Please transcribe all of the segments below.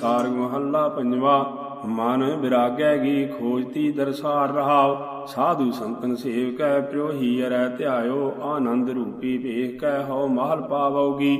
ਸਾਰਗ ਮਹੱਲਾ ਪੰਜਵਾ। ਮਨ ਵਿਰਾਗੈ ਗੀ ਖੋਜਤੀ ਦਰਸਾਰ ਰਹਾਉ। ਸਾਧੂ ਸੰਤਨ ਸੇਵਕੈ ਪ੍ਰਿਉਹੀ ਅਰੈ ਧਿਆਇਓ। ਆਨੰਦ ਰੂਪੀ ਵੇਖ ਕੈ ਹਉ ਮਹਲ ਪਾਵੋਗੀ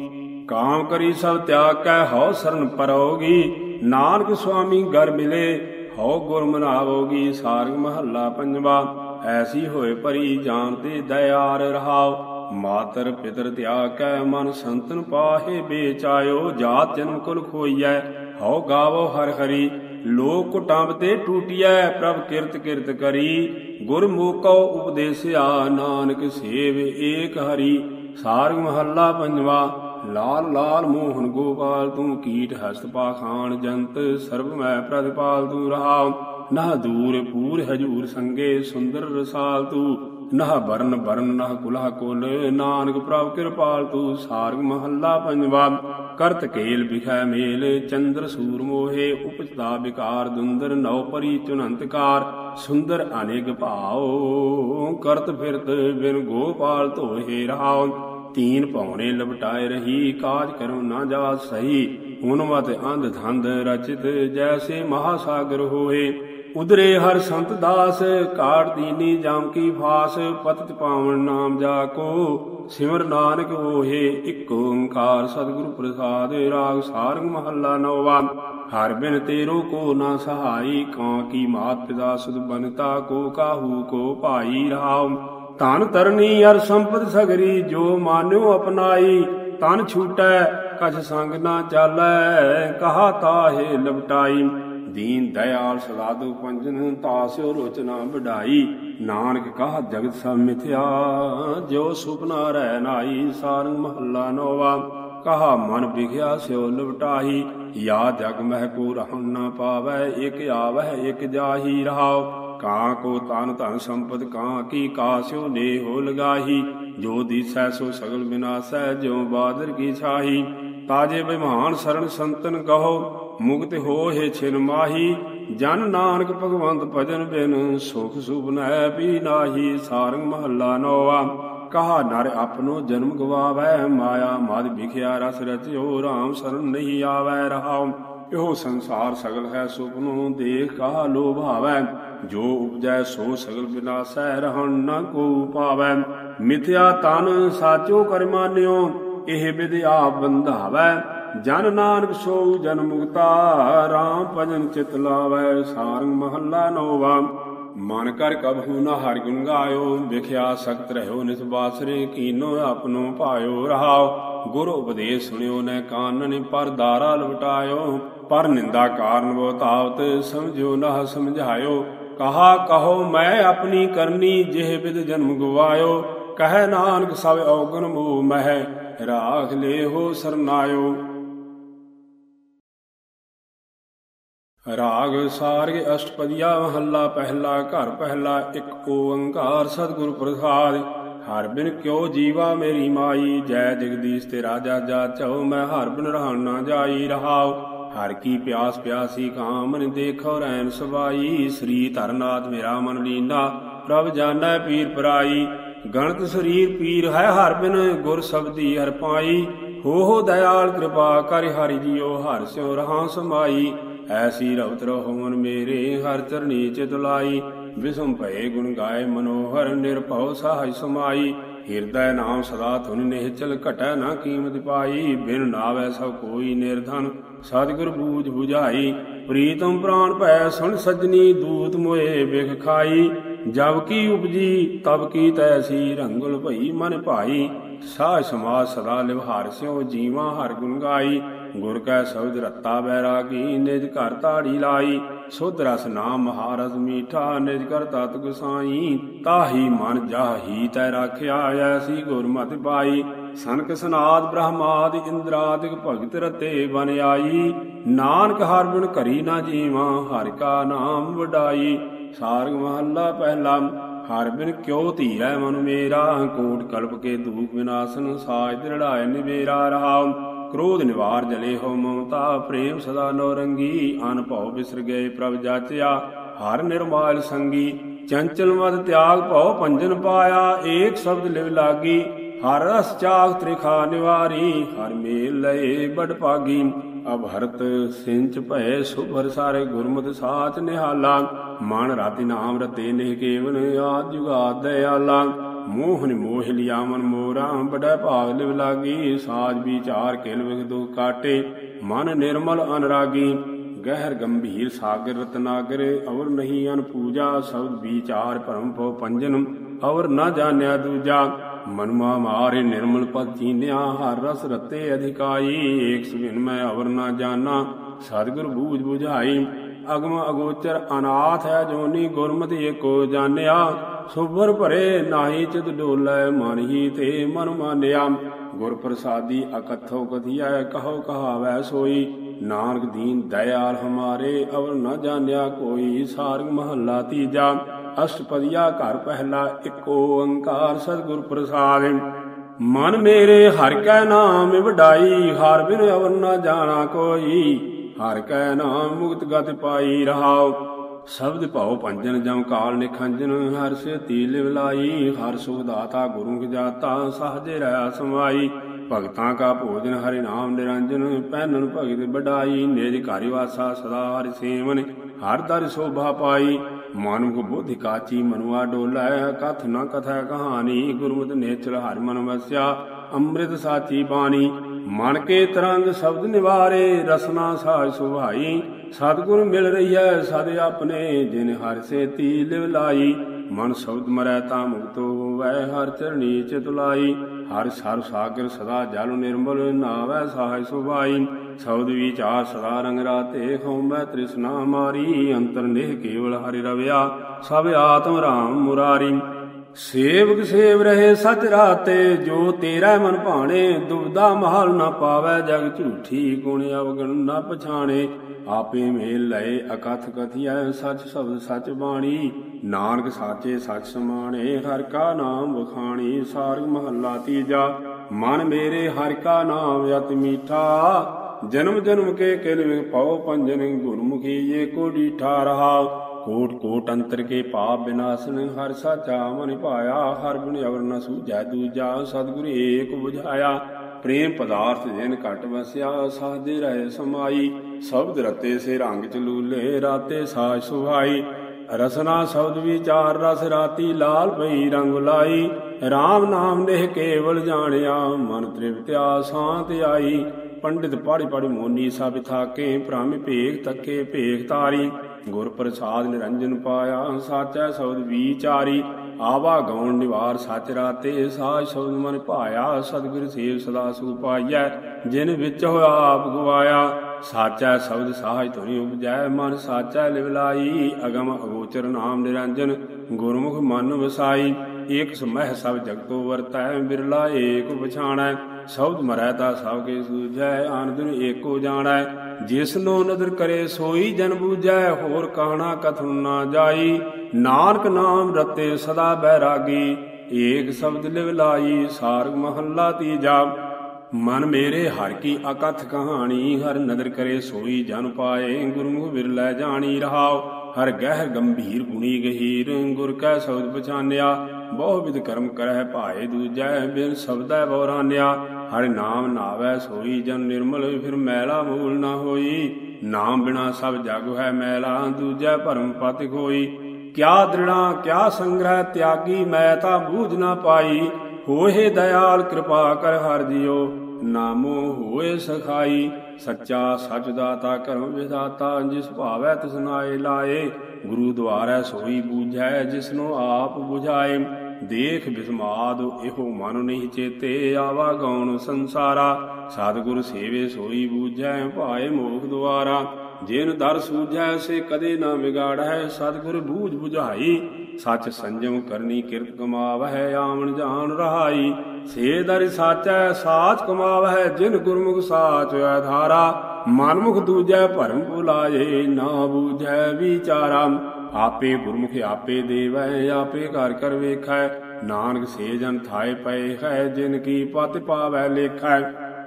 ਕਾਮ ਕਰੀ ਸਭ ਤਿਆਗ ਕੈ ਹਉ ਸਰਨ ਪਰੋਗੀ ਨਾਨਕ ਸੁਆਮੀ ਗਰ ਮਿਲੇ ਹਉ ਗੁਰ ਮਨਾਵੋਗੀ ਸਾਰਗ ਮਹੱਲਾ ਪੰਜਵਾ। ਐਸੀ ਹੋਏ ਭਰੀ ਪਰੀ ਜਾਣਤੇ ਦਇਆਰ ਰਹਾਉ। ਮਾਤਰ ਪਿਤਰ ਤਿਆਗ ਕੈ ਮਨ ਸੰਤਨ ਪਾਹੇ ਬੇਚਾਇਓ ਜਾਤ ਜਨਮ ਕੁਲ ਖੋਈਐ। ਹਉ ਗਾਵੋ ਹਰ ਹਰੀ, ਲੋਕ ਕੁਟੰਬ ਤੇ ਟੂਟਿਐ, ਪ੍ਰਭ ਕਿਰਤ ਕਿਰਤ ਕਰੀ। ਗੁਰ ਮੋਕਉ ਉਪਦੇਸਿਆ, ਨਾਨਕ ਸੇਵ ਏਕ ਹਰੀ। ਸਾਰਗ ਮਹੱਲਾ ਪੰਜਵਾ, ਲਾਲ ਲਾਲ ਮੋਹਨ ਗੋਪਾਲ, ਤੂੰ ਕੀਟ ਹਸਤ ਪਾਖਾਨ ਜੰਤ, ਸਰਬ ਮੈਂ ਪ੍ਰਤਿਪਾਲ ਤੂੰ ਰਹਾਉ ਨਾ ਦੂਰ ਪੂਰ ਹਜੂਰ ਸੰਗੇ, ਸੁੰਦਰ ਰਸਾਲ ਤੂੰ। ਨਹ ਬਰਨ ਬਰਨ ਨਹ ਕੁਲਹ ਕੁਲ। ਨਾਨਕ ਪ੍ਰਭ ਕਿਰਪਾਲ ਤੂੰ ਸਾਰਗ ਮਹੱਲਾ ਪੰਜਵਾ। ਕਰਤ ਕੇਲ ਬਿਖੈ ਮੇਲ, ਚੰਦਰ ਸੂਰ ਮੋਹੇ, ਉਪਜਦਾ ਵਿਕਾਰ ਦੁੰਦਰ ਨਉ ਪਰੀ ਚੁਨੰਤਕਾਰ ਸੁੰਦਰ ਅਨੇਕ ਭਾਉ, ਕਰਤ ਫਿਰਤ ਬਿਨ ਗੋਪਾਲ ਧੋਏ ਰਹਾਉ। ਤੀਨ ਭਉਣੇ ਲਪਟਾਏ ਰਹੀ, ਕਾਜ ਕਰੋ ਨਾ ਜਾ ਸਹੀ। ਹੁਨਮਤ ਅੰਧ ਧੰਦ ਰਚਿਤ, ਜੈਸੇ ਮਹਾਸਾਗਰ ਹੋਏ। ਉਦਰੇ ਹਰ ਸੰਤ ਦਾਸ ਕਾਟ ਦੀਨੀ ਜਾਮ ਕੀ ਫਾਸ, ਪਤਿਤ ਪਾਵਨ ਨਾਮ ਜਾ ਕੋ, ਸਿਮਰ ਨਾਨਕ ਹੋਏ ਇੱਕ ਓੰਕਾਰ, ਸਤਿਗੁਰ ਪ੍ਰਸਾਦ ਰਾਗ ਸਾਰੰਗ ਮਹੱਲਾ ਨੌਵਾ। ਹਰ ਬਿਨ ਤੇਰੋ ਕੋ ਨਾ ਸਹਾਈ, ਕਾਂ ਕੀ ਮਾਤ ਪਿਤਾ ਸੁਧ ਬਨਤਾ ਕੋ, ਕਾਹੂ ਕੋ ਭਾਈ ਰਾਮ। ਧਨ ਤਰਨੀ ਅਰ ਸੰਪਤ ਸਗਰੀ, ਜੋ ਮਾਨਿਓ ਅਪਨਾਈ, ਤਨ ਛੂਟੈ, ਕਛ ਸੰਗ ਨਾ ਚਾਲੈ, ਕਹਾ ਤਾਹੇ ਲਪਟਾਈ। ਦੀਨ ਦਇਆਲ ਸਲਾਦੂ ਪੰਜਨ ਤਾਸਿਓ ਰੋਚਨਾ ਵਡਾਈ। ਨਾਨਕ ਕਹਾ ਜਗਤ ਸਭ ਮਿਥਿਆ ਜੋ ਸੁਪਨਾ ਰਹਿ ਨਾਈ ਸਾਰੰਗ ਮਹੱਲਾ ਨੋਵਾ। ਕਹਾ ਮਨ ਵਿਖਿਆ ਸਿਓ ਲਵਟਾਹੀ ਯਾ ਜਗ ਮਹਿ ਕੋ ਰਹਣ ਨਾ ਪਾਵੈ, ਇਕ ਆਵੈ ਇਕ ਜਾਹੀ ਰਹਾਉ। ਕਾਂ ਕੋ ਤਨ ਧਨ ਸੰਪਤ, ਕਾਂ ਕੀ ਕਾਸਿਓ ਨੇ ਹੋ ਲਗਾਹੀ। ਜੋ ਦੀਸੈ ਸੋ ਸਗਲ ਵਿਨਾਸੈ ਜਿਉ ਬਾਦਰ ਕੀ ਛਾਹੀ। ਤਾਜੇ ਬਿਮਾਨ ਸਰਣ ਸੰਤਨ ਕਹੋ ਮੁਕਤ ਹੋਏ ਛਿਨ ਮਾਹੀ, ਜਨ ਨਾਨਕ ਭਗਵੰਤ ਭਜਨ ਬਿਨ, ਸੁਖ ਸੁਭਨੈ ਵੀ ਨਾਹੀ, ਸਾਰੰਗ ਮਹੱਲਾ ਨੋਵਾ ਕਹਾ ਨਰ ਆਪਣੋ ਜਨਮ ਗਵਾਵੈ, ਮਾਇਆ ਮਦ ਵਿਖਿਆ ਰਸ ਰਚਿਓ RAM ਸਰਨ ਨਹੀਂ ਆਵੈ ਰਹਾਉ। ਇਹੋ ਸੰਸਾਰ ਸਗਲ ਹੈ ਸੁਪਨੋ ਦੇਖ ਕਹਾ ਲੋਭਾਵੈ। ਜੋ ਉਪਜੈ ਸੋ ਸਗਲ ਵਿਨਾਸੈ ਰਹਿਣ ਨਾ ਕੋ ਪਾਵੈ। ਮਿਥਿਆ ਤਨ, ਸਾਚੋ ਕਰਮਾਨਿਓ, ਇਹ ਵਿਦਿਆ ਬੰਧਾਵੈ ਜਨ ਨਾਨਕ ਸੋ ਜਨ ਮੁਕਤਾ RAM ਭਜਨ ਚਿਤ ਲਾਵੈ, ਸਾਰੰਗ ਮਹੱਲਾ ਨੋਵਾ। ਮਨ ਕਰ ਕਬਹੂ ਨਾ ਹਰਿ ਗੁਣ ਗਾਇਓ, ਵਿਖਿਆ ਸਖਤ ਰਹਿਓ ਨਿਸ ਬਾਸਰੇ, ਕੀਨੋ ਆਪਨੋ ਭਾਇਓ ਰਹਾਓ। ਗੁਰ ਉਪਦੇਸ਼ ਸੁਣਿਓ, ਨੈ ਕਾਨਨ ਪਰ ਦਾਰਾ ਲਵਟਾਇਓ ਪਰ ਨਿੰਦਾ ਕਾਰਨ ਬੋਤਾਵਤ ਸਮਝਿਓ ਨਾ ਸਮਝਾਇਓ। ਕਹਾ ਕਹੋ, ਮੈਂ ਆਪਣੀ ਕਰਨੀ, ਜਿਹ ਬਿਦ ਜਨਮ ਗਵਾਇਓ। ਕਹਿ ਨਾਨਕ ਸਭ ਔਗਨ ਮੋਹ ਮਹਿ, ਰਾਖ ਲੇਹੋ ਸਰਨਾਇਓ। ਰਾਗ ਸਾਰਗ ਅਸ਼ਟਪਦੀਆ ਮਹੱਲਾ ਪਹਿਲਾ, ਘਰ ਪਹਿਲਾ, ਇੱਕ ਓੰਕਾਰ ਸਤਿਗੁਰ ਪ੍ਰਸਾਦ। ਹਰ ਬਿਨ ਕਿਉ ਜੀਵਾ ਮੇਰੀ ਮਾਈ, ਜੈ ਜਗਦੀਸ਼ ਤੇ ਰਾਜਾ ਜਾ ਚਉ, ਮੈਂ ਹਰ ਬਿਨ ਰਹਿਣ ਜਾਈ ਰਹਾਉ। ਹਰ ਕੀ ਪਿਆਸ ਪਿਆਸੀ ਕਾਮਨ ਦੇਖੋ ਰੈਨ ਸਵਾਈ, ਸ੍ਰੀ ਧਰਨਾਥ ਮੇਰਾ ਮਨ ਲੀਨਾ, ਪ੍ਰਭ ਜਾਣੈ ਪੀਰ ਪਰਾਈ। ਗਣਤ ਸਰੀਰ ਪੀਰ ਹੈ ਹਰ ਬਿਨ, ਗੁਰ ਸਬਦੀ ਹਰ ਪਾਈ। ਹੋ ਹੋ ਦਇਆਲ ਕਿਰਪਾ ਕਰ ਹਰਿ ਜੀਓ ਹਰ ਸਿਉ ਰਹਾ ਸਮਾਈ। ਐਸੀ ਰਵਤ ਰਹੋ ਮੇਰੇ, ਹਰ ਚਰਨੀ ਚਿਤ ਲਾਈ। ਵਿਸਮ ਭਏ ਗੁਣ ਗਾਏ ਮਨੋਹਰ, ਨਿਰਭਉ ਸਹਾਇ ਸਮਾਈ। ਹਿਰਦੈ ਨਾਮ ਸਦਾ ਧੁਨ ਨਿਹਚਲ, ਘਟੈ ਨਾ ਕੀਮਤ ਪਾਈ। ਬਿਨ ਨਾਵੈ ਸਭ ਕੋਈ ਨਿਰਧਨ, ਸਤਿਗੁਰ ਬੂਝ 부ਝਾਈ ਪ੍ਰੀਤਮ ਪ੍ਰਾਨ ਭੈ ਸੁਣ ਸਜਣੀ, ਦੂਤ ਮੋਏ ਬਿਖ ਖਾਈ। ਜਬ ਕੀ ਉਪਜੀ, ਤਬ ਕੀ ਤੈਸੀ, ਰੰਗੁਲ ਭਈ ਮਨ ਭਾਈ। ਸਾਹ ਸਮਾਜ ਸਦਾ ਲਿਵਹਾਰ ਸਿਓ ਜੀਵਾ ਹਰ ਗੁਣ ਗਾਈ। ਗੁਰ ਕੈ ਸ਼ਬਦ ਰੱਤਾ ਬੈਰਾਗੀ, ਨਿਜ ਘਰ ਤਾੜੀ ਲਾਈ। ਸੁਧ ਰਸ ਨਾਮ ਮਹਾਰਸ ਮੀਠਾ, ਨਿਜ ਕਰ ਤਤ ਗੁਸਾਈ। ਤਾਹੀ ਮਨ ਜਾਹੀ ਤੈ ਰਾਖਿਆ, ਐਸੀ ਗੁਰਮਤਿ ਪਾਈ। ਸਨਕ ਸਨਾਦ ਬ੍ਰਹਮਾਦ ਇੰਦਰਾਦਿਕ ਭਗਤ ਰਤੇ ਬਨ ਆਈ। ਨਾਨਕ ਹਰ ਬਿਨ ਘਰੀ ਨਾ ਜੀਵਾ, ਹਰਿ ਕਾ ਨਾਮ ਵਡਾਈ। ਸਾਰਗ ਮਹੱਲਾ ਪਹਿਲਾ, ਹਰ ਬਿਨ ਕਿਉ ਧੀਰੈ ਮਨ ਮੇਰਾ। ਕੋਟ ਕਲਪ ਕੇ ਦੂਖ ਵਿਨਾਸ਼ਨ ਸਾਜ ਦ੍ਰਿੜਾਇ ਨਿਵੇਰਾ ਰਹਾਉ ਕ੍ਰੋਧ ਨਿਵਾਰ ਜਲੇ ਹੋ ਮਮਤਾ, ਪ੍ਰੇਮ ਸਦਾ ਨੋ ਰੰਗੀ, ਅਨ ਭਉ ਬਿਸਰ ਗਏ ਪ੍ਰਭ ਜਾਚਿਆ। ਹਰ ਨਿਰਮਾਲ ਸੰਗੀ, ਚੰਚਲ ਮਦ ਤਿਆਗ ਭਉ ਪੰਜਨ ਪਾਇਆ, ਏਕ ਸ਼ਬਦ ਲਿਵ ਲਾਗੀ। ਹਰ ਰਸ ਚਾਖ ਤ੍ਰਿਖਾ ਨਿਵਾਰੀ, ਹਰ ਮੇਲ ਲਏ ਬੜ ਭਾਗੀ। ਅਭਰਤ ਸਿੰਚ ਭੈ ਸੁਭਰ ਸਾਰੇ ਗੁਰਮਤਿ ਸਾਚ ਨਿਹਾਲਾ। ਮਨ ਰਾਤੀ ਨਾਮ ਰਤੇ ਨਿਹ ਕੇਵਨ, ਆਦ ਜੁਗਾ ਦਇਆਲਾ ਮੋਹਨ ਮੋਹ ਲਿਆ ਮਨ ਮੋਰਾ ਬੜਾ ਭਾਗ ਲਿਵ ਲਾਗੀ, ਸਾਜ ਵਿਚਾਰ ਕਿਲ ਵਿਗ ਦੁਖ ਕਾਟੇ, ਮਨ ਨਿਰਮਲ ਅਨਰਾਗੀ, ਗਹਿਰ ਗੰਭੀਰ ਸਾਗਰ ਰਤਨਾਗਰ ਅਵਰ ਨਹੀਂ ਅਨ ਪੂਜਾ, ਸ਼ਬਦ ਵਿਚਾਰ ਭਰਮ ਭਉ ਪੰਜਨ, ਅਵਰ ਨਾ ਜਾਣਿਆ ਦੂਜਾ ਮਨੁਆ ਮਾਰੇ ਨਿਰਮਲ ਪਦ ਚੀਨਿਆ, ਹਰ ਰਸ ਰਤੇ ਅਧਿਕਾਈ, ਏਕ ਸੁਭਿਨ ਮੈਂ ਅਵਰ ਨਾ ਜਾਣਾ, ਸਤਿਗੁਰ ਬੂਝ 부ਝਾਈ ਅਗਮ ਅਗੋਚਰ ਅਨਾਥ ਹੈ ਜੋਨੀ ਗੁਰਮਤਿ ਏਕੋ ਜਾਣਿਆ ਸੁਭਰ ਭਰੇ ਨਾਹੀ ਚਿਤ ਡੋਲੇ ਮਨ ਹੀ ਤੇ ਮਨ ਮਾਨਿਆ। ਗੁਰ ਪ੍ਰਸਾਦੀ ਅਕਥੋ ਕਥਿਆ ਕਹੋ ਕਹਾਵੈ ਸੋਈ। ਨਾਨਕ ਦੀਨ ਦਇਆਲ ਹਮਾਰੇ, ਅਵਰ ਨ ਜਾਣਿਆ ਕੋਈ ਸਾਰਗ ਮਹੱਲਾ ਤੀਜਾ। ਅਸ਼ਟਪਦੀਆ ਘਰ ਪਹਿਲਾ, ਇੱਕ ਓੰਕਾਰ ਸਤਿਗੁਰ ਪ੍ਰਸਾਦ ਮਨ ਮੇਰੇ ਹਰ ਕੈ ਨਾਮ ਵਡਾਈ, ਹਰ ਬਿਨ ਅਵਰ ਨ ਜਾਣਾ ਕੋਈ। ਹਰ ਕੈ ਨਾਮ ਮੁਕਤ ਗਤ ਪਾਈ ਰਹਾਓ ਸ਼ਬਦ ਭਾਉ ਪੰਜਨ ਜਮ ਕਾਲ ਨਿਖੰਜਨ ਹਰ ਸੇ ਤੀਲ ਵਿਲਾਈ, ਹਰ ਸੁਖ ਦਾਤਾ ਗੁਰੂ ਕੀ ਜਾਤਾ ਸਹਜੇ ਰਹਾ ਸਮਾਈ। ਭਗਤਾਂ ਕਾ ਭੋਜਨ ਹਰਿ ਨਾਮ ਨਿਰੰਜਨ ਪਹਿਨਨ ਭਗਤ ਬਡਾਈ ਨਿਜ ਘਰਿ ਵਾਸਾ ਸਦਾ ਹਰਿ ਸੇਵਨ, ਹਰ ਦਰ ਸੋਭਾ ਪਾਈ। ਮਾਨੁਖ ਬੁੱਧਿ ਕਾਚੀ ਮਨੁਆ ਡੋਲੈ, ਕਥ ਨ ਕਥੈ ਕਹਾਣੀ, ਗੁਰਮਤਿ ਨੇਚਰ ਹਰਿ ਮਨ ਵਸਿਆ, ਅੰਮ੍ਰਿਤ ਸਾਚੀ ਬਾਣੀ। ਮਨ ਕੇ ਤਰੰਗ ਸ਼ਬਦ ਨਿਵਾਰੇ, ਰਸਨਾ ਸਾਜ ਸੁਭਾਈ। ਸਤਿਗੁਰ ਮਿਲ ਰਹੀ ਹੈ ਸਦ ਆਪਣੇ, ਜਿਨ ਹਰ ਸੇਤੀ ਲਿਵ ਲਾਈ। ਮਨ ਸ਼ਬਦ ਮਰੈ ਤਾਂ ਮੁਕਤ ਹੋਵੈ, ਹਰ ਚਰਣੀ ਚਿਤ ਲਾਈ ਹਰ ਸਰ ਸਾਗਰ ਸਦਾ ਜਲ ਨਿਰਮਲ ਨਾਵੈ ਸਹਾਇ ਸੁਭਾਈ। ਸ਼ਬਦ ਵਿਚਾਰ ਸਦਾ ਰੰਗ ਰਾਤੇ ਹਉਮੈ, ਤ੍ਰਿਸ਼ਨਾ ਮਾਰੀ। ਅੰਤਰ ਨੇਹ ਕੇਵਲ ਹਰਿ ਰਵਿਆ, ਸਭ ਆਤਮ ਰਾਮ ਮੁਰਾਰੀ। ਸੇਵਕ ਸੇਵ ਰਹੇ ਸਚ ਰਾਤੇ, ਜੋ ਤੇਰਾ ਮਨ ਭਾਣੇ ਦੁਬਦਾ ਮਹਾਲ ਨਾ ਪਾਵੈ, ਜਗ ਝੂਠੀ ਗੁਣ ਅਵਗਣ ਨਾ ਪਛਾਣੇ। ਆਪੇ ਮੇਲ ਲਏ ਅਕਥ ਕਥਿਐ, ਸਚ ਸ਼ਬਦ ਸਚ ਬਾਣੀ। ਨਾਨਕ ਸਾਚੇ ਸਚ ਸਮਾਣੇ, ਹਰ ਕਾ ਨਾਮ ਵਖਾਣੀ, ਸਾਰਗ ਮਹੱਲਾ ਤੀਜਾ। ਮਨ ਮੇਰੇ ਹਰ ਕਾ ਨਾਮ ਅਤ ਮੀਠਾ। ਜਨਮ ਜਨਮ ਕੇ ਕਿਲ ਵਿਗ ਪਉ ਪੰਜਨ ਗੁਰਮੁਖੀ ਏ ਕੋ ਡੀਠਾ ਰਹਾ। ਕੋਟ ਕੋਟ ਅੰਤਰ ਕੇ ਪਾਪ ਬਿਨਾਸਨ ਹਰ ਸਾਚਾ ਮਨ ਭਾਇਆ, ਹਰ ਗੁਣ ਅਵਰ ਨ ਸੂਝੈ, ਦੂਜਾ ਸਤਿਗੁਰ ਏਕ 부ਝਾਇਆ ਪ੍ਰੇਮ ਪਦਾਰਥ ਜਿਨ ਘਟ ਵਸਿਆ, ਸਾਧੇ ਰਹਿ ਸਮਾਈ। ਸ਼ਬਦ ਰਤੇ ਸੇ ਰੰਗ ਚਲੂਲੇ ਰਾਤੇ ਸਾਜ ਸੁਭਾਈ ਰਸਨਾ ਸ਼ਬਦ ਵਿਚਾਰ ਰਸ ਰਾਤੀ ਲਾਲ ਪਈ ਰੰਗ ਲਾਈ। RAM ਨਾਮ ਦੇਹ ਕੇਵਲ ਜਾਣਿਆ, ਮਨ ਤ੍ਰਿਪਤਿਆ ਸ਼ਾਂਤ ਆਈ। ਪੰਡਿਤ ਪਾੜੀ ਪਾੜੀ ਮੋਨੀ ਸਭ ਥਾਕੇ, ਭ੍ਰਮ ਭੇਖ ਤੱਕੇ ਭੇਖ ਤਾਰੀ ਗੁਰ ਪ੍ਰਸਾਦ ਨਿਰੰਜਨ ਪਾਇਆ, ਸਾਚੈ ਸ਼ਬਦ ਵਿਚਾਰੀ। ਆਵਾ ਗਉਣ ਨਿਵਾਰ ਸਚ ਰਾਤੇ ਸਾਜ ਸ਼ਬਦ ਮਨ ਭਾਇਆ, ਸਤਿਗੁਰ ਸੇਵ ਸਦਾ ਸੁਖ ਪਾਈਐ, ਜਿਨ ਵਿੱਚ ਹੋਇਆ ਆਪ ਗਵਾਇਆ। ਸਾਚੈ ਸ਼ਬਦ ਸਾਜ ਧੁਨੀ ਉਪਜੈ, ਮਨ ਸਾਚੈ ਲਿਵ ਅਗਮ ਅਗੋਚਰ ਨਾਮ ਨਿਰੰਜਨ, ਗੁਰਮੁਖ ਮਨ ਵਸਾਈ। ਏਕ ਸਮਹਿ ਸਭ ਜਗਤੋ ਵਰਤੈ, ਬਿਰਲਾ ਏਕ ਪਛਾਣੈ। ਸ਼ਬਦ ਮਰੈ ਤਾ ਸਭ ਕੇ ਸੂਝੈ ਆਨੰਦਨ ਏਕੋ ਜਾਣੈ। ਜਿਸ ਨੋ ਨਦਰ ਕਰੇ ਸੋਈ ਜਨ ਬੂਝੈ, ਹੋਰ ਕਹਣਾ ਕਥਨ ਨਾ ਜਾਈ। ਨਾਨਕ ਨਾਮ ਰਤੇ ਸਦਾ ਬੈਰਾਗੀ, ਏਕ ਸ਼ਬਦ ਲਿਵ ਲਾਈ, ਸਾਰਗ ਮਹੱਲਾ ਤੀਜਾ। ਮਨ ਮੇਰੇ ਹਰ ਕੀ ਅਕਥ ਕਹਾਣੀ, ਹਰ ਨਦਰ ਕਰੇ ਸੋਈ ਜਨ ਪਾਏ, ਗੁਰਮੁਖ ਵਿਰਲੇ ਜਾਣੀ ਰਹਾਓ ਹਰ ਗਹਿ ਗੰਭੀਰ ਗੁਣੀ ਗਹੀਰ, ਗੁਰ ਕੈ ਸ਼ਬਦ ਪਛਾਨਿਆ, ਬਹੁ ਵਿਦ ਕਰਮ ਕਰਹਿ ਭਾਏ ਦੂਜੈ, ਬਿਨ ਸ਼ਬਦੈ ਬੌਰਾਨਿਆ ਹਰਿ ਨਾਮ ਨਾਵੈ ਸੋਈ, ਜਨ ਨਿਰਮਲ ਫਿਰ ਮੈਲਾ ਮੂਲ ਨਾ ਹੋਈ। ਨਾਮ ਬਿਨਾ ਸਭ ਜਗ ਹੈ ਮੈਲਾ, ਦੂਜੈ ਭਰਮ ਪਤ ਹੋਈ ਕਿਆ ਦ੍ਰਿੜਾ, ਕਿਆ ਸੰਗ੍ਰਹਿ ਤਿਆਗੀ, ਮੈਂ ਤਾਂ ਬੂਝ ਨਾ ਪਾਈ। ਹੋਏ ਦਇਆਲ ਕਿਰਪਾ ਕਰ ਹਰ ਜਿਓ ਨਾਮੋ ਹੋਏ ਸਖਾਈ। ਸੱਚਾ ਸਚ ਦਾਤਾ ਕਰਮ ਵਿਦਾਤਾ, ਜਿਸ ਭਾਵੈ ਤਿਸ ਨਾਏ ਲਾਏ। ਗੁਰੂ ਦੁਆਰੈ ਸੋਈ ਬੂਝੈ, ਜਿਸਨੂੰ ਆਪ 부ਝਾਏ ਦੇਖ ਬਿਸਮਾਦ, ਇਹੋ ਮਨ ਨਹੀਂ ਚੇਤੇ। ਆਵਾ ਗਉਣ ਸੰਸਾਰਾ, ਸਤਿਗੁਰ ਸੇਵੇ ਸੋਈ ਬੂਝੈ, ਭਾਏ ਮੋਖ ਦੁਆਰਾ। ਜਿਨ ਦਰ ਸੂਝੈ, ਸੇ ਕਦੇ ਨਾ ਵਿਗਾੜੈ। ਸਤਿਗੁਰ ਬੂਝ 부ਝਾਈ ਸੱਚ ਸੰਜਮ ਕਰਨੀ ਕਿਰਤ ਕਮਾਵਹਿ, ਆਵਣ ਜਾਣ ਰਹਾਈ। ਸੇ ਦਰ ਸਾਚੈ ਸਾਚ ਕਮਾਵਹਿ, ਜਿਨ ਗੁਰਮੁਖ ਸਾਚ ਆਧਾਰਾ। ਮਨਮੁਖ ਦੂਜੈ ਭਰਮ ਭੁਲਾਏ, ਨਾ ਬੂਝੈ ਵਿਚਾਰਾ। ਆਪੇ ਗੁਰਮੁਖ ਆਪੇ ਦੇਵੈ, ਆਪੇ ਘਰ ਕਰ ਵੇਖੈ। ਨਾਨਕ ਸੇ ਜਨ ਥਾਏ ਪਏ ਹੈ, ਜਿਨ ਕੀ ਪਤ ਪਾਵੈ ਲੇਖੈ।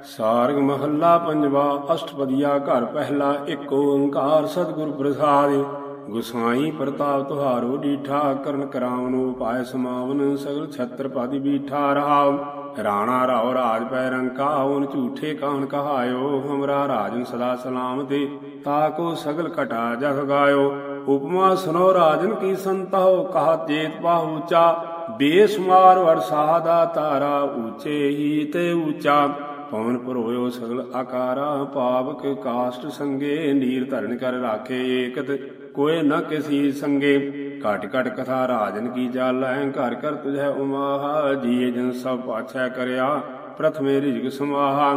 ਸਾਰਗ ਮਹੱਲਾ ਪੰਜਵਾ, ਅਸ਼ਟਪਦੀਆ ਘਰ ਪਹਿਲਾ, ਇੱਕ ਓੰਕਾਰ ਸਤਿਗੁਰ ਪ੍ਰਸਾਦਿ। ਗੁਸਾਈ ਪ੍ਰਤਾਪ ਤੁਹਾਰੋ ਡੀਠਾ, ਕਰਨ ਕਰਾਵਨ ਉਪਾਇ ਸਮਾਵਨ, ਸਗਲ ਛਤਰ ਬੀਠਾ ਰਹਾਉ। ਰਾਣਾ ਰਾਉ ਰਾਜ ਪੈ ਰੰਕਾ ਉਨ ਝੂਠੇ ਕਾਨ ਕਹਾਇਓ, ਹਮਰਾ ਰਾਜਨ ਸਦਾ ਸਲਾਮ ਦੇ ਤਾ ਸਗਲ ਕਟਾ ਜਗ ਗਾਇਓ। ਉਪਮਾ ਸੁਨੋ ਰਾਜਨ ਕੀ ਸੰਤਹੁ ਕਹਾ ਜੇਤ ਬਾਹੂਚਾ ਬੇਸੁਮਾਰ ਵਰਸਾਹ ਦਾ ਤਾਰਾ ਊਚੇ ਹੀ ਤੇ ਊਚਾ ਪਵਨ ਭਰੋਇਓ ਸਗਲ ਆਕਾਰਾ ਪਾਵਕ ਕਾਸ਼ਟ ਸੰਗੇ, ਨੀਰ ਧਰਨ ਕਰ ਰਾਖੇ ਏਕਤ। ਕੋਏ ਨ ਕਿਸੀ ਸੰਗੇ। ਘਟ ਘਟ ਕਥਾ ਰਾਜਨ ਕੀ ਜਾਲੈ ਘਰ ਘਰ ਤੁਝੈ ਉਮਾਹਾ, ਜੀਏ ਜਨ ਸਭ ਪਾਛੈ ਕਰਿਆ, ਪ੍ਰਥਮੇ ਰਿਜਕ ਸਮਾਹਾ।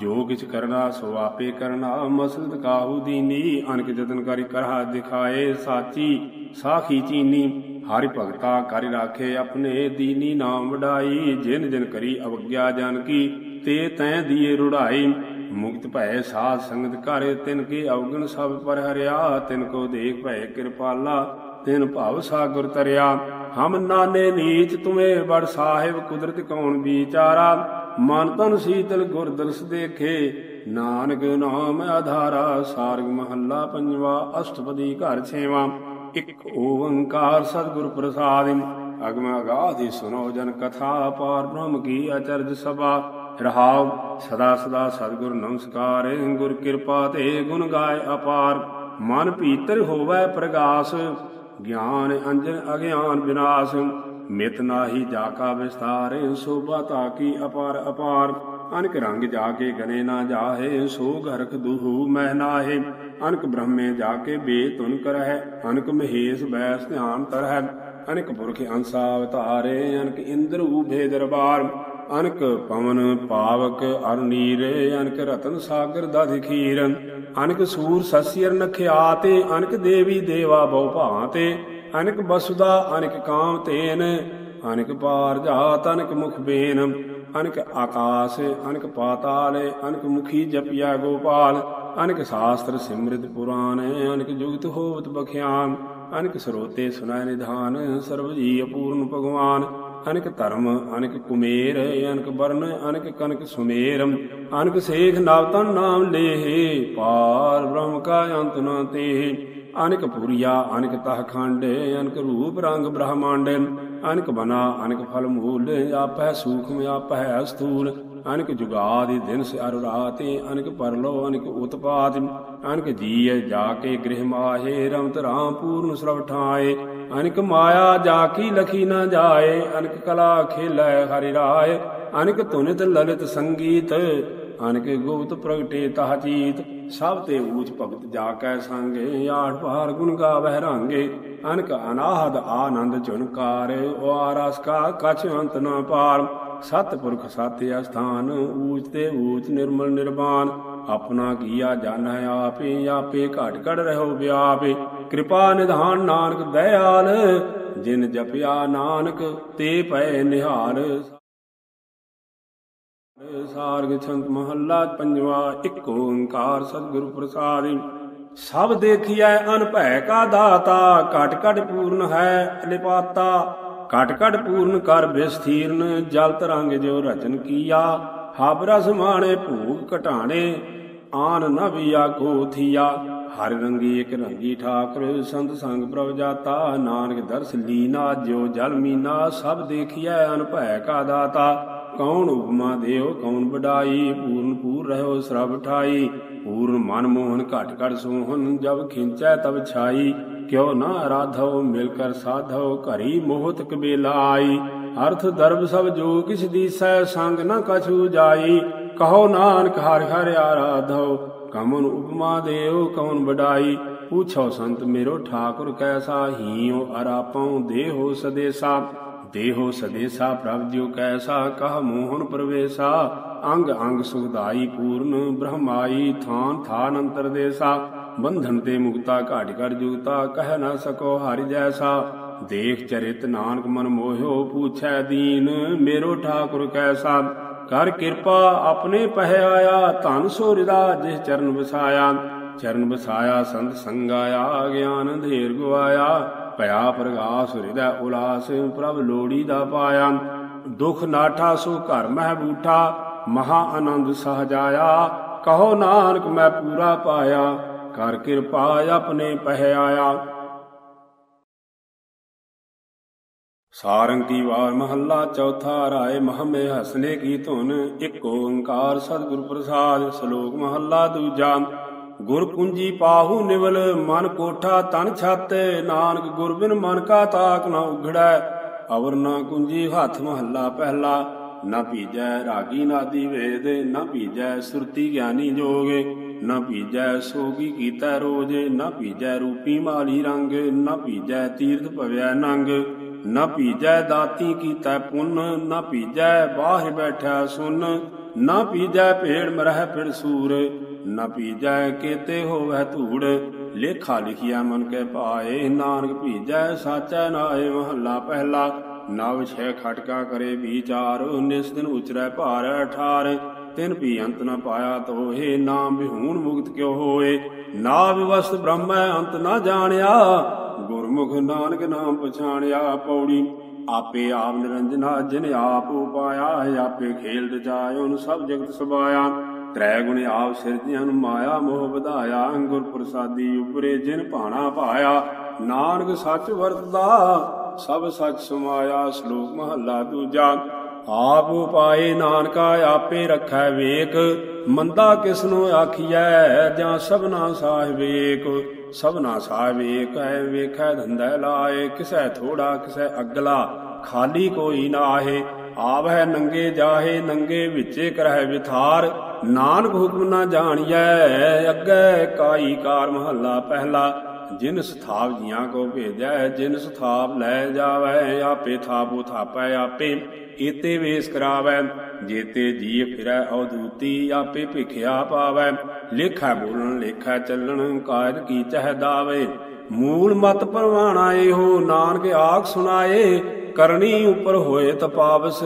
ਜੋ ਕਿਛ ਕਰਨਾ ਸੋ ਆਪੇ ਕਰਨਾ, ਮਸਲਤ ਕਾਹੂ ਦੀਨੀ ਅਨਕ ਜਤਨ ਕਰੀ ਕਰਹਾ ਦਿਖਾਏ ਸਾਚੀ, ਸਾਖੀ ਚੀਨੀ। ਹਰਿ ਭਗਤਾ ਕਰਿ ਰਾਖੇ ਆਪਣੇ, ਦੀਨੀ ਨਾਮ ਵਡਾਈ, ਜਿਨ ਜਿਨ ਕਰੀ ਅਵਗਿਆ ਜਨ ਕੀ, ਤੇ ਤੈ ਦੀਏ ਰੁੜਾਈ। ਮੁਕਤ ਭੈ ਸਾਧ ਸੰਗਤ ਘਰ, ਤਿਨ ਕੇ ਅਵਗਣ ਸਭ ਪਰ ਹਰਿਆ, ਤਿਨ ਕੋ ਦੇਖ ਭੈ ਕਿਰਪਾਲਾ, ਤਿਨ ਭਵ ਸਾਗਰ ਤਰਿਆ। ਹਮ ਨਾਨੇ ਨੀਚ ਤੁਮੇ ਬੜ ਸਾਹਿਬ ਕੁਦਰਤ ਕੌਣ ਵਿਚਾਰਾ। ਮਨ ਤਨ ਸੀਤਲ ਗੁਰ ਦਰਸ ਦੇਖੇ, ਨਾਨਕ ਨਾਮ ਆਧਾਰਾ, ਸਾਰਗ ਮਹੱਲਾ ਪੰਜਵਾ, ਅਸ਼ਟਪਦੀ ਘਰ ਛੇਵਾ। ਇਕ ਓੰਕਾਰ ਸਤਿਗੁਰ ਪ੍ਰਸਾਦਿ ਅਗਮ ਅਗਾਧਿ ਸੁਨੋ ਜਨ ਕਥਾ, ਪਾਰ ਬ੍ਰਹਮ ਕੀ ਅਚਰਜ ਸਭਾ। ਰਹਾਉ, ਸਦਾ ਸਦਾ ਸਤਿਗੁਰ ਨਮਸਕਾਰ, ਗੁਰ ਕਿਰਪਾ ਤੇ ਗੁਣ ਗਾਏ ਅਪਾਰ। ਮਨ ਭੀਤਰ ਹੋਵੇ ਪ੍ਰਗਾਸ, ਗਿਆਨ ਅੰਜਨ ਅਗਿਆਨ ਵਿਨਾਸ਼। ਮਿਤ ਨਾਹੀ ਜਾ ਕਾ ਵਿਸਤਾਰ, ਸੋਭਾ ਤਾ ਕੀ ਅਪਾਰ ਅਪਾਰ। ਅਨਕ ਰੰਗ ਜਾ ਕੇ ਗਨੇ ਨਾ ਜਾਹੇ ਸੋ ਘਰਖ ਦੁਹੂ ਮਹਿ ਨਾਹੇ। ਅਨਕ ਬ੍ਰਹਮੇ ਜਾ ਕੇ ਬੇਤੁਨ ਕਰਹਿ, ਅਨਕ ਮਹੇਸ਼ ਬੈਸ ਧਿਆਨ ਤਰਹਿ। ਅਨਕ ਪੁਰਖ ਅੰਸਾ ਅਵਤਾਰੇ ਅਨਕ ਇੰਦਰ ਊਭੇ ਦਰਬਾਰ ਅਨਕ ਪਵਨ ਪਾਵਕ ਅਰ ਨੀਰ, ਅਨਕ ਰਤਨ ਸਾਗਰ ਦਾ ਖੀਰ ਅਨਕ ਸੂਰ ਸਸਿਰ ਨਖਿਆਤੇ, ਅਨਕ ਦੇਵੀ ਦੇਵਾ ਬਹੁ ਭਾਂਤੇ। ਅਨਕ ਬਸੁਦਾ, ਅਨਕ ਕਾਮ ਤੇਨ। ਅਨਕ ਪਾਰ ਜਾਤ ਅਨਕ ਮੁਖ ਬੇਨ। ਅਨਕ ਆਕਾਸ, ਅਨਕ ਪਾਤਾਲ, ਅਨਕ ਮੁਖੀ ਜਪਿਆ ਗੋਪਾਲ। ਅਨਕ ਸ਼ਾਸਤਰ ਸਿਮਰਿਤ ਪੁਰਾਨ ਅਨਕ ਜੁਗਤ ਹੋਵਤ ਬਖਿਆਨ। ਅਨਕ ਸਰੋਤੇ ਸੁਨਾਇ ਨਿਧਾਨ, ਸਰਬ ਜੀ ਅਪੂਰਨ ਭਗਵਾਨ। ਅਨਕ ਧਰਮ, ਅਨਕ ਕੁਮੇਰ, ਅਨਕ ਬਰਨ ਅਨਕ ਕਨਕ ਸੁਮੇਰ ਅਨਕ ਸੇਖ ਨਵਤਨ ਨਾਮ ਲੇਹ, ਪਾਰ ਬ੍ਰਹਮ ਕਾ ਅੰਤ ਨ ਤੇ ਅਨਕ ਪੁਰੀਆ, ਅਨਕ ਤਹ ਖੰਡ, ਅਨਕ ਰੂਪ ਰੰਗ ਬ੍ਰਹਮੰਡ। ਅਨਕ ਬਨਾ, ਅਨਕ ਫਲ ਮੂਲ ਆਪੈ ਸੂਖਮ ਆਪੈ ਸਥੂਲ। ਅਨਕ ਜੁਗਾਦਿ ਦਿਨ ਸੇ ਅਰ ਰਾਤੇ, ਅਨਕ ਪਰਲੋ, ਅਨਕ ਉਤਪਾਦ। ਅਨਕ ਜੀਏ ਜਾ ਕੇ ਗ੍ਰਹਿ ਮਾਹੇ, ਰਮਤ ਰਾਮ ਪੂਰਨ ਸਰਬ ਠਾਏ ਅਨਕ ਮਾਇਆ ਜਾ ਕੀ ਲਖੀ ਨਾ ਜਾਏ, ਅਨਕ ਕਲਾ ਖੇਲੇ ਹਰਿ ਰਾਏ, ਅਨਕ ਧੁਨਿਤ ਲਲਿਤ ਸੰਗੀਤ, ਅਨਕ ਗੁਪਤ ਪ੍ਰਗਟੇ ਤਹ ਚੀਤ ਸਭ ਤੇ ਊਚ ਭਗਤ ਜਾ ਕੈ ਸੰਗੇ, ਆਠ ਭਾਰ ਗੁਣ ਗਾਵਹਿ ਰਾਂਗੇ, ਅਨਕ ਅਨਾਹਦ ਆਨੰਦ ਚੁਨਕਾਰ ਓ ਆਰਸ ਕਾ ਕਛ ਅੰਤ ਨਾ ਪਾਰ, ਸਤ ਪੁਰਖ ਸਾਤੇ ਅਸਥਾਨ ਊਚ ਤੇ ਊਚ ਨਿਰਮਲ ਨਿਰਵਾਨ ਆਪਣਾ ਕੀਆ ਜਾਣੈ ਆਪੇ ਆਪੇ ਘਟ ਘੜ ਰਹੋ ਵਿਆਪੇ ਕਿਰਪਾ ਨਿਧਾਨ ਨਾਨਕ ਦਇਆਲ, ਜਿਨ ਜਪਿਆ ਨਾਨਕ ਤੇ ਪੈ ਨਿਹਾਲ। ਸਾਰਗ ਛੰਤ ਮਹੱਲਾ ਪੰਜਵਾ, ਇੱਕ ਓੰਕਾਰ ਸਤਿਗੁਰ ਪ੍ਰਸਾਦਿ। ਸਭ ਦੇਖੀਐ ਅਨਭੈ ਕਾ ਦਾਤਾ, ਘਟ ਘਟ ਪੂਰਨ ਹੈ ਲਿਪਾਤਾ ਘਟ ਘਟ ਪੂਰਨ ਕਰ ਬਿਸਥੀਰਨ ਜਲ ਤਰੰਗ ਜੋ ਰਚਨ ਕੀਆ। ਹਬ ਰਸ ਮਾਣੇ ਭੂਖ ਘਟਾਣੇ, ਆਨ ਨ ਵਿਆ ਕੋ ਥੀਆ। ਹਰ ਰੰਗੀ ਇਕ ਰੰਗੀ ਠਾਕੁਰ, ਸੰਤ ਸੰਗ ਪ੍ਰਭ ਜਾਤਾ, ਨਾਨਕ ਦਰਸ ਲੀਨਾ ਜੋ ਜਲ ਮੀਨਾ, ਸਭ ਦੇਖੀਐ ਅਨਭੈ ਕਾ ਦਾਤਾ। ਕੌਣ ਉਪਮਾ ਦੇਓ, ਕੌਣ ਵਡਾਈ, ਪੂਰਨ ਪੂਰ ਰਹਿਓ ਸਰਬ ਠਾਈ। ਪੂਰਨ ਮਨ ਮੋਹਨ ਘਟ ਘਟ ਸੋਹਨ ਜਬ ਖਿੰਚੈ ਤਬ ਛਾਈ। ਕਿਉ ਨਾ ਆਰਾਧੋ ਮਿਲ ਕਰ ਸਾਧੋ ਘਰੀ ਮੋਹਤ ਕਬੇਲਾ ਆਈ। ਅਰਥ ਦਰਬ ਸਭ ਜੋ ਕਿਛ ਦੀਸੈ, ਸੰਗ ਨ ਕਛੂ ਜਾਈ। ਕਹੋ ਨਾਨਕ ਹਰਿ ਹਰਿ ਆਰਾਧੋ ਕਮਨ ਉਪਮਾ ਦੇਓ ਕੌਣ ਵਡਾਈ। ਪੁੱਛੋ ਸੰਤ ਮੇਰੋ ਠਾਕੁਰ ਕੈਸਾ ਹੀਓ ਅਰਾਪਉ ਦੇਹੋ ਸਦੇਸਾ। ਦੇਹੋ ਸਦੇਸਾ, ਪ੍ਰਭ ਜਿਉ ਕੈਸਾ, ਕਹ ਮੋਹਨ ਪ੍ਰਵੇਸਾ। ਅੰਗ ਅੰਗ ਸੁਖਦਾਈ ਪੂਰਨ, ਬ੍ਰਹਮਾਈ ਥਾਨ ਥਾਨ ਅੰਤਰ ਦੇਸਾ। ਬੰਧਨ ਤੇ ਮੁਕਤਾ ਘਾਟ ਕਰ ਜੁਗਤਾ, ਕਹਿ ਨਾ ਸਕੋ ਹਰਿ ਜੈਸਾ। ਦੇਖ ਚਰਿਤ ਨਾਨਕ ਮਨ ਮੋਹਿਓ, ਪੁੱਛੈ ਦੀਨ, ਮੇਰੋ ਠਾਕੁਰ ਕੈਸਾ। ਕਰ ਕਿਰਪਾ ਆਪਣੇ ਪਹਿ ਆਇਆ, ਧਨ ਸੋ ਰਿਦਾ ਜਿਸ ਚਰਨ ਵਸਾਇਆ। ਚਰਨ ਵਸਾਇਆ ਸੰਤ ਸੰਗ ਸੰਗਾਇਆ ਗਿਆਨ ਅੰਧੇਰ ਗਵਾਇਆ ਭਇਆ ਪ੍ਰਗਾਸ ਹਿਰਦੈ ਉਲਾਸ, ਪ੍ਰਭ ਲੋੜੀ ਦਾ ਪਾਇਆ। ਦੁਖ ਨਾਠਾ ਸੋ ਘਰ ਮਹਿ ਬੂਠਾ, ਮਹਾ ਆਨੰਦ ਸਹਜਾਇਆ। ਕਹੋ ਨਾਨਕ ਮੈਂ ਪੂਰਾ ਪਾਇਆ, ਕਰ ਕਿਰਪਾ ਆਪਣੇ ਪਹਿ ਆਇਆ। ਸਾਰੰਗ ਕੀ ਵਾਰ ਮਹੱਲਾ ਚੌਥਾ ਰਾਏ ਮਹਮੇ ਹਸਨੇ ਕੀ ਧੁਨ, ਇੱਕ ਓੰਕਾਰ ਸਤਿਗੁਰ ਪ੍ਰਸਾਦ, ਸ਼ਲੋਕ ਮਹੱਲਾ ਦੂਜਾ। ਗੁਰ ਕੁੰਜੀ ਪਾਹੂ ਨਿਵਲ, ਮਨ ਕੋਠਾ ਤਨ ਛੱਤ, ਨਾਨਕ ਗੁਰ ਬਿਨ ਮਨ ਕਾ ਤਾਕ ਨਾ ਉਘੜੈ। ਅਵਰ ਨਾ ਕੁੰਜੀ ਹੱਥ ਮਹੱਲਾ ਪਹਿਲਾ, ਨਾ ਭੀਜੈ ਰਾਗੀ ਨਾਦੀ ਵੇਦ, ਨਾ ਭੀਜੈ ਸੁਰਤੀ ਗਿਆਨੀ ਜੋਗ। ਨਾ ਭੀਜੈ ਸੋਗੀ ਕੀਤਾ ਰੋਜ, ਨਾ ਭੀਜੈ ਰੂਪੀ ਮਾਲੀ ਰੰਗ, ਨਾ ਭੀਜੈ ਤੀਰਥ ਭਵੈ ਨੰਗ। ਨਾ ਭੀਜੈ ਦਾਤੀ ਕੀਤਾ ਪੁੰਨ, ਨਾ ਭੀਜੈ ਬਾਹਿ ਬੈਠਾ ਸੁਨ, ਨਾ ਭੀਜੈ ਭੇੜ ਮਰਹਿ ਫਿਰ ਸੂਰ, ਨਾ ਭੀਜੈ ਕੇਤੇ ਹੋਵੈ ਧੂੜ, ਲੇਖਾ ਲਿਖਿਆ ਮਨ ਕੇ ਪਾਏ ਨਾਨਕ ਭੀਜੈ ਸਾਚੈ ਨਾਏ ਮਹੱਲਾ ਪਹਿਲਾ, ਨਵ ਛੇ ਖਟਕਾ ਕਰੇ ਵਿਚਾਰ, ਨਿਸ ਦਿਨ ਉਚਰੈ ਭਾਰ ਅਠਾਰ ਤਿਨ ਵੀ ਅੰਤ ਨ ਪਾਇਆ ਤੋਹੇ, ਨਾਮ ਵਿਹੂਣ ਮੁਕਤ ਕਿਉ ਹੋਏ ਨਾ ਵਿਵਸਤ ਬ੍ਰਹਮੈ ਅੰਤ ਨ ਜਾਣਿਆ, ਗੁਰਮੁਖ ਨਾਨਕ ਨਾਮ ਪਛਾਣਿਆ ਪੌੜੀ। ਆਪੇ ਆਪ ਨਿਰੰਜਨਾ ਜਿਨ ਆਪ ਉਪਾਇਆ ਆਪੇ ਖੇਲ ਰਚਾਇ ਸਭ ਜਗਤ ਸਬਾਇਆ ਤ੍ਰੈ ਗੁਣ ਆਪ ਸਿਰਜਿਆਨ ਮਾਇਆ ਮੋਹ ਵਧਾਇਆ ਗੁਰ ਪ੍ਰਸਾਦੀ ਉਪਰੇ ਜਿਨ ਭਾਣਾ ਪਾਇਆ। ਨਾਨਕ ਸੱਚ ਵਰਤਦਾ, ਸਭ ਸੱਚ ਸਮਾਇਆ, ਸ਼ਲੋਕ ਮਹੱਲਾ ਦੂਜਾ। ਆਪ ਉਪਾਏ ਨਾਨਕਾ ਆਪੇ ਰੱਖੈ ਵੇਖ ਮੰਦਾ ਕਿਸਨੂੰ ਆਖੀਐ, ਜਾਂ ਸਭਨਾ ਸਾਹਿਬ ਏਕ ਸਭਨਾ ਸਾਹਿਬ ਏਕ ਵੇਖੈ ਧੰਦਾ ਲਾਏ ਕਿਸੈ ਥੋੜਾ, ਕਿਸੈ ਅਗਲਾ, ਖਾਲੀ ਕੋਈ ਨਾਹੇ। ਆਵਹਿ ਨੰਗੇ ਜਾਹੇ, ਨੰਗੇ ਵਿੱਚੇ ਕਰਹਿ ਵਿਥਾਰ। ਨਾਨਕ ਹੁਕਮ ਨਾ ਜਾਣੀਐ, ਅੱਗੇ ਕਾਈ ਕਾਰ ਮਹੱਲਾ ਪਹਿਲਾ। ਜਿਨ ਸਥਾਪ ਜੀਆਂ ਕੋ ਭੇਜੈ, ਜਿਨ ਸਥਾਪ ਲੈ ਜਾਵੈ, ਆਪੇ ਥਾਪੋ ਥਾਪੈ ਆਪੇ। ਏਤੇ ਵੇਸ ਕਰਾਵੈ, ਜੇਤੇ ਜੀ ਫਿਰੈ ਅਵਦੂਤੀ ਆਪੇ ਭਿਖਿਆ ਪਾਵੈ। ਲੇਖਾ ਬੋਲਣ, ਲੇਖਾ ਚੱਲਣ, ਕਾਇਦ ਕੀ ਚਹਿ ਦਾਵੇ। ਮੂਲ ਮਤ ਪਰਵਾਣਾ ਇਹੋ, ਨਾਨਕ ਆਖ ਸੁਣਾਏ, ਕਰਨੀ ਉਪਰ ਹੋਏ ਤਪਾਵਸ।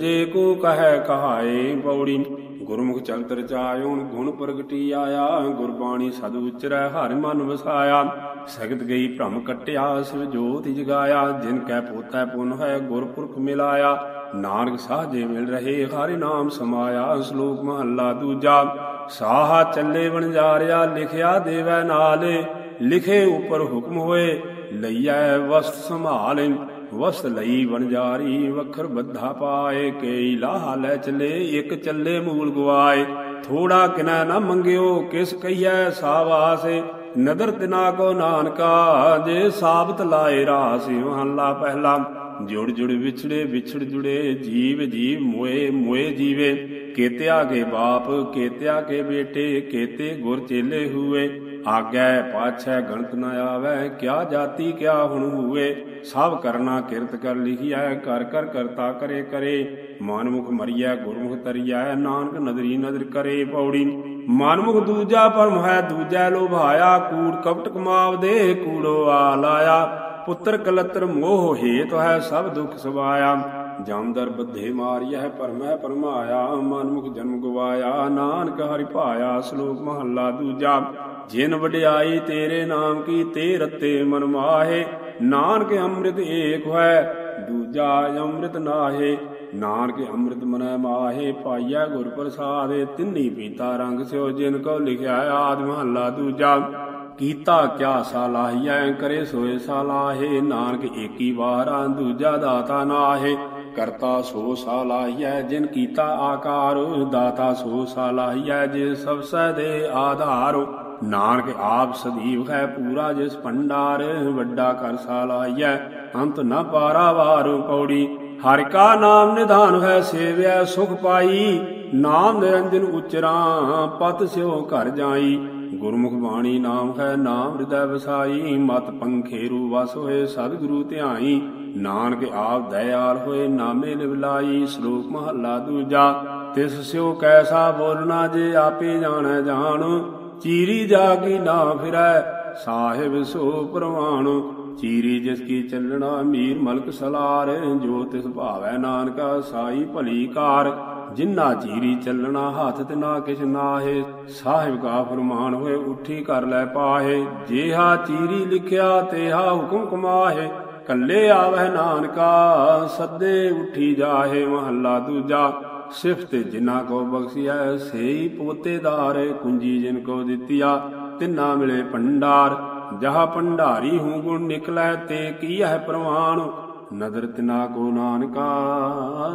ਜੇ ਕੋ ਕਹੈ ਕਹਾਏ ਪੌੜੀ ਗੁਰਮੁਖ ਚਲਤ ਰਚਾਇਓ ਗੁਣ ਪ੍ਰਗਟੀ ਆਇਆ, ਗੁਰਬਾਣੀ ਸਦ ਉਚਰੈ, ਹਰਿ ਮਨ ਵਸਾਇਆ। ਸਗਤ ਗਈ ਭ੍ਰਮ ਕਟਿਆ, ਸਿਵ ਜੋਤਿ ਜਗਾਇਆ, ਜਿਨ ਕੈ ਪੋਤੈ ਪੁਨ ਹੈ ਗੁਰਪੁਰਖ ਮਿਲਾਇਆ। ਨਾਨਕ ਸਾਜੇ ਮਿਲ ਰਹੇ, ਹਰਿ ਨਾਮ ਸਮਾਇਆ, ਸ਼ਲੋਕ ਮਹੱਲਾ ਦੂਜਾ। ਸਾਹਾ ਚੱਲੇ ਵਣਜਾਰਿਆ, ਲਿਖਿਆ ਦੇਵੈ ਨਾਲੇ। ਲਿਖੇ ਉਪਰ ਹੁਕਮ ਹੋਏ, ਲਈਐ ਵਸਤ ਸੰਭਾਲ। ਵਸਤ ਲਈ ਵਣਜਾਰੀ ਵਖਰ ਬੱਧਾ ਪਾਏ ਕਈ ਲਾਹ ਲੈ ਚਲੇ ਇੱਕ ਚੱਲੇ ਮੂਲ ਗਵਾਏ ਥੋੜਾ ਕਿਨਾ ਨਾ ਮੰਗਿਓ ਕਿਸ ਕਹੀਐ ਸਾਵਾਸੇ ਨਦਰ ਤਿਨਾ ਕੋ ਨਾਨਕਾ ਜੇ ਸਾਬਤ ਲਾਏ ਰਾਸ ਮਹੱਲਾ ਪਹਿਲਾ ਜੁੜ ਜੁੜ ਵਿਛੜੇ ਵਿਛੜ ਜੁੜੇ ਜੀਵ ਜੀਵ ਮੋਏ ਮੋਏ ਜੀਵੇ ਕੇਤਿਆ ਕੇ ਬਾਪ ਕੇਤਿਆ ਕੇ ਬੇਟੇ ਕੇਤੇ ਗੁਰ ਚੇਲੇ ਹੁਏ ਆਗੈ ਪਾਛੈ ਗਣਤ ਨ ਆਵੈ, ਕਿਆ ਜਾਤੀ ਕਿਆ ਹੁਣ ਹੁਏ ਸਭ ਕਰਨਾ ਕਿਰਤ ਕਰ ਲਿਖਿਆ ਕਰ ਕਰ ਕਰਤਾ ਕਰੇ ਕਰੇ, ਮਨਮੁਖ ਮਰੀਐ, ਗੁਰਮੁਖ ਤਰੀਐ, ਨਾਨਕ ਨਦਰੀ ਨਦਰ ਕਰੇ ਪੌੜੀ, ਮਾਨਮੁਖ ਦੂਜਾ ਪਰਮ ਹੈ, ਦੂਜਾ ਲੋਭਾਇਆ, ਕੂੜ ਕਪਟ ਕਮਾਵ ਦੇ ਕੂੜੋ ਆ ਲਾਇਆ ਪੁੱਤਰ ਕਲਤਰ ਮੋਹ ਹੇਤ ਹੈ, ਸਭ ਦੁਖ ਸਵਾਇਆ। ਜਮਦਰ ਬੱਧੇ ਮਾਰਿਆ ਪਰਮੈ ਪਰਮਾਇਆ ਮਨਮੁਖ ਜਨਮ ਗਵਾਇਆ, ਨਾਨਕ ਹਰਿ ਭਾਇਆ, ਸ਼ਲੋਕ ਮਹੱਲਾ ਦੂਜਾ, ਜਿਨ ਵਡਿਆਈ ਤੇਰੇ ਨਾਮ ਕੀ ਤੇ ਰਤੇ ਮਨ ਮਾਹੇ, ਨਾਨਕ ਅੰਮ੍ਰਿਤ ਏਕ ਹੈ ਦੂਜਾ ਅੰਮ੍ਰਿਤ ਨਾਹੇ, ਨਾਨਕ ਅੰਮ੍ਰਿਤ ਮਨੈ ਮਾਹੇ, ਪਾਈਐ ਗੁਰ ਪ੍ਰਸਾਦਿ, ਤਿੰਨੀ ਪੀਤਾ ਰੰਗ ਸਿਓ ਜਿਨ ਕੋ ਲਿਖਿਆ ਆਦ ਮਹੱਲਾ ਦੂਜਾ, ਕੀਤਾ ਕਿਆ ਸਾਲਾਹੀਐ ਕਰੇ ਸੋਏ ਸਾਲਾਹੇ ਨਾਨਕ ਏਕੀ ਵਾਰਾਂ ਦੂਜਾ ਦਾਤਾ ਨਾਹੇ ਕਰਤਾ ਸੋ ਸਾਲਾਹੀਐ ਜਿਨ ਕੀਤਾ ਆਕਾਰ, ਦਾਤਾ ਸੋ ਸਾਲਾਹੀਐ ਜੇ ਸਭ ਸੈ ਦੇ ਆਧਾਰ। ਨਾਨਕ ਆਪ ਸਦੀਵ ਹੈ ਪੂਰਾ, ਜਿਸ ਭੰਡਾਰ ਵੱਡਾ ਕਰ ਸਾਲਾਹੀਐ ਅੰਤ ਨ ਪਾਰਾਵਾਰ ਪੌੜੀ। ਹਰਿ ਕਾ ਨਾਮ ਨਿਧਾਨ ਹੈ ਸੇਵਿਆ ਸੁਖ ਪਾਈ। ਨਾਮ ਨਿਰੰਜਨ ਉਚਰਾ, ਪਤ ਸਿਓ ਘਰ ਜਾਈ। ਗੁਰਮੁਖ ਬਾਣੀ ਨਾਮ ਹੈ, ਨਾਮ ਹਿਰਦੈ ਵਸਾਈ। ਮਤ ਪੰਖੇਰੂ ਵਸ ਹੋਏ, ਸਤਿਗੁਰੂ ਧਿਆਈ। ਨਾਨਕ ਆਪ ਦਇਆਲ ਹੋਏ ਨਾਮੇ ਲਿਵਲਾਈ ਸ਼ਲੋਕ ਮਹੱਲਾ ਦੂਜਾ, ਤਿਸ ਸਿਓ ਕੈਸਾ ਬੋਲਣਾ ਜੇ ਆਪੇ ਜਾਣੈ ਜਾਣ, ਚੀਰੀ ਜਾਗੀ ਨਾ ਫਿਰੈ ਸਾਹਿਬ ਸੋ ਪ੍ਰਵਾਣ, ਚੀਰੀ ਜਿਸ ਕੀ ਚੱਲਣਾ ਮੀਰ ਮਲਕ ਸਲਾਰ, ਜੋ ਤਿਸ ਭਾਵੈ ਨਾਨਕਾ ਸਾਈ ਭਲੀ ਕਾਰ ਜਿਨ੍ਹਾਂ ਚੀਰੀ ਚੱਲਣਾ ਹੱਥ ਤੇ ਨਾ ਕਿਛ ਨਾਹੇ, ਸਾਹਿਬ ਕਾ ਫਰਮਾਨ ਹੋਏ ਉੱਠੀ ਕਰ ਲੈ ਪਾਹੇ, ਜੇਹਾ ਚੀਰੀ ਲਿਖਿਆ ਤੇਹਾ ਹੁਕਮ ਕਮਾਹੇ ਕੱਲੇ ਆਵਹਿ ਨਾਨਕਾ, ਸੱਦੇ ਉਠੀ ਜਾਹੇ ਮਹੱਲਾ ਦੂਜਾ। ਸਿਫਤ ਜਿਨਾ ਕੋ ਬਖਸ਼ਿਆ ਸੇਈ ਪੋਤੇਦਾਰ ਕੁੰਜੀ ਜਿਨ ਕੋ ਦਿੱਤੀਆ। ਤਿੰਨਾ ਮਿਲੇ ਭੰਡਾਰ, ਜਹਾ ਭੰਡਾਰੀ ਹੂੰ ਗੁਣ ਨਿਕਲੈ ਤੇ ਕੀ ਹੈ ਪ੍ਰਮਾਣ ਨਦਰ ਤਿਨਾ ਕੋ ਨਾਨਕਾ,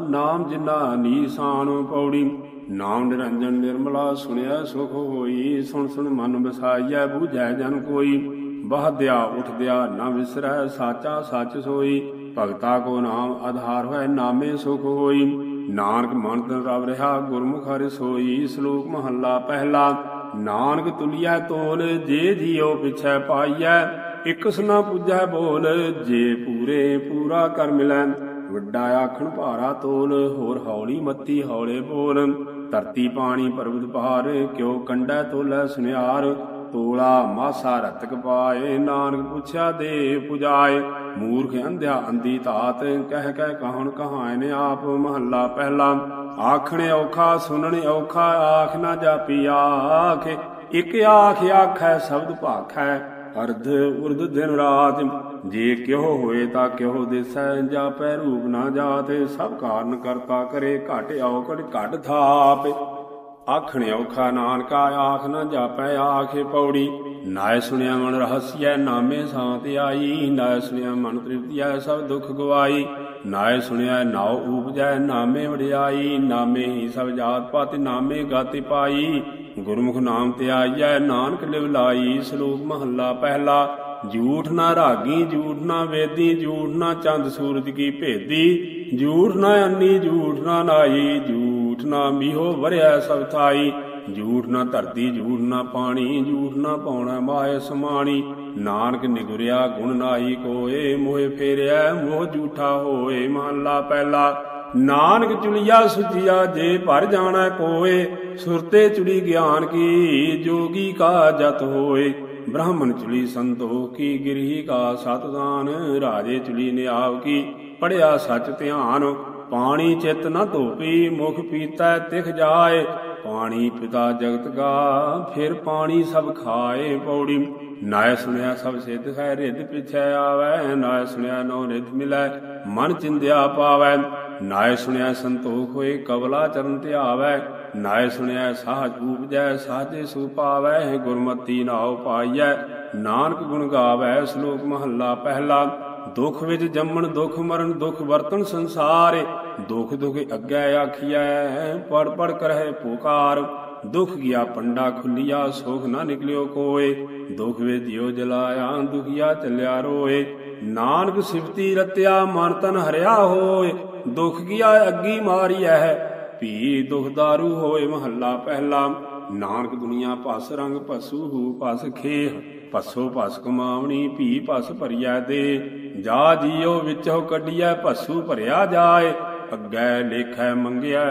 ਨਾਮ ਜਿਨਾ ਨੀਸਾਨ ਪੌੜੀ। ਨਾਮ ਨਿਰੰਜਨ ਨਿਰਮਲਾ ਸੁਣਿਆ ਸੁਖ ਹੋਈ, ਸੁਣ ਸੁਣ ਮਨ ਵਸਾਈਐ, ਬੂਝੈ ਜਨ ਕੋਈ। ਬਹਦਿਆ ਉਠਦਿਆ ਨਾ ਵਿਸਰੈ ਸਾਚਾ ਸੱਚ ਸੋਈ, ਭਗਤਾ ਕੋ ਨਾਮ ਆਧਾਰ ਹੋਇ ਨਾਮੇ ਸੁਖ ਹੋਈ। ਨਾਨਕ ਮਨ ਤਨ ਰਵ ਰਹਾ ਗੁਰਮੁਖ ਹਰਿ ਸੋਈ, ਸ਼ਲੋਕ ਮਹੱਲਾ ਪਹਿਲਾ। ਨਾਨਕ ਤੁਲਿਆ ਤੋਲ, ਜੇ ਜੀਉ ਪਿਛੈ ਪਾਈਐ, ਇਕ ਸੁਨਾ ਪੁੱਜੈ ਬੋਲ, ਜੇ ਪੂਰੇ ਪੂਰਾ ਕਰ ਮਿਲੈ। ਵੱਡਾ ਆਖਣ ਭਾਰਾ ਤੋਲ, ਹੋਰ ਹੌਲੀ ਮੱਤੀ ਹੌਲੇ ਬੋਲ। ਧਰਤੀ ਪਾਣੀ ਪਰਬਤ ਪਹਾੜ ਕਿਉ ਕੰਡੈ ਤੋਲੈ ਸੁਨਿਆਰ ਤੋਲਾ ਮਾਸਾ ਰਤਕ ਪਾਏ, ਨਾਨਕ ਪੁੱਛਿਆ ਦੇ ਪੁਜਾਏ। ਮੂਰਖ ਅੰਧਿਆ ਅੰਦੀ ਧਾਤ, ਕਹਿ ਕਹਿ ਕਹਣ ਕਹਾਇ ਆਪ ਮਹੱਲਾ ਪਹਿਲਾ। ਆਖਣ ਔਖਾ ਸੁਣਨ ਔਖਾ, ਆਖ ਨਾ ਜਾਪੀ ਆਖ। ਇਕ ਆਖ ਆਖੈ, ਸ਼ਬਦ ਭਾਖੈ, ਅਰਧ ਉਰਧ ਦਿਨ ਰਾਤ। ਜੇ ਕਿਹੋ ਹੋਏ ਤਾਂ ਕਿਉ ਦਿਸੈ, ਜਾਪੈ ਰੂਪ ਨਾ ਜਾਤ। ਸਭ ਕਾਰਨ ਕਰਤਾ ਕਰੇ, ਘਟ ਔਕੜ ਘਟ ਥਾਪ। ਆਖਣ ਔਖਾ ਨਾਨਕਾ, ਆਖ ਨਾ ਜਾਪੈ, ਆਖੇ ਪੌੜੀ। ਨਾਇ ਸੁਣਿਆ ਮਨ ਰਹਸੀਐ ਨਾਮੇ ਸਾਤ ਆਈ। ਨਾਇ ਸੁਣਿਆ ਮਨ ਤ੍ਰਿਪਤੀਐ ਸਭ ਦੁਖ ਗਵਾਈ। ਨਾਇ ਸੁਣਿਆ ਨਾਉ ਉਪਜੈ ਨਾਮੇ ਵਡਿਆਈ। ਨਾਮੇ ਹੀ ਸਭ ਜਾਤ ਪਾਤ, ਨਾਮੇ ਗਾਤੀ ਪਾਈ। ਗੁਰਮੁਖ ਨਾਮ ਤੇ ਆਈਐ ਨਾਨਕ ਲਿਵ ਲਾਈ। ਸ਼ਲੋਕ ਮਹੱਲਾ ਪਹਿਲਾ। ਝੂਠ ਨਾ ਰਾਗੀ, ਝੂਠ ਨਾ ਵੇਦੀ, ਝੂਠ ਨਾ ਚੰਦ ਸੂਰਜ ਕੀ ਭੇਦੀ। ਝੂਠ ਨਾ ਅੰਨੀ, ਝੂਠ ਨਾ ਨਾਈ ਝੂਠ ਨਾ ਮੀਹੋ ਵਰਿਆ ਸਭ ਥਾਈ। ਝੂਠ ਨਾ ਧਰਤੀ, ਝੂਠ ਨਾ ਪਾਣੀ, ਝੂਠ ਨਾ ਪਾਉਣਾ ਮਾਇ ਸਮਾਣੀ। ਨਾਨਕ ਨਿਗੁਰਿਆ, ਗੁਣ ਨਾਈ ਕੋਏ, ਮੋਹਿ ਫੇਰਿਆ, ਮੋਹ ਝੂਠਾ ਹੋਏ, ਮਹੱਲਾ ਪਹਿਲਾ। ਨਾਨਕ ਚੁਲਿਆ ਸੁਜੀਆ ਜੇ ਭਰ ਜਾਣਾ ਕੋਏ, ਸੁਰਤੇ ਚੁੜੀ ਗਿਆਨ ਕੀ, ਜੋਗੀ ਕਾ ਜਤ ਹੋਏ। ਬ੍ਰਾਹਮਣ ਚੁਲੀ ਸੰਤੋਖ ਕੀ ਗਿਰਹੀ ਕਾ ਸਤਦਾਨ, ਰਾਜੇ ਚੁਲੀ ਨਿਆਵ ਕੀ ਪੜਿਆ ਸੱਚ ਧਿਆਨ, ਪਾਣੀ ਚਿਤ ਨ ਧੋਪੀ, ਮੁਖ ਪੀਤਾ ਤਿਖ ਜਾਏ, ਪਾਣੀ ਪਿਤਾ ਜਗਤ ਕਾ ਫਿਰ ਪਾਣੀ ਸਭ ਖਾਏ ਪੌੜੀ। ਨਾਇ ਸੁਣਿਆ ਸਭ ਸਿੱਧ ਹੈ, ਰਿੱਧ ਪਿਛੈ ਆਵੈ, ਨਾਇ ਸੁਣਿਆ ਨੋ ਰਿੱਧ ਮਿਲੈ, ਮਨ ਚਿੰਦਿਆ ਪਾਵੈ। ਨਾਇ ਸੁਣਿਆ ਸੰਤੋਖ ਹੋਏ, ਕਵਲਾ ਚਰਨ ਧਿਆਵੈ ਨਾਇ ਸੁਣਿਆ ਸਾਜ ਉਪਜੈ ਸਾਜੇ ਸੁ ਪਾਵੈ ਗੁਰਮਤੀ ਨਾਉ ਪਾਈਐ। ਨਾਨਕ ਗੁਣ ਗਾਵੈ, ਸ਼ਲੋਕ ਮਹੱਲਾ ਪਹਿਲਾ। ਦੁਖ ਵਿੱਚ ਜੰਮਣ, ਦੁਖ ਮਰਨ, ਦੁਖ ਵਰਤਨ ਸੰਸਾਰ ਦੁਖ ਦੁਖ ਅੱਗੇ ਆਖੀਐ, ਪੜ ਪੜ ਕਰਹਿ ਪੁਕਾਰ। ਦੁਖ ਗਿਆ ਪੰਡਾ ਖੁੱਲਿਆ, ਸੁਖ ਨਾ ਨਿਕਲਿਓ ਕੋਏ। ਦੁਖ ਵਿੱਚ ਦਿਓ ਜਲਾਇਆ ਦੁਖੀਆ ਚੱਲਿਆ ਰੋਏ। ਨਾਨਕ ਸਿਫਤੀ ਰਤਿਆ, ਮਨ ਤਨ ਹਰਿਆ ਹੋਏ। ਦੁਖ ਗਿਆ, ਅੱਗੀ ਮਾਰੀਐ ਭੀ ਦੁਖ ਦਾਰੂ ਹੋਏ ਮਹੱਲਾ ਪਹਿਲਾ। ਨਾਨਕ ਦੁਨੀਆ ਪਸ ਰੰਗ ਪਸੂ ਹੂ ਪਸ ਖੇਹ। ਪਸੋ ਪਸ ਕਮਾਵਣੀ ਭੀ ਪਸ ਭਰਿਆ ਦੇ। ਜਾ ਜੀਓ ਵਿੱਚੋਂ ਕੱਢਿਐ ਭਸੂ ਭਰਿਆ ਜਾਏ। ਅੱਗੇ ਲੇਖੈ ਮੰਗਿਆ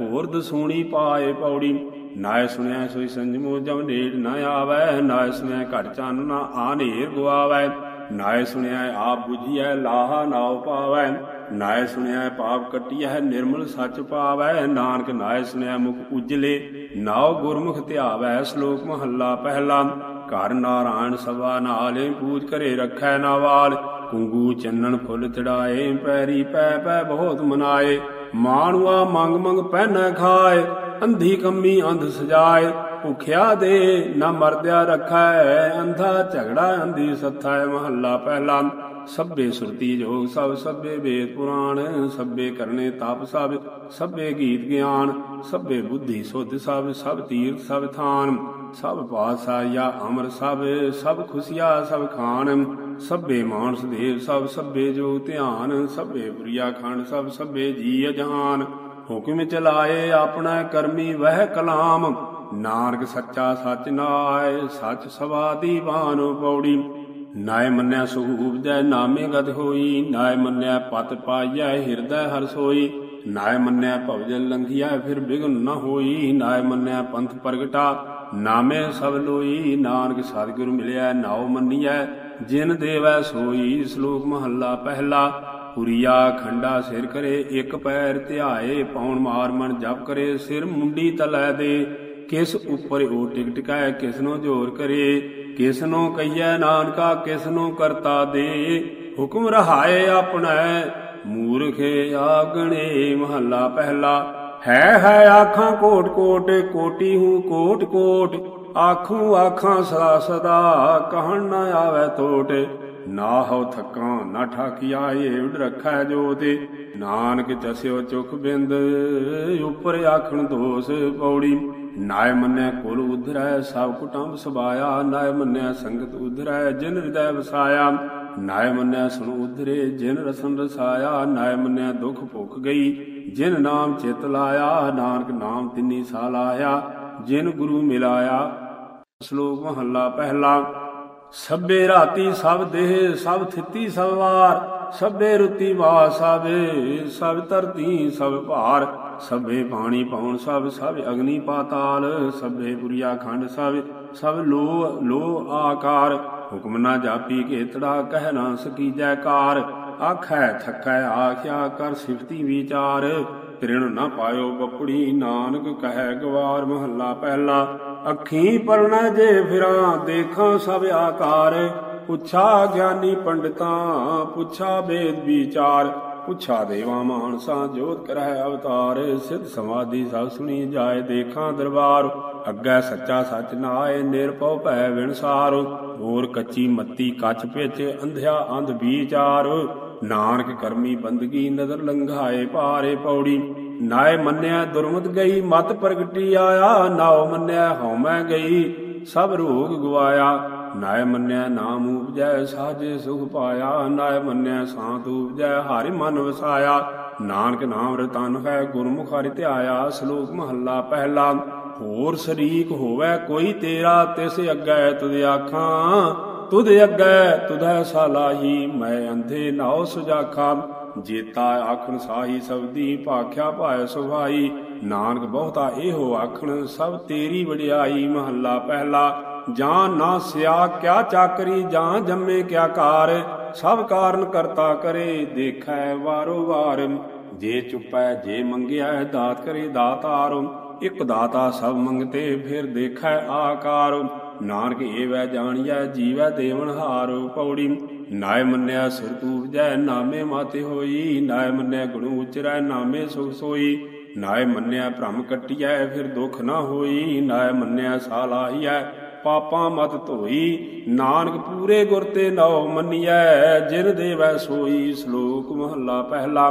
ਹੋਰ ਦਸੂਣੀ ਪਾਏ ਪੌੜੀ। ਨਾਇ ਸੁਣਿਆ ਸੋਈ ਸੰਜਮੋ ਜਮ ਨੇੜ ਨਾ ਆਵੈ। ਨਾਇ ਸੁਣਿਆ ਘਟ ਚੰਨ ਨਾ ਆਨੇਰ ਗਵਾਵੈ ਨਾਇ ਸੁਣਿਆ ਆਪ 부ਝੀਐ ਲਾਹਾ ਨਾਉ ਪਾਵੈ। ਨਾਇ ਸੁਣਿਆ ਪਾਪ ਹੈ, ਨਿਰਮਲ ਸੱਚ ਪਾਵੈ, ਨਾਨਕ ਨਾਇ ਸੁਣਿਆ ਮੁਖ ਉਜਲੇ, ਨਾਉ ਗੁਰਮੁਖ ਧਿਆਵੈ, ਸ਼ਲੋਕ ਮਹੱਲਾ ਪਹਿਲਾ, ਘਰ ਨਾਰਾਇਣ ਸਭਾ ਨਾਲੇ, ਪੂਜ ਕਰੇ ਰੱਖੈ ਨਾਵਾਲ, ਕੁੰਗੂ ਚੰਨਣ ਫੁੱਲ ਚੜਾਏ, ਪੈਰੀ ਪੈ ਪੈ ਬਹੁਤ ਮਨਾਏ, ਮਾਣੂਆ ਮੰਗ ਮੰਗ ਪਹਿਨੈ ਖਾਏ, ਅੰਧੀ ਕੰਮੀ ਅੰਧ ਸਜਾਏ, ਭੁਖਿਆ ਦੇ ਨਾ ਮਰਦਿਆ ਰੱਖੈ, ਅੰਧਾ ਝਗੜਾ ਅੰਧੀ ਸਥਾਇ ਮਹੱਲਾ ਪਹਿਲਾ। ਸਭੇ ਸੁਰਤੀ ਜੋਗ ਸਭ, ਸਭੇ ਵੇਦ ਪੁਰਾਣ, ਸਭੇ ਕਰਨੇ ਤਪ ਸਭ ਸਭੇ ਗੀਤ ਗਿਆਨ, ਸਭੇ ਬੁੱਧੀ ਸੁਧ ਸਭ ਸਭ ਤੀਰਥ, ਸਭ ਥਾਨ, ਸਭ ਪਾਤਸ਼ਾਹਿਆ ਅਮਰ ਸਭ ਸਭ ਖੁਸ਼ੀਆ, ਸਭ ਖਾਨ, ਸਭੇ ਮਾਨਸ ਦੇਵ, ਸਭ, ਸਭੇ ਜੋ ਧਿਆਨ, ਸਭੇ ਬੁਰੀਆ ਖੰਡ, ਸਭ, ਸਭੇ ਜੀ ਅਜਾਨ ਹੁਕਮ ਚਲਾਏ ਆਪਣਾ ਕਰਮੀ ਵਹਿ ਕਲਾਮ, ਨਾਨਕ ਸੱਚਾ ਸੱਚ ਨਾਏ, ਸੱਚ ਸਵਾ ਦੀਵਾਨ ਪੌੜੀ। ਨਾਇ ਮੰਨਿਆ ਸੁਖ ਉਪਜੈ ਨਾਮੇ ਗਤ ਹੋਈ, ਨਾਇ ਮੰਨਿਆ ਪਤ ਪਾਈਐ ਹਿਰਦੈ ਹਰ ਸੋਈ, ਨਾਇ ਮੰਨਿਆ ਭਵਜਲ ਲੰਘਿਆ ਫਿਰ ਬਿਗਨ ਨ ਹੋਈ, ਨਾਇ ਮੰਨਿਆ ਪੰਥ ਪ੍ਰਗਟਾ, ਨਾਮੇ ਸਭ ਲੋਈ, ਨਾਨਕ ਸਤਿਗੁਰ ਮਿਲਿਆ ਨਾਉ ਮੰਨੀਐ, ਜਿਨ ਦੇਵੈ ਸੋਈ, ਸ਼ਲੋਕ ਮਹੱਲਾ ਪਹਿਲਾ, ਪੁਰੀਆ ਖੰਡਾ ਸਿਰ ਕਰੇ, ਇੱਕ ਪੈਰ ਧਿਆਏ ਪੌਣ ਮਾਰ ਮਨ ਜਪ ਕਰੇ, ਸਿਰ ਮੁੰਡੀ ਤਲੈ ਦੇ, ਕਿਸ ਉਪਰ ਉਹ ਟਿਕ ਟਿਕਾਇ, ਕਿਸ ਨੂੰ ਜੋਰ ਕਰੇ ਕਿਸ ਨੂੰ ਕਹੀਐ ਨਾਨਕਾ ਕਿਸ ਨੂੰ ਕਰਤਾ ਦੇ। ਹੁਕਮ ਰਹਾਏ ਆਪਣਾ, ਮੂਰਖੇ ਆਗਣੇ ਮਹੱਲਾ ਪਹਿਲਾ। ਹੈ ਹੈ ਆਖਾਂ ਕੋਟ ਕੋਟ, ਕੋਟੀ ਹੂੰ ਕੋਟ ਕੋਟ। ਆਖੂ ਆਖਾਂ ਸਦਾ ਸਦਾ ਕਹਣ ਨਾ ਆਵੇ ਟੋਟ ਨਾ ਹੋ ਥਕਾਂ, ਨਾ ਠਾਕੀਆ ਏਵਡ ਰੱਖੈ ਜੋਤੇ। ਨਾਨਕ ਚਸਿਓ ਚੁਖ ਬਿੰਦ, ਉਪਰ ਆਖਣ ਦੋਸ ਪੌੜੀ। ਨਾਇ ਮੰਨੈ ਕੁਲ ਉਧਰੈ, ਸਭ ਕੁਟੰਬ ਸਬਾਇਆ ਨਾਇ ਮੰਨੈ ਸੰਗਤ ਉਧਰੈ, ਜਿਨ ਹਿਰਦੈ ਵਸਾਇਆ। ਨਾਇ ਮੰਨੈ ਸੁਣ ਉਧਰੇ, ਜਿਨ ਰਸਨ ਰਸਾਇਆ। ਨਾਇ ਮੰਨੈ ਦੁਖ ਭੁਖ ਗਈ, ਜਿਨ ਨਾਮ ਚਿਤ ਲਾਇਆ। ਨਾਨਕ ਨਾਮ ਤਿੰਨੀ ਸਾਲ ਆਇਆ ਜਿਨ ਗੁਰੂ ਮਿਲਾਇਆ। ਸ਼ਲੋਕ ਮਹੱਲਾ ਪਹਿਲਾ, ਸਭੇ ਰਾਤੀ ਸਭ ਦੇਹ, ਸਭ ਥਿੱਤੀ ਸਭ ਵਾਰ। ਸਭੇ ਰੁਤੀ ਵਾ ਸਭੇ ਸਭ ਧਰਤੀ ਸਭ ਭਾਰ। ਸਭੇ ਪਾਣੀ ਪਾਉਣ ਸਭ ਸਭ ਅਗਨੀ ਪਾਤਾਲ, ਸਭੇ ਪੁਰੀਆ ਖੰਡ ਸਭ ਸਭ ਲੋ ਲੋ ਆਕਾਰ। ਹੁਕਮ ਨਾ ਜਾਪੀ ਕੇਤੜਾ, ਕਹਿ ਨਾ ਸਕੀ ਜੈਕਾਰ ਆਖੈ, ਥਕੈ, ਆਖਿਆ ਕਰ ਸਿਫਤੀ ਵਿਚਾਰ। ਤ੍ਰਿਣ ਨਾ ਪਾਇਓ ਬਪੜੀ, ਨਾਨਕ ਕਹਿ ਗਵਾਰ ਮਹੱਲਾ ਪਹਿਲਾ। ਅੱਖੀ ਪਰਣਾ ਜੇ ਫਿਰਾਂ, ਦੇਖਾਂ ਸਭ ਆਕਾਰ। ਪੁੱਛਾ ਗਿਆਨੀ ਪੰਡਤਾਂ, ਪੁੱਛਾ ਵੇਦ ਵਿਚਾਰ। ਪੁੱਛਾ ਦੇਵਾ ਮਾਨਸਾ, ਜੋਤ ਕਰਹਿ ਅਵਤਾਰ, ਸਿੱਧ ਸਮਾਧੀ ਸਭ ਸੁਣੀ ਜਾਏ, ਦੇਖਾਂ ਦਰਬਾਰ, ਅੱਗੇ ਸੱਚਾ ਸੱਚ ਨਾਏ, ਨਿਰਭਉ ਭੈ ਵਿਣਸਾਰ, ਹੋਰ ਕੱਚੀ ਮੱਤੀ ਕੱਚ ਵਿੱਚ ਅੰਧਿਆ ਅੰਧ ਵਿਚਾਰ, ਨਾਨਕ ਕਰਮੀ ਬੰਦਗੀ ਨਦਰ ਲੰਘਾਏ ਭਾਰੇ ਪੌੜੀ, ਨਾਏ ਮੰਨਿਆ ਦੁਰਮਤ ਗਈ, ਮਤ ਪ੍ਰਗਟੀ ਆਇਆ, ਨਾਉ ਮੰਨਿਆ ਹਉਮੈ ਗਈ, ਸਭ ਰੋਗ ਗਵਾਇਆ ਨਾਇ ਮੰਨਿਆ ਨਾਮ ਉਪਜੈ, ਸਾਜੇ ਸੁਖ ਪਾਇਆ, ਨਾਇ ਮੰਨਿਆ ਸਾਤ ਉਪਜੈ, ਹਰਿ ਮਨ ਵਸਾਇਆ। ਨਾਨਕ ਨਾਮ ਰਤਨ ਹੈ, ਗੁਰਮੁਖ ਹਰਿ ਧਿਆਇਆ, ਸ਼ਲੋਕ ਮਹੱਲਾ ਪਹਿਲਾ। ਹੋਰ ਸ਼ਰੀਕ ਹੋਵੇ ਕੋਈ ਤੇਰਾ, ਤਿਸ ਅੱਗੇ ਤੁਧ ਆਖਾਂ, ਤੁਧ ਅੱਗੇ ਤੁਧੈ ਸਾਲਾਹੀ, ਮੈਂ ਅੰਧੇ ਨਾਉ ਸੁਜਾਖਾ। ਜੇਤਾ ਆਖਣ ਸਾਹੀ ਸਬਦੀ ਭਾਖਿਆ ਭਾਇ ਸੁਭਾਈ ਨਾਨਕ ਬਹੁਤਾ ਇਹੋ ਆਖਣ, ਸਭ ਤੇਰੀ ਵਡਿਆਈ ਮਹੱਲਾ ਪਹਿਲਾ। ਜਾਂ ਨਾ ਸਿਆ, ਕਿਆ ਚਾਕਰੀ, ਜਾਂ ਜੰਮੇ ਕਿਆ ਕਾਰ, ਸਭ ਕਾਰਨ ਕਰਤਾ ਕਰੇ, ਦੇਖੈ ਵਾਰੋ ਵਾਰ। ਜੇ ਚੁੱਪੈ, ਜੇ ਮੰਗਿਆ ਦਾਤ ਕਰੇ ਦਾਤਾਰ। ਇਕ ਦਾਤਾ ਸਭ ਮੰਗਤੇ, ਫਿਰ ਦੇਖੈ ਆਕਾਰ। ਨਾਨਕ ਏਵੈ ਜਾਣੀਐ, ਜੀਵੈ ਦੇਵਨ ਹਾਰ ਪੌੜੀ। ਨਾਇ ਮੰਨਿਆ ਸੁਰਤੂਪ ਜੈ ਨਾਮੇ ਮਾਤੇ ਹੋਈ। ਨਾਇ ਮੰਨਿਆ ਗੁਣੂ ਉਚਰੈ, ਨਾਮੇ ਸੁਖ ਸੋਈ। ਨਾਇ ਮੰਨਿਆ ਭ੍ਰਮ ਕਟਿਐ, ਫਿਰ ਦੁਖ ਨਾ ਹੋਈ। ਨਾਇ ਮੰਨਿਆ ਸਾਲਾਹੀਐ ਪਾਪਾਂ ਮਤ ਧੋਈ, ਨਾਨਕ ਪੂਰੇ ਗੁਰ ਤੇ ਨਉ ਮੰਨੀਐ, ਜਿਨ ਦੇਵੈ ਸੋਈ ਸ਼ਲੋਕ ਮਹੱਲਾ ਪਹਿਲਾ।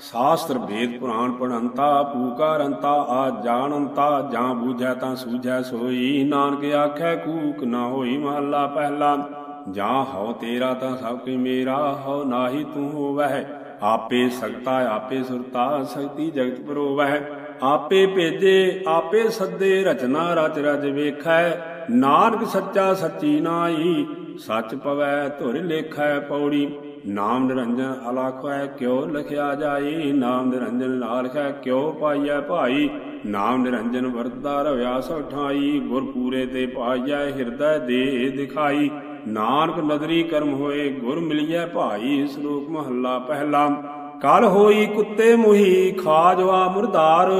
ਸ਼ਾਸਤਰ ਵੇਦ ਪੁਰਾਣ ਪੜੰਤਾ ਪੂਕਾਰੰਤਾ ਆ ਜਾਣੰਤਾ, ਜਾਂ ਬੂਝੈ ਤਾਂ ਸੂਝੈ ਸੋਈ, ਨਾਨਕ ਆਖੈ ਕੂਕ ਨਾ ਹੋਈ ਮਹੱਲਾ ਪਹਿਲਾ। ਜਾਂ ਹਉ ਤੇਰਾ ਤਾਂ ਸਭ ਕੀ ਮੇਰਾ, ਹਉ ਨਾਹੀ ਤੂੰ ਹੋਵਹਿ। ਆਪੇ ਸਗਤਾ, ਆਪੇ ਸੁਰਤਾ, ਸਗਤੀ ਜਗਤ ਪਰੋਵਹਿ। ਆਪੇ ਭੇਜੇ, ਆਪੇ ਸੱਦੇ, ਰਚਨਾ ਰਚ ਰਜ ਵੇਖੈ। ਨਾਨਕ ਸੱਚਾ ਸੱਚੀ ਨਾਈ ਸੱਚ ਪਵੈ ਧੁਰ ਲੇਖੈ ਪੌੜੀ। ਨਾਮ ਨਿਰੰਜਨ ਅਲਖੈ ਕਿਉ ਲਖਿਆ ਜਾਈ, ਨਾਮ ਨਿਰੰਜਨ ਨਾਲਖੈ ਕਿਉ ਪਾਈਐ ਭਾਈ। ਨਾਮ ਨਿਰੰਜਨ ਵਰਦਾ ਰਵਿਆ ਸਭ ਠਾਈ ਗੁਰ ਪੂਰੇ ਤੇ ਪਾਈਐ ਹਿਰਦੈ ਦੇ ਦਿਖਾਈ। ਨਾਨਕ ਨਦਰੀ ਕਰਮ ਹੋਏ, ਗੁਰ ਮਿਲਿਐ ਭਾਈ, ਸ਼ਲੋਕ ਮਹੱਲਾ ਪਹਿਲਾ। ਕਲ ਹੋਈ ਕੁੱਤੇ ਮੁਹੀ ਖਾਜਵਾ ਮੁਰਦਾਰ।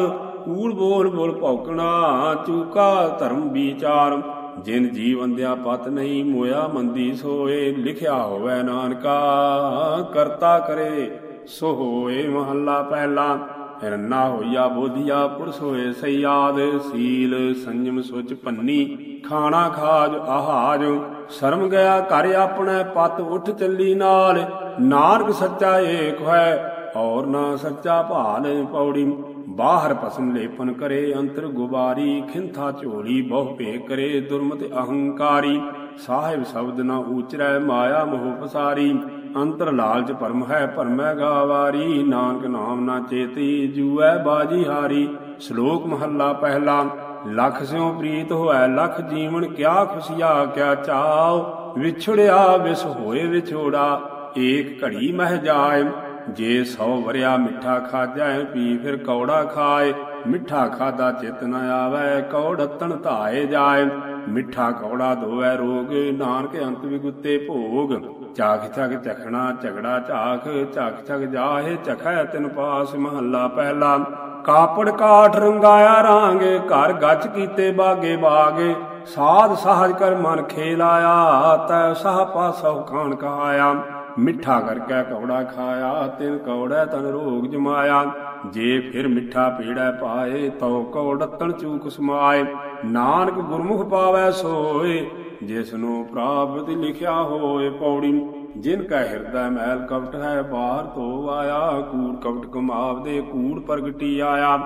ਕੂੜ ਬੋਲ ਬੋਲ ਭੌਕਣਾ, ਚੂਕਾ ਧਰਮ ਵਿਚਾਰ। ਜਿਨ ਜੀਵ ਅੰਧਿਆ ਪਤ ਨਹੀਂ ਮੋਇਆ ਮੰਦੀ ਸੋਏ, ਲਿਖਿਆ ਹੋਵੇ ਨਾਨਕਾ, ਕਰਤਾ ਕਰੇ, ਸੋ ਹੋਏ ਮਹੱਲਾ ਪਹਿਲਾ। ਰੰਨਾ ਹੋਈਆ ਬੋਧੀਆ ਪੁਰਸ ਹੋਏ ਸਈਆਦ ਸੀਲ ਸੰਜਮ ਸੁਚ ਪੰਨੀ, ਖਾਣਾ ਖਾਜ ਆਹਾਜ। ਸ਼ਰਮ ਗਿਆ ਘਰ ਆਪਣੇ ਪਤ ਉਠ ਚੱਲੀ ਨਾਲ। ਨਾਨਕ ਸੱਚਾ ਏਕ ਹੈ ਔਰ ਨਾ ਸੱਚਾ ਭਾਲ ਪੌੜੀ। ਬਾਹਰ ਭਸਮ ਲੇਪਨ ਕਰੇ, ਅੰਤਰ ਗੁਬਾਰੀ, ਖਿੰਥਾ ਝੋਲੀ, ਬਹੁ ਭੇ ਕਰੇ, ਦੁਰਮਤ ਅਹੰਕਾਰੀ। ਸਾਹਿਬ ਸ਼ਬਦ ਨਾ ਉਚਰੈ ਮਾਇਆ ਮੋਹ ਪਸਾਰੀ। ਅੰਤਰ ਲਾਲਚ ਭਰਮ ਹੈ, ਭਰਮੈ ਗਾਵਾਰੀ। ਨਾਨਕ ਨਾਮ ਨਾ ਚੇਤੀ, ਜੂਐ ਬਾਜੀ ਹਾਰੀ। ਸ਼ਲੋਕ ਮਹੱਲਾ ਪਹਿਲਾ, ਲਖ ਸਿਉ ਪ੍ਰੀਤ ਹੋਐ, ਲਖ ਜੀਵਨ ਕਿਆ ਖੁਸ਼ੀਆ, ਕਿਆ ਚਾਉ। ਵਿਛੜਿਆ ਵਿਸ ਹੋਏ, ਵਿਛੋੜਾ, ਏਕ ਘੜੀ ਮਹਿ ਜਾਏ। ਜੇ ਸੌ ਵਰਿਆ ਮਿੱਠਾ ਖਾਜੈ ਪੀ ਫਿਰ ਕੌੜਾ ਖਾਏ। ਮਿੱਠਾ ਖਾਦਾ ਚਿਤ ਨ ਆਵੈ ਕੌੜਤਨ ਧਾਏ ਜਾਏ। ਮਿੱਠਾ ਕੌੜਾ ਦੋਵੈ ਰੋਗ, ਨਾਨਕ ਅੰਤ ਵਿਗੁੱਤੇ ਭੋਗ। ਚਾਖ ਛਕ ਚਖਣਾ ਝਗੜਾ ਝਾਖ ਝਕ ਛਕ ਜਾਹੇ ਚਖੈ ਤਿਨ ਪਾਸ ਮਹੱਲਾ ਪਹਿਲਾ। ਕਾਪੜ ਕਾਠ ਰੰਗਾਇਆ ਰਾਂਗ, ਘਰ ਗੱਚ ਕੀਤੇ ਬਾਗੇ ਬਾਗੇ। ਸਾਧ ਸਾਹਜ ਕਰ ਮਨ ਖੇਲਾਇਆ, ਤੈ ਸਾਹ ਪਾਸੋ ਖਾਨ ਕਹਾਇਆ ਮਿੱਠਾ ਕਰਕੇ ਕੌੜਾ ਖਾਇਆ ਤਿਨ ਕੌੜਾ ਤਨ ਰੋਗ ਜਮਾਇਆ। ਜੇ ਫਿਰ ਮਿੱਠਾ ਪੀੜਾ ਪਾਏ, ਤਉ ਕੌੜਤਨ ਚੂਕ ਸਮਾਏ। ਨਾਨਕ ਗੁਰਮੁਖ ਪਾਵੈ ਸੋਏ ਜਿਸ ਨੂੰ ਪ੍ਰਾਪਤ ਲਿਖਿਆ ਹੋਏ ਪੌੜੀ। ਜਿਨ ਕਾ ਹਿਰਦਾ ਮਹਿਲ ਕਵਟ ਹੈ, ਬਾਹਰ ਤੋਂ ਆਇਆ, ਕੂੜ ਕਵਟ ਕਮਾਵ ਦੇ ਕੂੜ ਪ੍ਰਗਟੀ ਆਇਆ।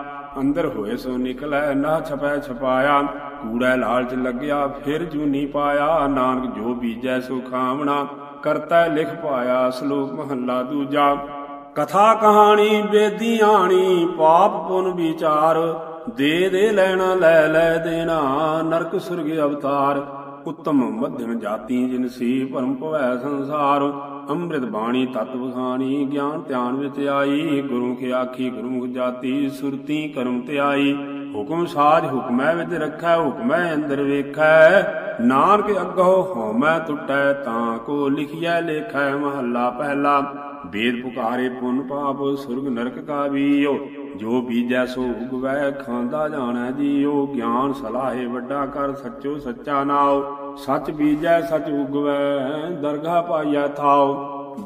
ਅੰਦਰ ਹੋਏ ਸੋ ਨਿਕਲੈ, ਨਾ ਛਪੈ ਛਪਾਇਆ। ਕੂੜੈ ਲਾਲਚ ਲੱਗਿਆ, ਫਿਰ ਜੂਨੀ ਪਾਇਆ। ਨਾਨਕ ਜੋ ਬੀਜੈ ਸੋ ਖਾਵਣਾ। ਕਰਤਾ ਲਿਖ ਪਾਇਆ ਸ਼ਲੋਕ ਮਹੱਲਾ ਦੂਜਾ। ਕਥਾ ਕਹਾਣੀ ਬੇਦੀ ਆਣੀ, ਪਾਪ ਪੁਨ ਵਿਚਾਰ, ਦੇ ਦੇ ਲੈਣਾ ਲੈ ਲੈ ਦੇਣਾ, ਨਰਕ ਸੁਰਗ ਅਵਤਾਰ। ਉੱਤਮ ਮਧਮ ਜਾਤੀ ਜਿਨ ਸੀ, ਭਰਮ ਭਵੈ ਸੰਸਾਰ। ਅੰਮ੍ਰਿਤ ਬਾਣੀ ਤਤ ਬਖਾਣੀ ਗਿਆਨ ਧਿਆਨ ਵਿੱਚ ਆਈ। ਗੁਰੂ ਕੇ ਆਖੀ ਗੁਰਮੁਖ ਜਾਤੀ, ਸੁਰਤੀ ਕਰਮ ਧਿਆਈ। ਹੁਕਮ ਸਾਜ ਹੁਕਮੈ ਵਿੱਚ ਰੱਖੈ, ਹੁਕਮੈ ਅੰਦਰ ਵੇਖੈ। ਨਾਨਕ ਅੱਗੋ ਹਉਮੈ ਟੁੱਟੈ, ਤਾਂ ਕੋ ਲਿਖਿਆ ਲੇਖੈ ਮਹੱਲਾ ਪਹਿਲਾ। ਵੇਦ ਪੁਕਾਰੇ ਪੁੰਨ ਪਾਪ, ਸੁਰਗ ਨਰਕ ਕਾ ਵੀਓ ਜੋ ਬੀਜੈ ਸੋ ਉਗਵੈ, ਖਾਂਦਾ ਜਾਣੈ ਜੀਓ। ਗਿਆਨ ਸਲਾਹੇ ਵੱਡਾ ਕਰ, ਸੱਚੋ ਸੱਚਾ ਨਾਉ। ਸੱਚ ਬੀਜੈ, ਸੱਚ ਉਗਵੈ ਦਰਗਾ ਪਾਈਐ ਥਾਉ।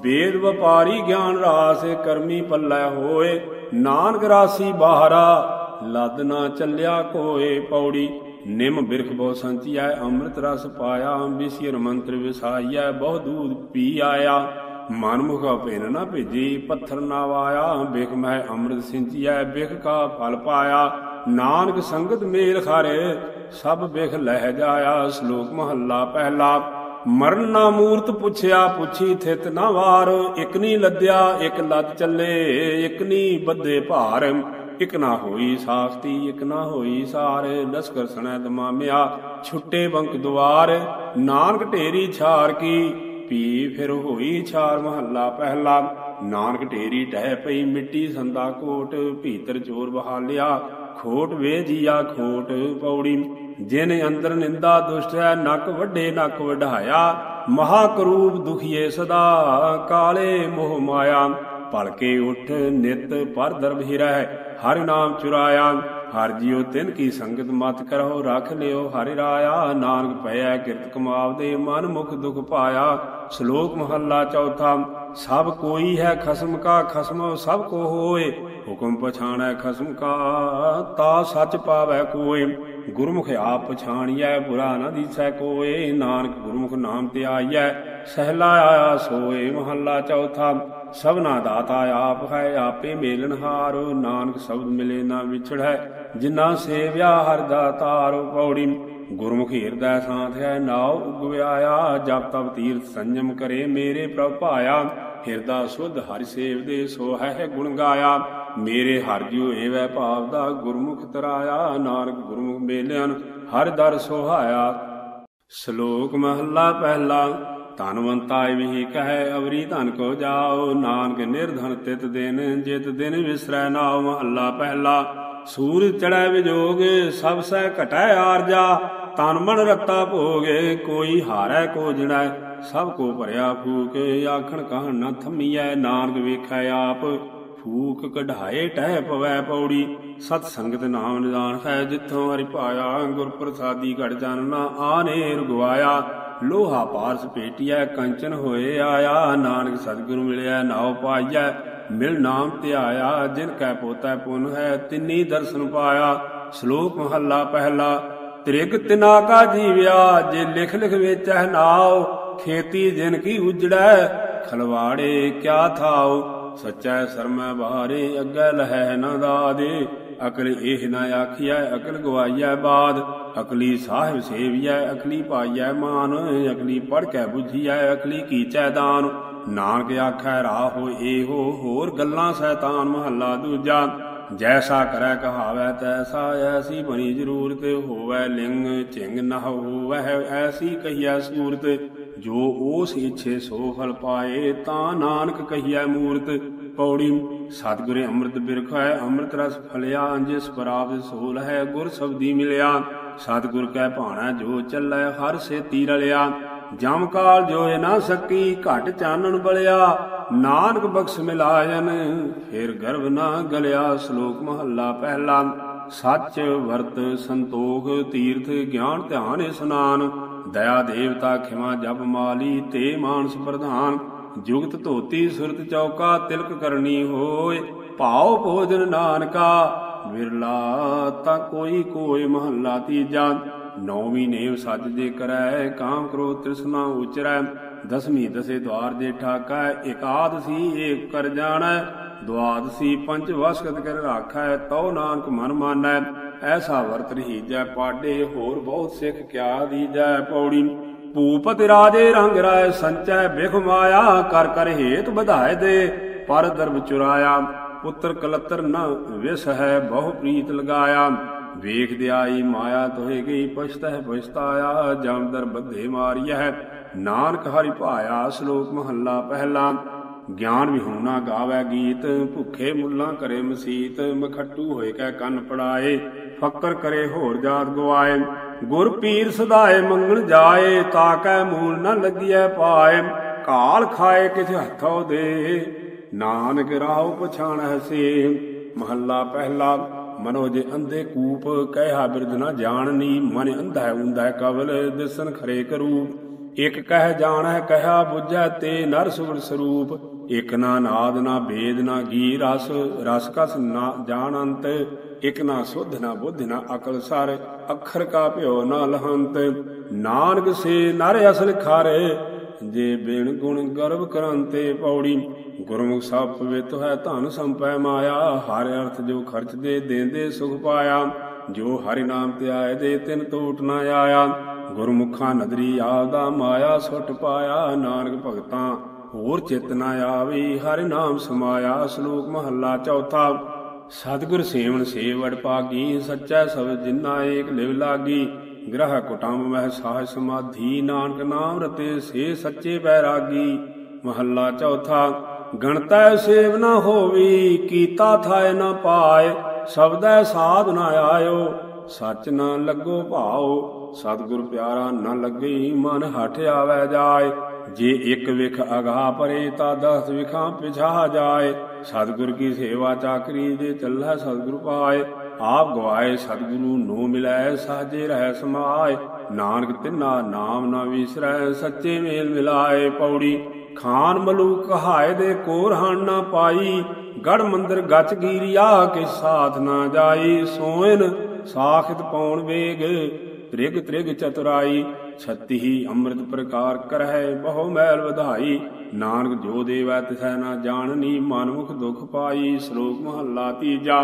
ਵੇਦ ਵਪਾਰੀ ਗਿਆਨ ਰਾਸ, ਕਰਮੀ ਪੱਲੇ ਹੋਏ। ਨਾਨਕ ਰਾਸੀ ਬਾਹਰਾ ਲਦ ਨਾ ਚੱਲਿਆ ਕੋਏ ਪੌੜੀ। ਨਿਮ ਬਿਰਖ ਬਹੁ ਸੰਚਿਆ ਅੰਮ੍ਰਿਤ ਰਸ ਪਾਇਆ ਅੰਬਿਸਿਰ ਮੰਤਰ ਵਿਸਾਈਐ, ਬਹੁ ਦੂਧ ਪੀ ਆਇਆ। ਮਨ ਮੁਖ ਭੇਨ ਨਾ ਭੇਜੀ, ਪੱਥਰ ਨਾ ਵਾਇਆ, ਬਿਖ ਮਹਿ ਅੰਮ੍ਰਿਤ ਸਿੰਚਿਐ, ਬਿਖ ਕਾ ਫਲ ਪਾਇਆ। ਨਾਨਕ ਸੰਗਤ ਮੇਲ ਖਾਰੇ, ਸਭ ਬਿਖ ਲਹਿ ਜਾਇਆ, ਸ਼ਲੋਕ ਮਹੱਲਾ ਪਹਿਲਾ। ਮਰਨ ਨਾ ਮੂਰਤ ਪੁੱਛਿਆ, ਪੁੱਛੀ ਥਿਤ ਨਾ ਵਾਰ। ਇਕ ਨੀ ਲੱਦਿਆ, ਇਕ ਲੱਦ ਚੱਲੇ, ਇਕ ਨੀ ਬੱਦੇ ਭਾਰ। ਇਕ ਨਾ ਹੋਈ ਸਾਖਤੀ, ਇਕ ਨਾ ਹੋਈ ਸਾਰ। ਲਸਕਰ ਸਣੈ ਦਮਾਮਿਆ, ਛੁੱਟੇ ਬੰਕ ਦੁਆਰ। ਨਾਨਕ ਢੇਰੀ ਛਾਰ ਕੀ, ਪੀ ਫਿਰ ਹੋਈ ਛਾਰ ਮਹੱਲਾ ਪਹਿਲਾ। ਨਾਨਕ ਢੇਰੀ ਟਹਿ ਪਈ ਮਿੱਟੀ ਸੰਦਾ ਕੋਟ, ਭੀਤਰ ਚੋਰ ਬਹਾਲਿਆ। ਖੋਟ ਵੇ ਜੀਆ ਖੋਟ ਪੌੜੀ। ਜਿਨ ਅੰਦਰ ਨਿੰਦਾ ਦੁਸ਼ਟ ਹੈ, ਨੱਕ ਵੱਡੇ ਨੱਕ ਵਢਾਇਆ। ਮਹਾ ਕਰੂਪ ਦੁਖੀਏ ਸਦਾ, ਕਾਲੇ ਮੋਹ ਮਾਇਆ। ਭਲਕੇ ਉਠ, ਨਿਤ ਪਰ ਦਰਬ ਹਿਰੈ ਹਰਿ ਨਾਮ ਚੁਰਾਇਆ, ਹਰ ਜੀਉ ਤਿਨ ਕੀ ਸੰਗਤ ਮਤ ਕਰੋ ਰਖ ਲਿਓ ਹਰਿ ਰਾਇਆ। ਨਾਨਕ ਭਇਆ, ਕਿਰਤ ਕਮਾਵਦੇ ਮਨ ਮੁਖ ਦੁਖ ਪਾਇਆ। ਸ਼ਲੋਕ ਮਹੱਲਾ ਚੌਥਾ, ਸਭ ਕੋਈ ਹੈ ਖਸਮ ਕਾ ਖਸਮ, ਸਭ ਕੋ ਹੋਏ, ਹੁਕਮ ਪਛਾਣੈ ਖਸਮ ਕਾ, ਤਾ ਸੱਚ ਪਾਵੈ ਕੋਏ। ਗੁਰਮੁਖ ਆਪ ਪਛਾਣੀਐ ਬੁਰਾ ਨਾ ਦੀਸੈ ਕੋਏ। ਨਾਨਕ ਗੁਰਮੁਖ ਨਾਮ ਤੇ ਆਈਐ ਸਹਿਲਾ ਆਇਆ ਸੋਏ। ਮਹੱਲਾ ਚੌਥਾ ਸਭਨਾ ਦਾਤਾ ਆਪ ਹੈ, ਆਪੇ ਮੇਲਨਹਾਰ ਨਾਨਕ ਸ਼ਬਦ ਮਿਲੇ ਨਾ ਵਿਛੜੈ। ਜਿਨਾ ਸੇਵਿਆ ਹਰ ਦਾਤਾਰ ਪੌੜੀ। ਗੁਰਮੁਖ ਹਿਰਦੈ ਸਾਥ ਹੈ, ਨਾਉ ਉਗਵਿਆਇਆ। ਜਪ ਤਪ ਤੀਰਥ ਸੰਜਮ ਕਰੇ ਮੇਰੇ ਪ੍ਰਭ ਭਾਇਆ। ਹਿਰਦਾ ਸੁਧ ਹਰਿ ਸੇਵਦੇ ਸੋ ਹੈ ਗੁਣ ਗਾਇਆ। ਮੇਰੇ ਹਰ ਜਿਉ ਏਵੈ ਭਾਵ ਦਾ ਗੁਰਮੁਖ ਤਰਾਇਆ। ਨਾਨਕ ਗੁਰਮੁਖ ਮੇਲਿਆਨ ਹਰ ਦਰ ਸੋਹਾਇਆ। ਸ਼ਲੋਕ ਮਹੱਲਾ ਪਹਿਲਾ। ਧਨਵੰਤਾ ਵਿਹੀ ਕਹੈ ਅਵਰੀ ਧਨ ਕੋ ਜਾਓ, ਨਾਨਕ ਨਿਰਧਨ ਤਿਤ ਦਿਨ, ਜਿਤ ਦਿਨ ਵਿਸਰੈ ਨਾਉ ਮਹੱਲਾ ਪਹਿਲਾ। ਸੂਰਜ ਚੜੈ ਵਿਜੋਗ, ਸਭ ਸਹਿ ਘਟੈ ਆਰਜਾ। ਤਨ ਮਨ ਰਤਾ ਭੋਗੇ, ਕੋਈ ਹਾਰੈ ਕੋ ਜਣੈ ਸਭ ਕੋ ਭਰਿਆ ਫੂਕ, ਆਖਣ ਕਹਣ ਨ ਥਮੀਐ, ਨਾਨਕ ਵੇਖੈ ਆਪ। ਫੂਕ ਕਢਾਏ ਟਹਿ ਪਵੈ ਪੌੜੀ, ਸਤ ਸੰਗਤ ਨਾਮ ਨਿਦਾਨ ਹੈ ਜਿੱਥੋਂ ਹਰਿ ਪਾਇਆ ਗੁਰ ਪ੍ਰਸਾਦੀ ਘੜ ਜਾਣਨਾ ਆਨੇ ਰਗਵਾਇਆ ਲੋਹਾ ਪਾਰਸ ਪੇਟਿਆ ਕੰਚਨ ਹੋਏ ਆਇਆ। ਨਾਨਕ ਸਤਿਗੁਰ ਮਿਲਿਆ ਨਾਉ ਪਾਈਐ, ਮਿਲ ਨਾਮ ਧਿਆਇਆ। ਜਿਨ ਕੈ ਪੋਤੈ ਪੁਨ ਹੈ, ਤਿੰਨੀ ਦਰਸ਼ਨ ਪਾਇਆ। ਸ਼ਲੋਕ ਮਹੱਲਾ ਪਹਿਲਾ, ਤ੍ਰਿਗ ਤਿਨਾ ਕਾ ਜੀਵਿਆ, ਜੇ ਲਿਖ ਲਿਖ ਵੇਚੈ ਨਾਉ, ਖੇਤੀ ਜਿਨ ਕੀ ਉਜੜੈ, ਖਲਵਾੜੇ ਕਿਆ ਥਾਉ। ਸੱਚੈ ਸਰਮੈ ਬਾਰੇ, ਅੱਗੇ ਲਹੈ ਨਾ ਦਾਦੇ। ਅਕਲ ਇਹ ਨਾ ਆਖੀਐ, ਅਕਲ ਗਵਾਈਐ ਬਾਦ। ਅਕਲੀ ਸਾਹਿਬ ਸੇਵੀਐ, ਅਕਲੀ ਪਾਈਐ ਮਾਨ। ਅਕਲੀ ਪੜ ਕੇ ਬੁਝੀਐ, ਅਕਲੀ ਕੀਚੈ ਦਾਨ। ਨਾਨਕ ਆਖੈ, ਰਾਹੋ ਇਹੋ ਹੋਰ ਗੱਲਾਂ ਸੈਤਾਨ ਮਹੱਲਾ ਦੂਜਾ। ਜੈਸਾ ਕਰੈ ਕਹਾਵੈ, ਤੈਸਾ ਐਸੀ ਬਣੀ ਜ਼ਰੂਰਤ। ਹੋਵੈ ਲਿੰਗ, ਚਿੰਗ ਨ ਹੋਵੈ, ਐਸੀ ਕਹੀਐ ਸੂਰਤ। ਜੋ ਉਸ ਇਛੇ ਸੋ ਫਲ ਪਾਏ, ਤਾਂ ਨਾਨਕ ਕਹੀਐ ਮੂਰਤ। ਪੌੜੀ ਸਤਿਗੁਰੇ ਅੰਮ੍ਰਿਤ ਬਿਰਖ ਹੈ ਅੰਮ੍ਰਿਤ ਰਸ ਫਲਿਆ ਜਿਸ ਪ੍ਰਾਪਤ ਸੋਲ ਹੈ, ਗੁਰ ਸਬਦੀ ਮਿਲਿਆ। ਸਤਿਗੁਰ ਕੈ ਭਾਣਾ, ਜੋ ਚੱਲੈ ਹਰ ਸੇ ਰਲਿਆ। ਜਮ ਕਾਲ ਜੋਏ ਨਾ ਸਕੀ, ਘਟ ਚਾਨਣ ਬਲਿਆ। ਨਾਨਕ ਬਖਸ਼ ਮਿਲਾਇਨ, ਫਿਰ ਗਰਭ ਨਾ ਗਲਿਆ, ਸ਼ਲੋਕ ਮਹੱਲਾ ਪਹਿਲਾ। ਸੱਚ ਵਰਤ ਸੰਤੋਖ, ਤੀਰਥ ਗਿਆਨ ਧਿਆਨ ਇਸਨਾਨ। ਦਇਆ ਦੇਵਤਾ ਖਿਮਾ ਜਪ ਮਾਲੀ, ਤੇ ਮਾਨਸ ਪ੍ਰਧਾਨ। ਜੁਗਤ ਧੋਤੀ ਸੁਰਤ ਚੌਕਾ ਤਿਲਕ ਕਰਨੀ ਹੋਏ। ਭਾਉ ਭੋਜਨ ਨਾਨਕਾ, ਵਿਰਲਾ ਤਾਂ ਕੋਈ ਕੋਇ ਮਹੱਲਾ ਤੀਜਾ। ਨੌਵੀਂ ਨੇਵ ਸੱਚ ਜੇ ਕਰੈ, ਕਾਮ ਕ੍ਰੋ ਤ੍ਰਿਸ਼ਨਾ ਉਚਰੈ। ਦਸਵੀਂ ਦਸੇ ਦਵਾਰ ਜੇ ਠਾਕੈ ਇਕਾਦਸੀ ਏਕ ਕਰ ਜਾਣੈ। ਦਵਾਦਸੀ ਪੰਜ ਵਸਕਤ ਕਰ ਰਾਖੈ, ਤਉ ਨਾਨਕ ਮਨ ਮਾਨੈ। ਐਸਾ ਵਰਤ ਰਹੀ ਜੈ ਪਾਡੇ, ਹੋਰ ਬਹੁਤ ਸਿੱਖ ਕਿਆ ਦੀਜੈ ਪੌੜੀ। ਭੂਪਤ ਰਾਜੇ ਰੰਗ ਰਾਏ ਸੰਚੈ ਬਿਖ ਮਾਇਆ, ਕਰ ਕਰ ਹੇਤ ਵਧਾਏ ਦੇ, ਪਰ ਦਰਬ ਚੁਰਾਇਆ। ਪੁੱਤਰ ਕਲਤਰ ਨ ਵਿਸ ਹੈ ਬਹੁ ਪ੍ਰੀਤ ਲਗਾਇਆ। ਵੇਖ ਦਿਆਈ ਮਾਇਆ ਤੋਏ ਗਈ, ਪਛਤਹਿ ਪਛਤਾਇਆ ਜਮਦਰ ਬੱਧੇ ਮਾਰੀਐ। ਨਾਨਕ ਹਰਿ ਭਾਇਆ, ਸ਼ਲੋਕ ਮਹੱਲਾ ਪਹਿਲਾ। ਗਿਆਨ ਵਿਹੂਣਾ ਗਾਵੇ ਗੀਤ, ਭੁੱਖੇ ਮੁੱਲਾਂ ਕਰੇ ਮਸੀਤ, ਮਖੱਟੂ ਹੋਏ ਕੈ ਕੰਨ ਪੜਾਏ, ਫੱਕਰ ਕਰੇ ਹੋਰ ਜਾਤ ਗਵਾਏ। ਗੁਰ ਪੀਰ ਸਦਾਏ ਮੰਗਣ ਜਾਏ ਤਾਕੈ ਮੂਲ ਨ ਲੱਗੀਐ ਪਾਏ। ਕਾਲ ਖਾਏ ਕਿਛ ਹੱਥੋਂ ਦੇ, ਨਾਨਕ ਰਾਹ ਪਛਾਣ ਹਸੇ ਮਹੱਲਾ ਪਹਿਲਾ ਮਨੋ ਜੇ ਅੰਧੇ ਕੂਪ, ਕਹਿਆ ਬਿਰਧ ਨ ਜਾਣਨੀ, ਮਨ ਅੰਧਾ ਉਂਧਾ ਕਵਲ, ਦਿਸਨ ਖਰੇ ਕਰੂ ਇਕ ਕਹਿ ਜਾਣੈ ਕਹਿਆ ਬੁਝੈ ਤੇ ਨਰ ਸੁਗੜ ਸਰੂਪ। ਇਕ ਨਾ ਨਾਦ, ਨਾ ਭੇਦ ਨਾ ਗੀ ਰਸ ਰਸ ਕਸ ਨਾ ਜਾਣ ਅੰਤ ਇਕ ਨਾ ਸੁਧ, ਨਾ ਬੁੱਧ, ਨਾ ਅਕਲ ਸਰ, ਅੱਖਰ ਕਾ ਭਿਓ ਨਾ ਲਹੰਤ। ਨਾਨਕ ਸੇ ਨਰ ਅਸਲ ਖਾਰੇ, ਜੇ ਬਿਨ ਗੁਣ ਗਰਭ ਕਰੰਤੇ ਪੌੜੀ। ਗੁਰਮੁਖ ਸਭ ਪਵਿੱਤ ਹੈ ਧਨ ਸੰਪੈ ਮਾਇਆ। ਹਰ ਅਰਥ ਜੋ ਖਰਚ ਦੇ, ਦੇਂਦੇ ਸੁਖ ਪਾਇਆ। ਜੋ ਹਰਿ ਨਾਮ ਤੇ ਆਏ ਦੇ, ਤਿਨ ਟੂਟ ਨਾ ਆਇਆ। ਗੁਰਮੁਖਾਂ ਨਦਰੀ ਆਪਦਾ ਮਾਇਆ ਸੁੱਟ ਪਾਇਆ। ਨਾਨਕ ਭਗਤਾਂ ਹੋਰ ਚੇਤਨਾ ਨਾ ਆਵੇ, ਹਰਿ ਨਾਮ ਸਮਾਇਆ। ਸ਼ਲੋਕ ਮਹੱਲਾ ਚੌਥਾ। ਸਤਿਗੁਰ ਸੇਵਨ ਸੇਵੜ ਪਾਗੀ, ਸੱਚਾ ਸਬਦ ਜਿਨਾ ਏਕ ਲਿਵ ਲਾਗੀ। ਗ੍ਰਹ ਕੁਟੰਬ ਮਹਿ ਸਾਜ ਸਮਾਧੀ, ਨਾਨਕ ਨਾਮ ਰਤੇ ਸੇ ਸੱਚੇ ਬੈਰਾਗੀ ਮਹੱਲਾ ਚੌਥਾ, ਗਣਤੈ ਸੇਵ ਨਾ ਹੋਵੀ, ਕੀਤਾ ਥਾਇ ਨਾ ਪਾਏ ਸ਼ਬਦੈ ਸਾਧ ਨਾ ਆਇਓ। ਸੱਚ ਨਾ ਲੱਗੋ ਭਾਉ, ਸਤਿਗੁਰ ਪਿਆਰਾ ਨਾ ਲੱਗੇ ਮਨ ਹਠ ਆਵੈ ਜਾਏ ਜੇ ਇੱਕ ਵਿਖ ਅਗਾ ਪਰੇ ਤਾਂ ਦਸ ਵਿਖਾਂ ਪਿਛਾ ਜਾਏ। ਸਤਿਗੁਰ ਕੀ ਸੇਵਾ ਚਾਕਰੀ ਜੇ ਚੱਲੈ ਸਤਿਗੁਰ ਪਾਏ। ਆਪ ਗਵਾਏ ਸਤਿਗੁਰੂ ਨੂੰ ਮਿਲੈ ਸਾਜੇ ਰਹਿ ਸਮਾਏ। ਨਾਨਕ ਤਿਨਾ ਨਾਮ ਨਾ ਵਿਸਰੈ ਸੱਚੇ ਮੇਲ ਮਿਲਾਏ ਪੌੜੀ। ਖਾਨ ਮਲੂਕ ਕਹਾਏ ਦੇ ਕੋਰ ਹਣ ਨਾ ਪਾਈ। ਗੜ ਮੰਦਰ ਗਚ ਗੀਰਿਆ ਕੇ ਸਾਥ ਨਾ ਜਾਈ। ਸੋਇਨ ਸਾਖਤ ਪਾਉਣ ਵੇਗ ਤ੍ਰਿਗ ਤ੍ਰਿਗ ਚਤੁਰਾਈ। ਛਤੀ ਹੀ ਅੰਮ੍ਰਿਤ ਪ੍ਰਕਾਰ ਕਰਹਿ, ਬਹੁ ਮੈਲ ਵਧਾਈ। ਨਾਨਕ ਜੋ ਦੇਵੈ ਤਿਸੈ ਨਾ ਜਾਣਨੀ, ਮਨਮੁਖ ਦੁਖ ਪਾਈ, ਸ਼ਲੋਕ ਮਹੱਲਾ ਤੀਜਾ।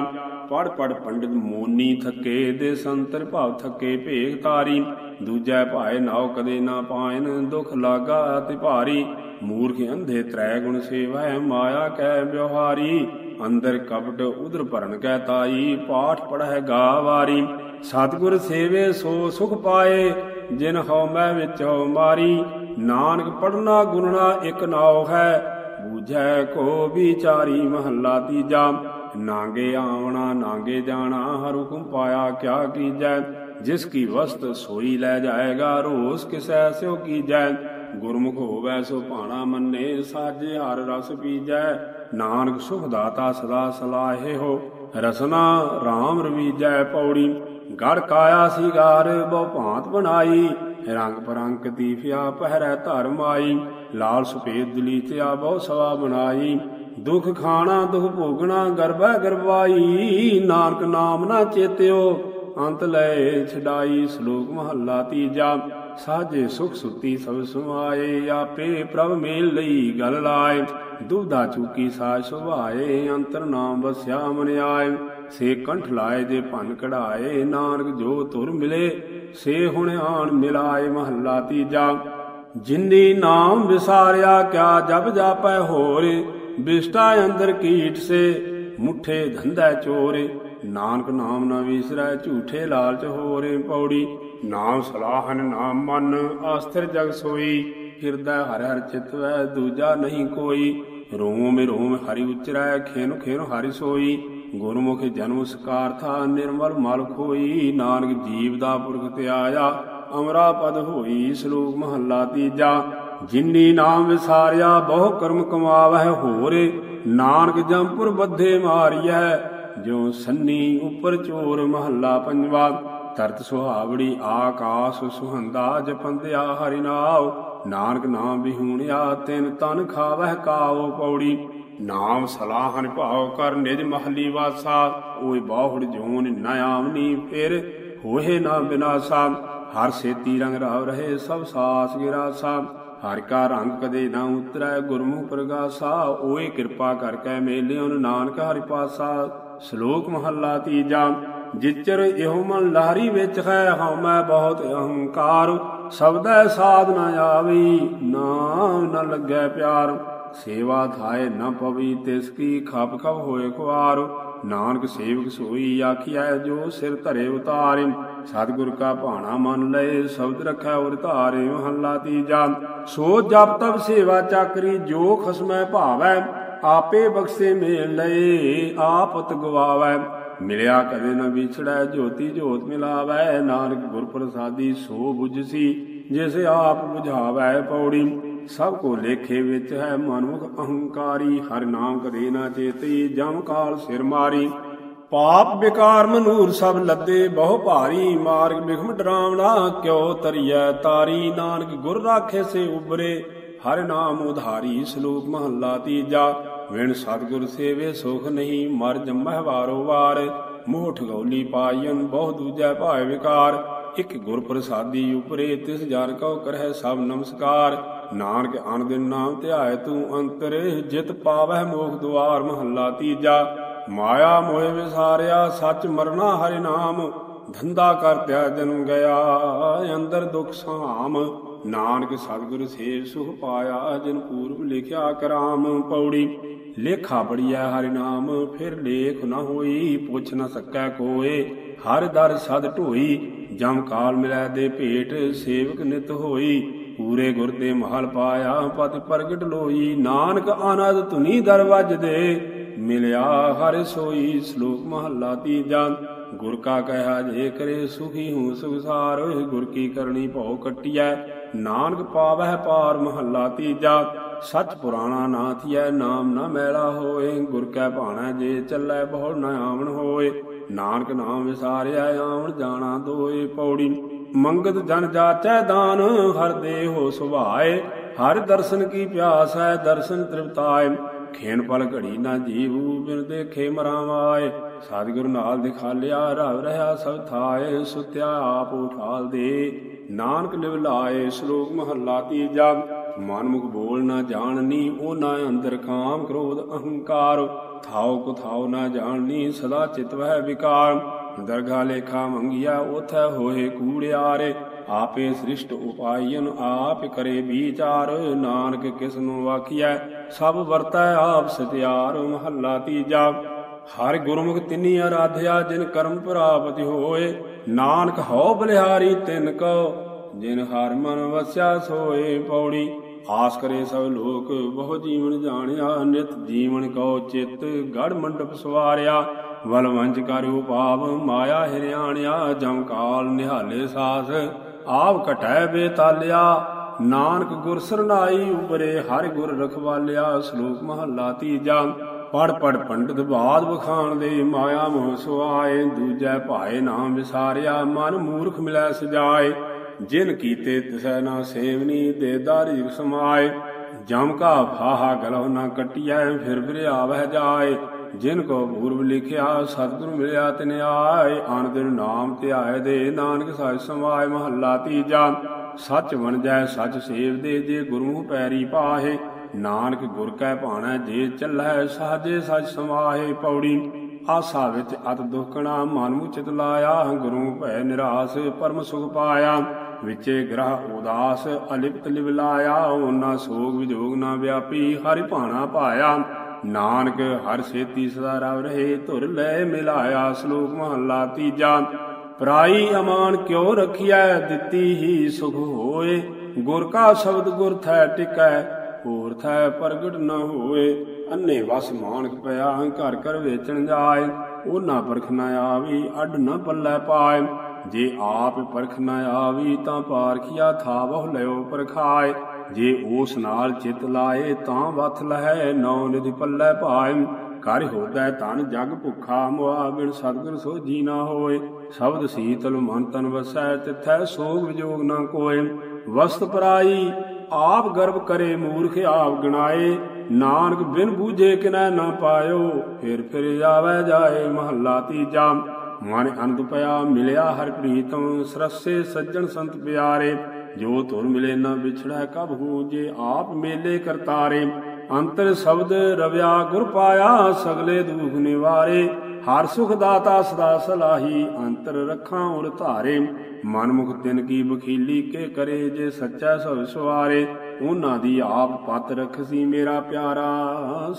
ਪੜ ਪੜ ਪੰਡਿਤ ਮੋਨੀ ਥੱਕੇ, ਦੇ ਸੰਤਰ ਭਾਵ ਥੱਕੇ ਭੇਖ ਤਾਰੀ ਦੂਜੈ ਭਾਏ ਨਾਉ ਕਦੇ ਨਾ ਪਾਇਨ, ਦੁਖ ਲਾਗਾ ਤੇ ਭਾਰੀ। ਮੂਰਖ ਅੰਧੇ ਤ੍ਰੈ ਗੁਣ ਸੇਵੈ ਮਾਇਆ ਕੈ ਵਿਵਹਾਰੀ। ਅੰਦਰ ਕਪਟ ਉਦਰ ਭਰਨ ਕੈ ਤਾਈ, ਪਾਠ ਪੜਹਿ ਗਾ ਵਾਰੀ। ਸਤਿਗੁਰ ਸੇਵੇ ਸੋ ਸੁਖ ਪਾਏ ਜਿਨ ਹਉ ਮੈਂ ਵਿੱਚ ਹਉ ਮਾਰੀ, ਨਾਨਕ ਪੜਨਾ ਗੁਣਨਾ ਇਕ ਨਾਉ ਹੈ। ਬੂਝੈ ਕੋ ਵਿਚਾਰੀ ਮਹੱਲਾ ਤੀਜਾ, ਨਾਂਗੇ ਆਵਣਾ, ਨਾਂਗੇ ਜਾਣਾ, ਹਰ ਹੁਕਮ ਪਾਇਆ ਕਿਆ ਕੀਜੈ। ਜਿਸ ਕੀ ਵਸਤ ਸੋਈ ਲੈ ਜਾਏਗਾ, ਰੋਸ ਕਿਸੈ ਸਿਓ ਕੀਜੈ। ਗੁਰਮੁਖ ਹੋਵੈ ਸੋ ਭਾਣਾ ਮੰਨੇ, ਸਾਜੇ ਹਰ ਰਸ ਪੀਜੈ। ਨਾਨਕ ਸੁਖ ਦਾਤਾ ਸਦਾ ਸਲਾਹੇ ਹੋ, ਰਸਨਾ RAM ਰਵੀਜੈ ਪੌੜੀ। ਗੜ ਕਾਇਆ ਸੀਗਾਰ ਬਹੁ ਭਾਂਤ ਬਣਾਈ। ਰੰਗ ਪਰੰਕ ਦੀਫਿਆ ਪਹਿਰੈ ਧਰਮ ਆਈ ਲਾਲ ਸੁਪੇਦ ਦਲੀਤਿਆ ਬਹੁ ਸਵਾ ਬਣਾਈ। ਦੁਖ ਖਾਣਾ, ਦੁਖ ਭੋਗਣਾ ਗਰਭੈ ਗਰਵਾਈ ਨਾਨਕ ਨਾਮ ਨਾ ਚੇਤਿਓ, ਅੰਤ ਲੈ ਛਡਾਈ ਸ਼ਲੋਕ ਮਹੱਲਾ ਤੀਜਾ। ਸਾਜੇ ਸੁਖ ਸੁਤੀ ਸਭ ਸਮਾਏ, ਆਪੇ ਪ੍ਰਭ ਮੇਲ ਲਈ ਗਲ ਲਾਏ। ਦੁਬਦਾ ਚੁਕੀ ਸਾਜ ਸੁਭਾਏ, ਅੰਤਰ ਨਾਮ ਵਸਿਆ ਮਨ ਆਏ। ਸੇ ਕੰਠ ਲਾਏ ਦੇ ਭਨ ਕਢਾਏ, ਨਾਨਕ ਜੋ ਤੁਰ ਮਿਲੇ, ਸੇ ਹੁਣ ਆਣ ਮਿਲਾਏ ਮਹੱਲਾ ਤੀਜਾ। ਜਿੰਨੀ ਨਾਮ ਵਿਸਾਰਿਆ, ਕਿਆ ਜਬ ਜਾਪੈ ਹੋਰੇ। ਬਿਸ਼ਟਾ ਅੰਦਰ ਕੀਟ ਸੇ, ਮੁਠੇ ਧੰਦਾ ਚੋਰੇ। ਨਾਨਕ ਨਾਮ ਨਾ ਵਿਸਰੈ, ਝੂਠੇ ਲਾਲਚ ਹੋਰੇ ਪੌੜੀ। ਨਾਮ ਸਲਾਹਨ ਨਾਮ ਮਨ ਆਸਥਿਰ ਜਗ ਸੋਈ। ਹਿਰਦੈ ਹਰਿ ਹਰਿ ਚਿਤਵੈ, ਦੂਜਾ ਨਹੀਂ ਕੋਈ। ਰੋਮ ਰੋਮ ਹਰੀ ਉਚਰੈ, ਖੇਨ ਖੇਨ ਹਰਿ ਸੋਈ। ਗੁਰਮੁਖ ਜਨਮ ਸਕਾਰਥਾ, ਨਿਰਮਲ ਮਲ ਖੋਈ। ਨਾਨਕ ਜੀਵ ਦਾ ਪੁਰਖ ਧਿਆਇਆ ਅਮਰਾ ਪਦ ਹੋਈ, ਸ਼ਲੋਕ ਮਹੱਲਾ ਤੀਜਾ। ਜਿਨੀ ਨਾਮ ਵਿਸਾਰਿਆ, ਬਹੁ ਕਰਮ ਕਮਾਵਹਿ ਹੋਰੇ ਨਾਨਕ ਜੰਪੁਰ ਬੱਧੇ ਮਾਰੀਐ ਜੋ ਸੰਨੀ ਉਪਰ ਚੋਰ ਮਹੱਲਾ ਪੰਜਵਾ। ਤਰਤ ਸੁਹਾਵੜੀ, ਆਕਾਸ ਸੁਹੰਦਾ, ਜਪੰਦਿਆ ਹਰਿ ਨਾਮ ਨਾਨਕ ਨਾਮ ਵਿਹੂਣਿਆ ਤਿਨ ਤਨ ਖਾਵਹਿ ਕਾਉ ਪੌੜੀ। ਨਾਮ ਸਲਾਹਨ ਭਾਵ ਕਰ ਨਿਜ ਮਹਲੀ ਵਾਸਾ। ਓਏ ਬਾਹੁੜ ਜੋਨ ਨ ਆਵਨੀ ਫਿਰ, ਹੋਏ ਨਾ ਬਿਨਾਸਾ। ਹਰ ਸੇਤੀ ਰੰਗ ਰਾਵ ਰਹੇ ਸਭ ਸਾਸ ਗਿਰਾਸਾ। ਹਰ ਕਾ ਰੰਗ ਕਦੇ ਨਾ ਉਤਰੈ ਗੁਰਮੁਖ ਪ੍ਰਗਾਸਾ। ਓਏ ਕਿਰਪਾ ਕਰਕੇ ਮੇਲਿਓ ਨਾਨਕ ਹਰਿ ਪਾਸਾ। ਸ਼ਲੋਕ ਮਹੱਲਾ ਤੀਜਾ, ਜਿਚਰ ਇਹੋ ਮਨ ਲਾਰੀ ਵਿੱਚ ਹੈ, ਹਉ ਮੈਂ ਬਹੁਤ ਅਹੰਕਾਰ। ਸਬਦੈ ਸਾਧ ਨਾ ਆਵੀ, ਨਾ, ਨ ਲੱਗੈ ਪਿਆਰ। ਸੇਵਾ ਥਾਏ ਨ ਪਵੀ, ਤਿਸ ਕੀ ਖਪ ਖਪ ਹੋਏ ਕੁਆਰ ਨਾਨਕ ਸੇਵਕ ਸੋਈ ਆਖਿਆ ਜੋ ਸਿਰ ਧਰੇ ਉਤਾਰੇ ਸਤਿਗੁਰ ਕਾ ਭਾਣਾ ਮੰਨ ਲਏ, ਸ਼ਬਦ ਰਖੈ ਉਰ ਧਾਰੇ ਹੱਲਾ ਤੀਜਾ। ਸੋ ਜਪ ਤਪ ਸੇਵਾ ਚਾਕਰੀ, ਜੋ ਖਸਮੈ ਭਾਵੈ, ਆਪੇ ਬਖਸ਼ੇ ਮੇਲ ਲਏ ਆਪਤ ਗਵਾਵੈ। ਮਿਲਿਆ ਕਦੇ ਨ ਵਿਛੜੈ ਜੋਤੀ ਜੋਤ ਮਿਲਾਵੈ, ਨਾਨਕ ਗੁਰ ਪ੍ਰਸਾਦੀ ਸੋ ਬੁਝਸੀ ਜਿਸ ਆਪ 부ਝਾਵੈ ਪੌੜੀ। ਸਭ ਕੋ ਲੇਖੇ ਵਿੱਚ ਹੈ ਮਨਮੁਖ ਅਹੰਕਾਰੀ, ਹਰ ਨਾਮ ਕਦੇ ਨਾ ਚੇਤੀ, ਜਮ ਕਾਲ ਸਿਰ ਮਾਰੀ। ਪਾਪ ਵਿਕਾਰ ਮਨੂਰ ਸਭ ਲੱਦੇ, ਬਹੁ ਭਾਰੀ ਮਾਰਗ ਬਿਖਮ ਡਰਾਵਣਾ, ਕਿਉ ਤਰੀਐ ਤਾਰੀ। ਨਾਨਕ ਗੁਰ ਰਾਖੇ ਸੇ ਉਬਰੇ ਹਰ ਨਾਮ ਉਧਾਰੀ, ਸ਼ਲੋਕ ਮਹੱਲਾ ਤੀਜਾ। ਵਿਣ ਸਤਗੁਰ ਸੇਵੇ ਸੁਖ ਨਹੀਂ, ਮਰ ਜੰਮਹਿ ਵਾਰੋ ਵਾਰ। ਮੋਹ ਠਗੌਲੀ ਪਾਇਨ ਬਹੁ ਦੂਜੈ ਭਾਇ ਵਿਕਾਰ। ਇਕ ਗੁਰ ਪ੍ਰਸਾਦੀ ਉਪਰੇ, ਤਿਸ ਜਨ ਕਉ ਕਰਹਿ ਸਭ ਨਮਸਕਾਰ। ਨਾਨਕ ਅਨ ਦਿਨ ਨਾਮ ਧਿਆਏ ਤੂੰ ਅੰਤਰ, ਜਿਤ ਪਾਵਹਿ ਮੋਖ ਦੁਆਰ ਮਹੱਲਾ ਤੀਜਾ। ਮਾਇਆ ਮੋਹਿ ਵਿਸਾਰਿਆ, ਸੱਚ ਮਰਨਾ ਹਰਿ ਨਾਮ। ਧੰਦਾ ਕਰਤਿਆ ਜਨਮ ਗਿਆ, ਅੰਦਰ ਦੁਖ ਸਾਮ ਨਾਨਕ ਸਤਿਗੁਰ ਸੇਵ ਸੁਖ ਪਾਇਆ, ਜਿਨ ਪੂਰਬ ਲਿਖਿਆ ਕਰਾਮ। ਪੌੜੀ ਲੇਖਾ ਬੜੀਐ ਹਰਿ ਨਾਮ, ਫਿਰ ਲੇਖ ਨਾ ਹੋਈ ਪੁੱਛ ਨਾ ਸਕੈ ਕੋਏ। ਹਰ ਦਰ ਸਦ ਢੋਈ, ਜਮ ਕਾਲ ਮਿਲੈ ਦੇ ਭੇਟ, ਸੇਵਕ ਨਿਤ ਹੋਈ। ਪੂਰੇ ਗੁਰ ਤੇ ਮਹਲ ਪਾਇਆ ਪਤ ਪ੍ਰਗਟ ਲੋਈ। ਨਾਨਕ ਆਨੰਦ ਧੁਨੀ ਦਰਵਾਜ ਦੇ, ਮਿਲਿਆ ਹਰ ਸੋਈ, ਸ਼ਲੋਕ ਮਹੱਲਾ ਤੀਜਾ। ਗੁਰ ਕਾ ਕਹਿਆ, ਜੇ ਕਰੇ ਸੁਖੀ ਹੂੰ ਸੁਖਸਾਰ ਗੁਰ ਕੀ ਕਰਨੀ ਭਉ ਕਟਿਐ। ਨਾਨਕ ਪਾਵਹਿ ਪਾਰ ਮਹੱਲਾ ਤੀਜਾ। ਸਚ ਪੁਰਾਣਾ ਨਾ ਥੀਐ ਨਾਮ ਨਾ ਮੈਲਾ ਹੋਏ। ਗੁਰ ਕੈ ਭਾਣਾ, ਜੇ ਚੱਲੈ ਬਹੁ ਨ ਆਵਣ ਹੋਏ। ਨਾਨਕ ਨਾਮ ਵਿਸਾਰਿਆ, ਆਵਣ ਜਾਣਾ ਦੋਏ ਪੌੜੀ। ਮੰਗਤ ਜਨ ਜਾਚੈ ਦਾਨ, ਹਰ ਦੇਹੋ ਸੁਭਾਏ। ਹਰ ਦਰਸ਼ਨ ਕੀ ਪਿਆਸ ਹੈ ਦਰਸ਼ਨ ਤ੍ਰਿਪਤਾਏ। ਖੇਨ ਪਲ ਘੜੀ ਨਾ ਜੀਵੂ, ਬਿਨ ਦੇਖੇ ਮਰਾਵਾਏ। ਸਤਿਗੁਰ ਨਾਲ ਦਿਖਾਲਿਆ, ਰਵ ਰਹਾ ਸਭ ਥਾਏ। ਸੁਤਿਆ ਆਪ ਉਠਾਲ ਦੇ। ਨਾਨਕ ਲਿਵ ਸ਼ਲੋਕ ਮਹੱਲਾ ਤੀਜਾ, ਮਨਮੁਖ ਬੋਲ ਨਾ ਜਾਣਨੀ ਉਹ ਨਾ ਅੰਦਰ ਕਾਮ ਕ੍ਰੋਧ ਅਹੰਕਾਰ। ਥਾਉ ਕੁ ਨਾ ਜਾਣਨੀ, ਸਦਾ ਚਿਤ ਵਹਿ ਵਿਕਾਰ। ਦਰਗਾ ਲੇਖਾ ਮੰਗਿਆ, ਉਥੈ ਹੋਏ ਕੂੜਿਆਰੇ। ਆਪੇ ਸ੍ਰਿਸ਼ਟ ਉਪਾਇਨ, ਆਪ ਕਰੇ ਵਿਚਾਰ। ਨਾਨਕ ਕਿਸ ਨੂੰ ਵਾਖੀਐ ਸਭ ਵਰਤੈ ਆਪ ਸਤਿਆਰ। ਮਹੱਲਾ ਤੀਜਾ ਹਰ ਗੁਰਮੁਖ ਤਿਨੀ ਆਰਾਧਿਆ, ਜਿਨ ਕਰਮ ਪ੍ਰਾਪਤਿ ਹੋਏ। ਨਾਨਕ ਹਉ ਬਲਿਹਾਰੀ ਤਿਨ ਕੋ ਜਿਨ ਹਰ ਮਨ ਵਸਿਆ ਸੋਏ ਪੌੜੀ। ਆਸ ਕਰੇ ਸਭ ਲੋਕ ਬਹੁ ਜੀਵਨ ਜਾਣਿਆ, ਨਿਤ ਜੀਵਨ ਕੋ ਚਿਤ ਗੜ ਮੰਡਪ ਸਵਾਰਿਆ। ਵਲਵੰਜ ਵੰਜ ਕਰਿਓ ਮਾਇਆ ਹਿਰਿਆਣਿਆ, ਜਮ ਕਾਲ ਨਿਹਾਲੇ ਸਾਸ, ਆਪ ਘਟੈ ਬੇਤਾਲਿਆ। ਨਾਨਕ ਗੁਰ ਸਰਨਾਈ ਉਬਰੇ ਹਰਿ ਗੁਰ ਰਖਵਾਲਿਆ, ਸ਼ਲੋਕ ਮਹੱਲਾ ਤੀਜਾ। ਪੜ ਪੜ ਪੰਡਤ ਬਾਦ ਬਖਾਨ ਦੇ ਮਾਇਆ ਮੋਹ ਸੁਆਏ, ਦੂਜੈ ਭਾਏ ਨਾਮ ਵਿਸਾਰਿਆ, ਮਨ ਮੂਰਖ ਮਿਲੈ ਸਜਾਏ। ਜਿਨ ਕੀਤੇ ਤਿਸੈ ਨਾ ਸੇਵਨੀ, ਦੇ ਦਾਰੀ ਸਮਾਏ। ਜਮ ਕਾ ਫਾਹਾ ਗਲੋ ਨਾ ਕਟਿਐ, ਫਿਰ ਫਿਰ ਆਵਹਿ ਜਾਏ। ਜਿਨ ਕੋ ਪੂਰਬ ਲਿਖਿਆ, ਸਤਿਗੁਰੂ ਮਿਲਿਆ ਤਿਨ ਆਏ। ਆਨ ਦਿਨ ਨਾਮ ਧਿਆਏ ਦੇ, ਨਾਨਕ ਸਾਜ ਸਮਾਏ ਮਹੱਲਾ ਤੀਜਾ। ਸੱਚ ਵਣਜੈ ਸੇਵ ਦੇ, ਜੇ ਗੁਰੂ ਪੈਰੀ ਪਾਹੇ। ਨਾਨਕ ਗੁਰ ਕੈ ਭਾਣਾ, ਜੇ ਚੱਲੈ ਸਾਜੇ ਸੱਚ ਸਮਾਹੇ ਪੌੜੀ। ਆਸਾ ਵਿੱਚ ਅਤ ਦੁਖਣਾ ਮਨ ਮੁਚਿਤ ਲਾਇਆ, ਗੁਰੂ ਭੈ ਨਿਰਾਸ ਪਰਮ ਸੁਖ ਪਾਇਆ। ਵਿਚੇ ਗ੍ਰਹ ਉਦਾਸ ਅਲਿਪਤ ਲਿਵ ਲਾਇਆ ਸੋਗ ਵਿਜੋਗ ਨਾ ਵਿਆਪੀ, ਹਰਿ ਭਾਣਾ ਪਾਇਆ। ਨਾਨਕ ਹਰ ਸੇਤੀ ਸਦਾ ਰਵ ਰਹੇ, ਧੁਰ ਲੈ ਮਿਲਾਇਆ ਸ਼ਲੋਕ ਮਹੱਲਾ ਤੀਜਾ। ਪਰਾਈ ਅਮਾਨ ਕਿਉ ਰਖਿਐ, ਦਿੱਤੀ ਹੀ ਸੁਖ ਹੋਏ। ਗੁਰ ਕਾ ਸ਼ਬਦ ਗੁਰ ਥੈ ਟਿਕੈ ਹੋਰ ਥੈ ਪ੍ਰਗਟ ਨ ਹੋਏ। ਅੰਨੇ ਵਸ ਮਾਨਕ ਪਿਆ, ਘਰ ਘਰ ਵੇਚਣ ਜਾਏ। ਉਹਨਾਂ ਪਰਖ ਨ ਆਵੀ, ਅੱਡ ਨ ਪੱਲੇ ਪਾਏ। ਜੇ ਆਪ ਪਰਖ ਨ ਆਵੀ, ਤਾਂ ਪਾਰਖਿਆ ਥਾ ਲਿਓ ਪਰਖਾਏ। ਜੇ ਉਸ ਨਾਲ ਚਿਤ ਲਾਏ, ਤਾਂ ਵਥ ਲਹੈ, ਨੌ ਨਿਧਿ ਪੱਲੇ ਪਾਏ। ਕਰ ਹੋਦਾ ਤਨ ਜਗ ਭੁਖਾ ਮੁਆ ਬਿਨ ਸਤਗੁਰ ਸੋਜੀ ਨਾ ਹੋਏ। ਸ਼ਬਦ ਸੀਤਲ ਮਨ ਤਨ ਵਸੈ, ਤਿਥੈ ਸੋਗ ਵਿਜੋਗ ਨਾ ਕੋਏ। ਵਸਤ ਪਰਾਈ ਆਪ ਗਰਭ ਕਰੇ ਮੂਰਖ ਆਪ ਗਣਾਏ। ਨਾਨਕ ਬਿਨ ਬੂਝੇ ਕਿਨੈ ਨਾ ਪਾਇਓ। ਫਿਰ ਫਿਰ ਜਾਵੇ ਜਾਏ ਮਹੱਲਾ ਤੀਜਾ। ਮਨ ਅਨੰਦ ਪਿਆ ਮਿਲਿਆ ਹਰਿ ਪ੍ਰੀਤਮ। ਸਰਸੇ ਸੱਜਣ ਸੰਤ ਪਿਆਰੇ। ਜੋ ਤੁਰ ਮਿਲੇ ਨਾ ਵਿਛੜੈ ਕਬ ਹੋ, ਜੇ ਆਪ ਮੇਲੇ ਕਰਤਾਰੇ। ਅੰਤਰ ਸ਼ਬਦ ਰਵਿਆ ਗੁਰ ਪਾਇਆ ਸਗਲੇ ਦੁਖ ਨਿਵਾਰੇ। ਹਰ ਸੁਖ ਦਾਤਾ ਸਦਾ ਸਲਾਹੀ, ਅੰਤਰ ਰੱਖਾਂ ਉਰ ਧਾਰੇ। ਮਨ ਮੁਖ ਤਿਨ ਕੀ ਬਖੀਲੀ ਕੇ ਕਰੇ ਜੇ ਸੱਚਾ ਸਭ ਸਵਾਰੇ। ਉਹਨਾਂ ਦੀ ਆਪ ਪਤ ਰਖਸੀ ਮੇਰਾ ਪਿਆਰਾ।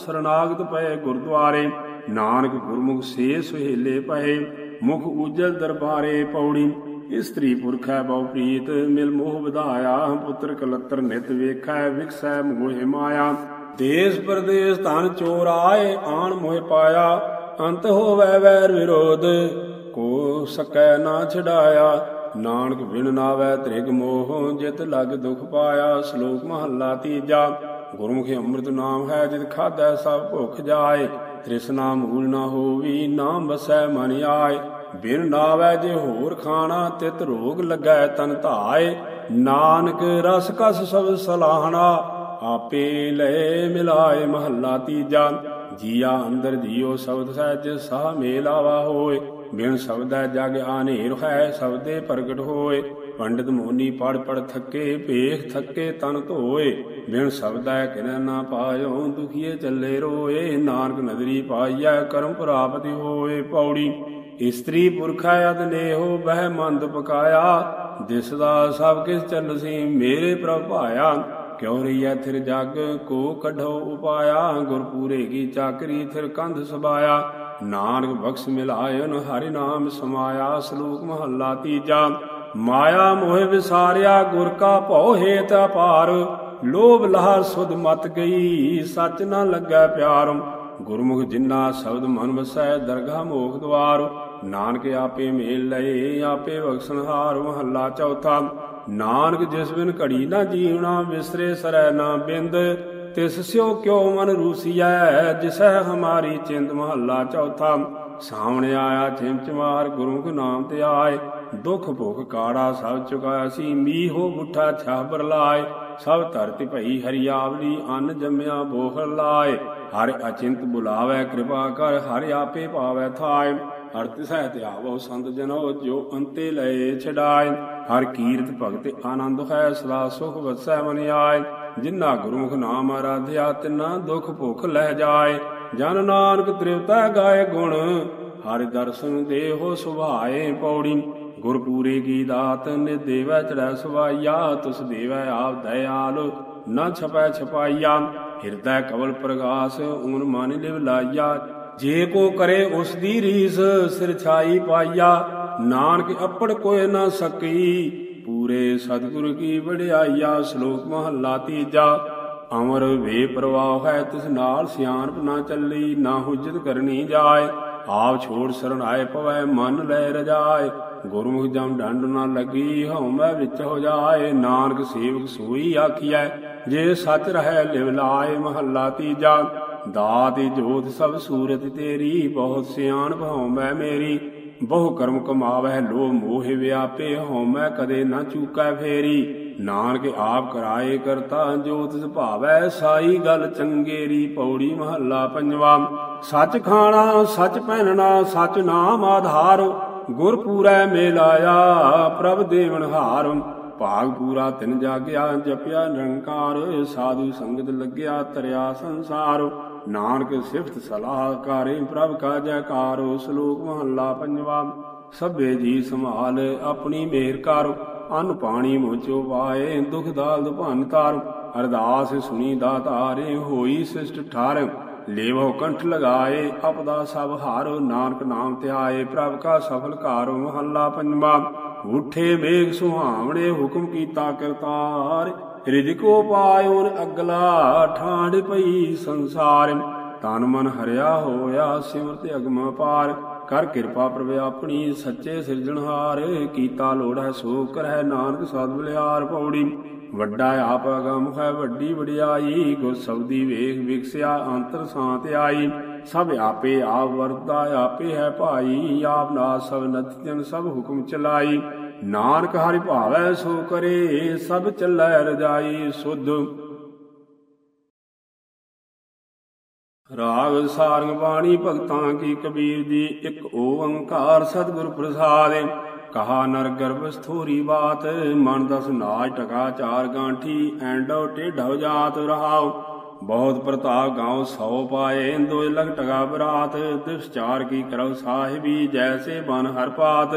ਸਰਨਾਗਤ ਪਏ ਗੁਰਦੁਆਰੇ। ਨਾਨਕ ਗੁਰਮੁਖ ਸੇ ਸੁਹੇਲੇ ਪਏ। ਮੁਖ ਉਜਲ ਦਰਬਾਰੇ ਪੌੜੀ। ਇਸਤਰੀ ਪੁਰਖੈ ਬਹੁ ਪ੍ਰੀਤ। ਮਿਲ ਮੋਹ ਵਧਾਇਆ। ਪੁੱਤਰ ਕਲਤਰ ਨਿਤ ਵੇਖੈ ਵਿਖਸੈ ਮੋਹਿ ਮਾਇਆ। ਦੇਸ ਪਰਦੇਸ ਧਨ ਚੋਰ ਆਏ, ਆਣ ਮੋਹਿ ਪਾਇਆ। ਅੰਤ ਹੋਵੇ ਵੈਰ ਵਿਰੋਧ, ਕੋ ਸਕੈ ਨਾ ਛਡਾਇਆ। ਨਾਨਕ ਬਿਨ ਨਾਵੈ ਤ੍ਰਿਗ ਮੋਹ, ਜਿਤ ਲਗ ਦੁਖ ਪਾਇਆ। ਸ਼ਲੋਕ ਮਹੱਲਾ ਤੀਜਾ, ਗੁਰਮੁਖੀ ਅੰਮ੍ਰਿਤ ਨਾਮ ਹੈ ਜਿਤ ਖਾਧੈ ਸਭ ਭੁਖ ਜਾਏ। ਤ੍ਰਿਸ਼ਨਾ ਮੂਲ ਨਾ ਹੋਵੀ, ਨਾਮ ਵਸੈ ਮਨ ਆਏ। ਬਿਨ ਨਾਵੈ ਜੇ ਹੋਰ ਖਾਣਾ, ਤਿਤ ਰੋਗ ਲੱਗੈ ਤਨ ਧਾਏ। ਨਾਨਕ ਰਸ ਕਸ ਸਭ ਸਲਾਹਣਾ, ਆਪੇ ਲੈ ਮਿਲਾਏ ਮਹੱਲਾ ਤੀਜਾ। ਜੀਆ ਅੰਦਰ ਜੀਓ ਸ਼ਬਦ ਸਹਿਜ ਸਾ ਮੇਲਾਵਾ ਹੋਏ। ਬਿਨ ਸ਼ਬਦੈ ਜਗ ਆਨੇਰ ਹੈ ਸ਼ਬਦੇ ਪ੍ਰਗਟ ਹੋਏ। ਪੰਡਿਤ ਮੋਨੀ ਪੜ ਪੜ ਥੱਕੇ, ਭੇਖ ਥੱਕੇ ਤਨ ਧੋਏ। ਬਿਨ ਸ਼ਬਦੈ ਕਿਨੈ ਨਾ ਪਾਇਓ, ਦੁਖੀਏ ਚੱਲੇ ਰੋਏ। ਨਾਨਕ ਨਦਰੀ ਪਾਈਐ, ਕਰਮ ਪ੍ਰਾਪਤੀ ਹੋਏ ਪੌੜੀ। ਇਸਤਰੀ ਪੁਰਖਾ ਅਦ ਨੇਹੋ, ਬਹਿ ਮੰਦ ਪਕਾਇਆ। ਦਿਸਦਾ ਸਭ ਕਿਸ ਚੱਲਸੀ ਮੇਰੇ ਪ੍ਰਭ ਭਾਇਆ। ਕਿਉ ਰਹੀਐ ਥਿਰ ਜਗ? ਕੋ ਕਢੋ ਉਪਾਇਆ? ਗੁਰਪੂਰੇ ਕੀ ਚਾਕਰੀ ਥਿਰ ਕੰਧ ਸਬਾਇਆ? ਨਾਨਕ ਬਖਸ਼ ਮਿਲਾਇਨ ਹਰਿ ਨਾਮ ਸਮਾਇਆ। ਸ਼ਲੋਕ ਮਹੱਲਾ ਤੀਜਾ। ਮਾਇਆ ਮੋਹਿ ਵਿਸਾਰਿਆ, ਗੁਰ ਕਾ ਭਉ ਹੇਤ ਅਪਾਰ। ਲੋਭ ਲਹਰ ਸੁਧ ਮਤ ਗਈ, ਸੱਚ ਨਾ ਲੱਗਾ ਪਿਆਰ। ਗੁਰਮੁਖ ਜਿਨਾ ਸ਼ਬਦ ਮਨ ਵਸੈ ਦਰਗਾ ਮੋਖ ਦਵਾਰ। ਨਾਨਕ ਆਪੇ ਮੇਲ ਲਏ, ਆਪੇ ਬਖਸ਼ਨਹਾਰ ਮਹੱਲਾ ਚੌਥਾ। ਨਾਨਕ ਜਿਸ ਬਿਨ ਘੜੀ ਨਾ ਜੀਵਣਾ ਵਿਸਰੇ ਸਰੈ ਨਾ ਬਿੰਦ, ਤਿਸ ਸਿਓ ਕਿਉ ਮਨ ਰੂਸੀਐ, ਜਿਸੈ ਹਮਾਰੀ ਚਿੰਦ ਮਹੱਲਾ ਚੌਥਾ। ਸਾਹਮਣੇ ਆਇਆ ਚਿਮਚਮਾਰ ਗੁਰਮੁਖ ਨਾਮ ਤੇ ਆਏ। ਦੁਖ ਭੁਖ ਕਾੜਾ ਸਭ ਚੁਕਾਇਆ ਸੀ, ਮੀਹੋ ਮੁੱਠਾ ਛਾਬਰ ਲਾਏ। ਸਭ ਧਰਤੀ ਭਈ ਹਰਿਆਵਲੀ, ਅੰਨ ਜੰਮਿਆ ਬੋਹਰ ਲਾਏ। ਹਰ ਅਚਿੰਤ ਬੁਲਾਵੇ, ਕਿਰਪਾ ਕਰ, ਹਰ ਆਪੇ ਪਾਵੇ ਥਾਏ। ਅਰਥ ਸਹਿਤ ਆਵੋ ਸੰਤ ਜਨੋ, ਜੋ ਅੰਤੇ ਲਏ ਛਡਾਏ। ਹਰ ਕੀਰਤ ਭਗਤ ਆਨੰਦ ਹੈ, ਸਦਾ ਸੁਖ ਵਸੈ ਮਨ ਆਏ। ਜਿਨ੍ਹਾਂ ਗੁਰਮੁਖ ਨਾਮ ਆਰਾਧਿਆ ਤਿਨਾ ਦੁਖ ਭੁਖ ਲਹਿ ਜਾਏ। ਜਨ ਨਾਨਕ ਤ੍ਰਿਵਤਾ ਗਾਏ ਗੁਣ, ਹਰਿ ਦਰਸ਼ਨ ਦੇਹੋ ਸੁਭਾਏ ਪੌੜੀ। ਗੁਰਪੂਰੇ ਕੀ ਦਾਤ ਨੇ ਦੇਵੈ ਚੜੈ ਸਵਾਈਆ, ਤੁਸ ਦੇਵੈ ਆਪ ਦਇਆਲ, ਨਾ ਛਪੈ ਛਪਾਈਆ। ਹਿਰਦੈ ਕਵਲ ਪ੍ਰਗਾਸ, ਊਨ ਮਨ ਲਿਵ ਲਾਈਆ। ਜੇ ਕੋ ਕਰੇ ਉਸ ਦੀ ਰੀਸ, ਸਿਰ ਛਾਈ ਪਾਈਆ। ਨਾਨਕ ਅਪੜ ਕੋਇ ਨਾ ਸਕਈ ਪੂਰੇ ਸਤਿਗੁਰ ਕੀ ਵਡਿਆਈਆ, ਸ਼ਲੋਕ ਮਹੱਲਾ ਤੀਜਾ। ਅਮਰ ਵੇ ਪ੍ਰਵਾਹ ਹੈ, ਤਿਸ ਨਾਲ ਸਿਆਣਪ ਨਾ ਚੱਲੀ, ਨਾ ਹੁਜਤ ਕਰਨੀ ਜਾਏ। ਆਪ ਛੋੜ ਸਰਣ ਆਏ, ਪਵੈ ਮਨ ਲੈ ਰਜਾਏ। ਗੁਰਮੁਖ ਜਮ ਡੰਡ ਨਾ ਲੱਗੀ, ਹਉਮੈ ਵਿੱਚ ਹੋ ਜਾਏ। ਨਾਨਕ ਸੇਵਕ ਸੋਈ ਆਖੀਐ, ਜੇ ਸੱਚ ਰਹਿ ਲਿਵ ਲਾਏ ਮਹੱਲਾ ਤੀਜਾ। ਦਾਤ ਜੋਤ ਸਭ ਸੂਰਤ ਤੇਰੀ, ਬਹੁਤ ਸਿਆਣ ਭਉ ਮੈਂ ਮੇਰੀ। ਬਹੁ ਕਰਮ ਕਮਾਵੈ ਲੋ ਮੋਹ ਵਿਆਪੇ ਹਉ, ਮੈਂ ਕਦੇ ਨਾ ਚੂਕੈ ਫੇਰੀ। ਨਾਨਕ ਆਪ ਕਰਾਏ ਕਰਤਾ ਜੋਤ ਸੁਭਾਵੈ ਸਾਈ ਗੱਲ ਚੰਗੇਰੀ। ਪੌੜੀ ਮਹੱਲਾ ਪੰਜਵਾ, ਸੱਚ ਖਾਣਾ, ਸੱਚ ਪਹਿਨਣਾ, ਸੱਚ ਨਾਮ ਆਧਾਰ। ਗੁਰ ਪੂਰੈ ਮੇਲਾਇਆ ਪ੍ਰਭ ਦੇਵਨ ਹਾਰ। ਭਾਗ ਪੂਰਾ ਤਿਨ ਜਾਗਿਆ, ਜਪਿਆ ਨਿਰੰਕਾਰ, ਸਾਧੂ ਸੰਗਤ ਲੱਗਿਆ, ਤਰਿਆ ਸੰਸਾਰ। ਨਾਨਕ ਸਿਫਤ ਸਲਾਹ ਕਾਰੇ ਪ੍ਰਭ ਕਾ ਜੈਕਾਰੋ, ਸ਼ਲੋਕ ਮਹੱਲਾ ਪੰਜਵਾ। ਸਭੇ ਜੀ ਸੰਭਾਲ, ਆਪਣੀ ਮਿਹਰ ਕਰ। ਅਨ ਪਾਣੀ ਮੁਚੋ ਪਾਏ, ਦੁਖ ਦਾਲ ਭਨ ਤਾਰ। ਅਰਦਾਸ ਸੁਣੀ ਦਾਤਾਰੇ, ਹੋਈ ਸਿਸ਼ਟ ਠਾਰ। ਲੇਵੋ ਕੰਠ ਲਗਾਏ, ਆਪਦਾ ਸਭ ਹਾਰੋ। ਨਾਨਕ ਨਾਮ ਧਿਆਏ, ਪ੍ਰਭ ਕਾ ਸਫਲ ਕਾਰੋ ਮਹੱਲਾ ਪੰਜਵਾ। ਉਠੇ ਮੇਘ ਸੁਹਾਵਣੇ ਹੁਕਮ ਕੀਤਾ ਕਰਤਾਰ। ਰਿਜਕੋ ਪਾਇਓਨ ਅਗਲਾ ਠਾਂਡ ਪਈ ਸੰਸਾਰ ਤਨ ਮਨ ਹਰਿਆ ਹੋਇਆ ਸਿਮਰਤ ਅਗਮ ਪਾਰ ਕਰ ਕਿਰਪਾ ਪ੍ਰਭ ਆਪਣੀ, ਸੱਚੇ ਸਿਰਜਣਹਾਰ ਕੀਤਾ ਲੋੜ ਹੈ ਸੋ ਕਰੈ ਨਾਨਕ ਸਦ ਬਲਿਆਰ ਪੌੜੀ। ਵੱਡਾ ਆਪ ਅਗਮ ਹੈ, ਵੱਡੀ ਵਡਿਆਈ। ਗੁਰ ਸਬਦੀ ਵੇਖ ਵਿਕਸਿਆ, ਅੰਤਰ ਸਾਂਤ ਆਈ। ਸਭ ਆਪੇ ਆਪ ਵਰਤਾ ਆਪੇ ਹੈ ਭਾਈ। ਆਪ ਨਾ ਸਭ ਨਤਿਜਨ ਸਭ ਹੁਕਮ ਚਲਾਈ। ਨਾਨਕ ਹਰਿ ਭਾਵੈ ਸੋ ਕਰੇ, ਸਭ ਚੱਲੈ ਰਜਾਈ ਸੁਧ। ਰਾਗ ਸਾਰੰਗ ਬਾਣੀ ਭਗਤਾਂ ਕੀ ਕਬੀਰ ਦੀ ਇੱਕ ਓੰਕਾਰ ਸਤਿਗੁਰ ਪ੍ਰਸਾਦਿ। ਕਹਾ ਨਰ ਗਰਭ ਸਥੂਰੀ ਬਾਤ, ਮਨ ਦਸ ਨਾਜ ਟਕਾ ਚਾਰ ਗਾਂਠੀ, ਐਂਡੋ ਟੇਢੋ ਜਾਤ ਰਹਾਉ। ਬਹੁਤ ਪ੍ਰਤਾਪ ਗਾਉ, ਸੌ ਪਾਏ ਦੋ ਲਗ ਟਗਾ ਬਰਾਤ। ਦਿਵਸ ਚਾਰ ਕੀ ਕਰਉ ਸਾਹਿਬੀ, ਜੈਸੇ ਬਨ ਹਰ ਪਾਤ।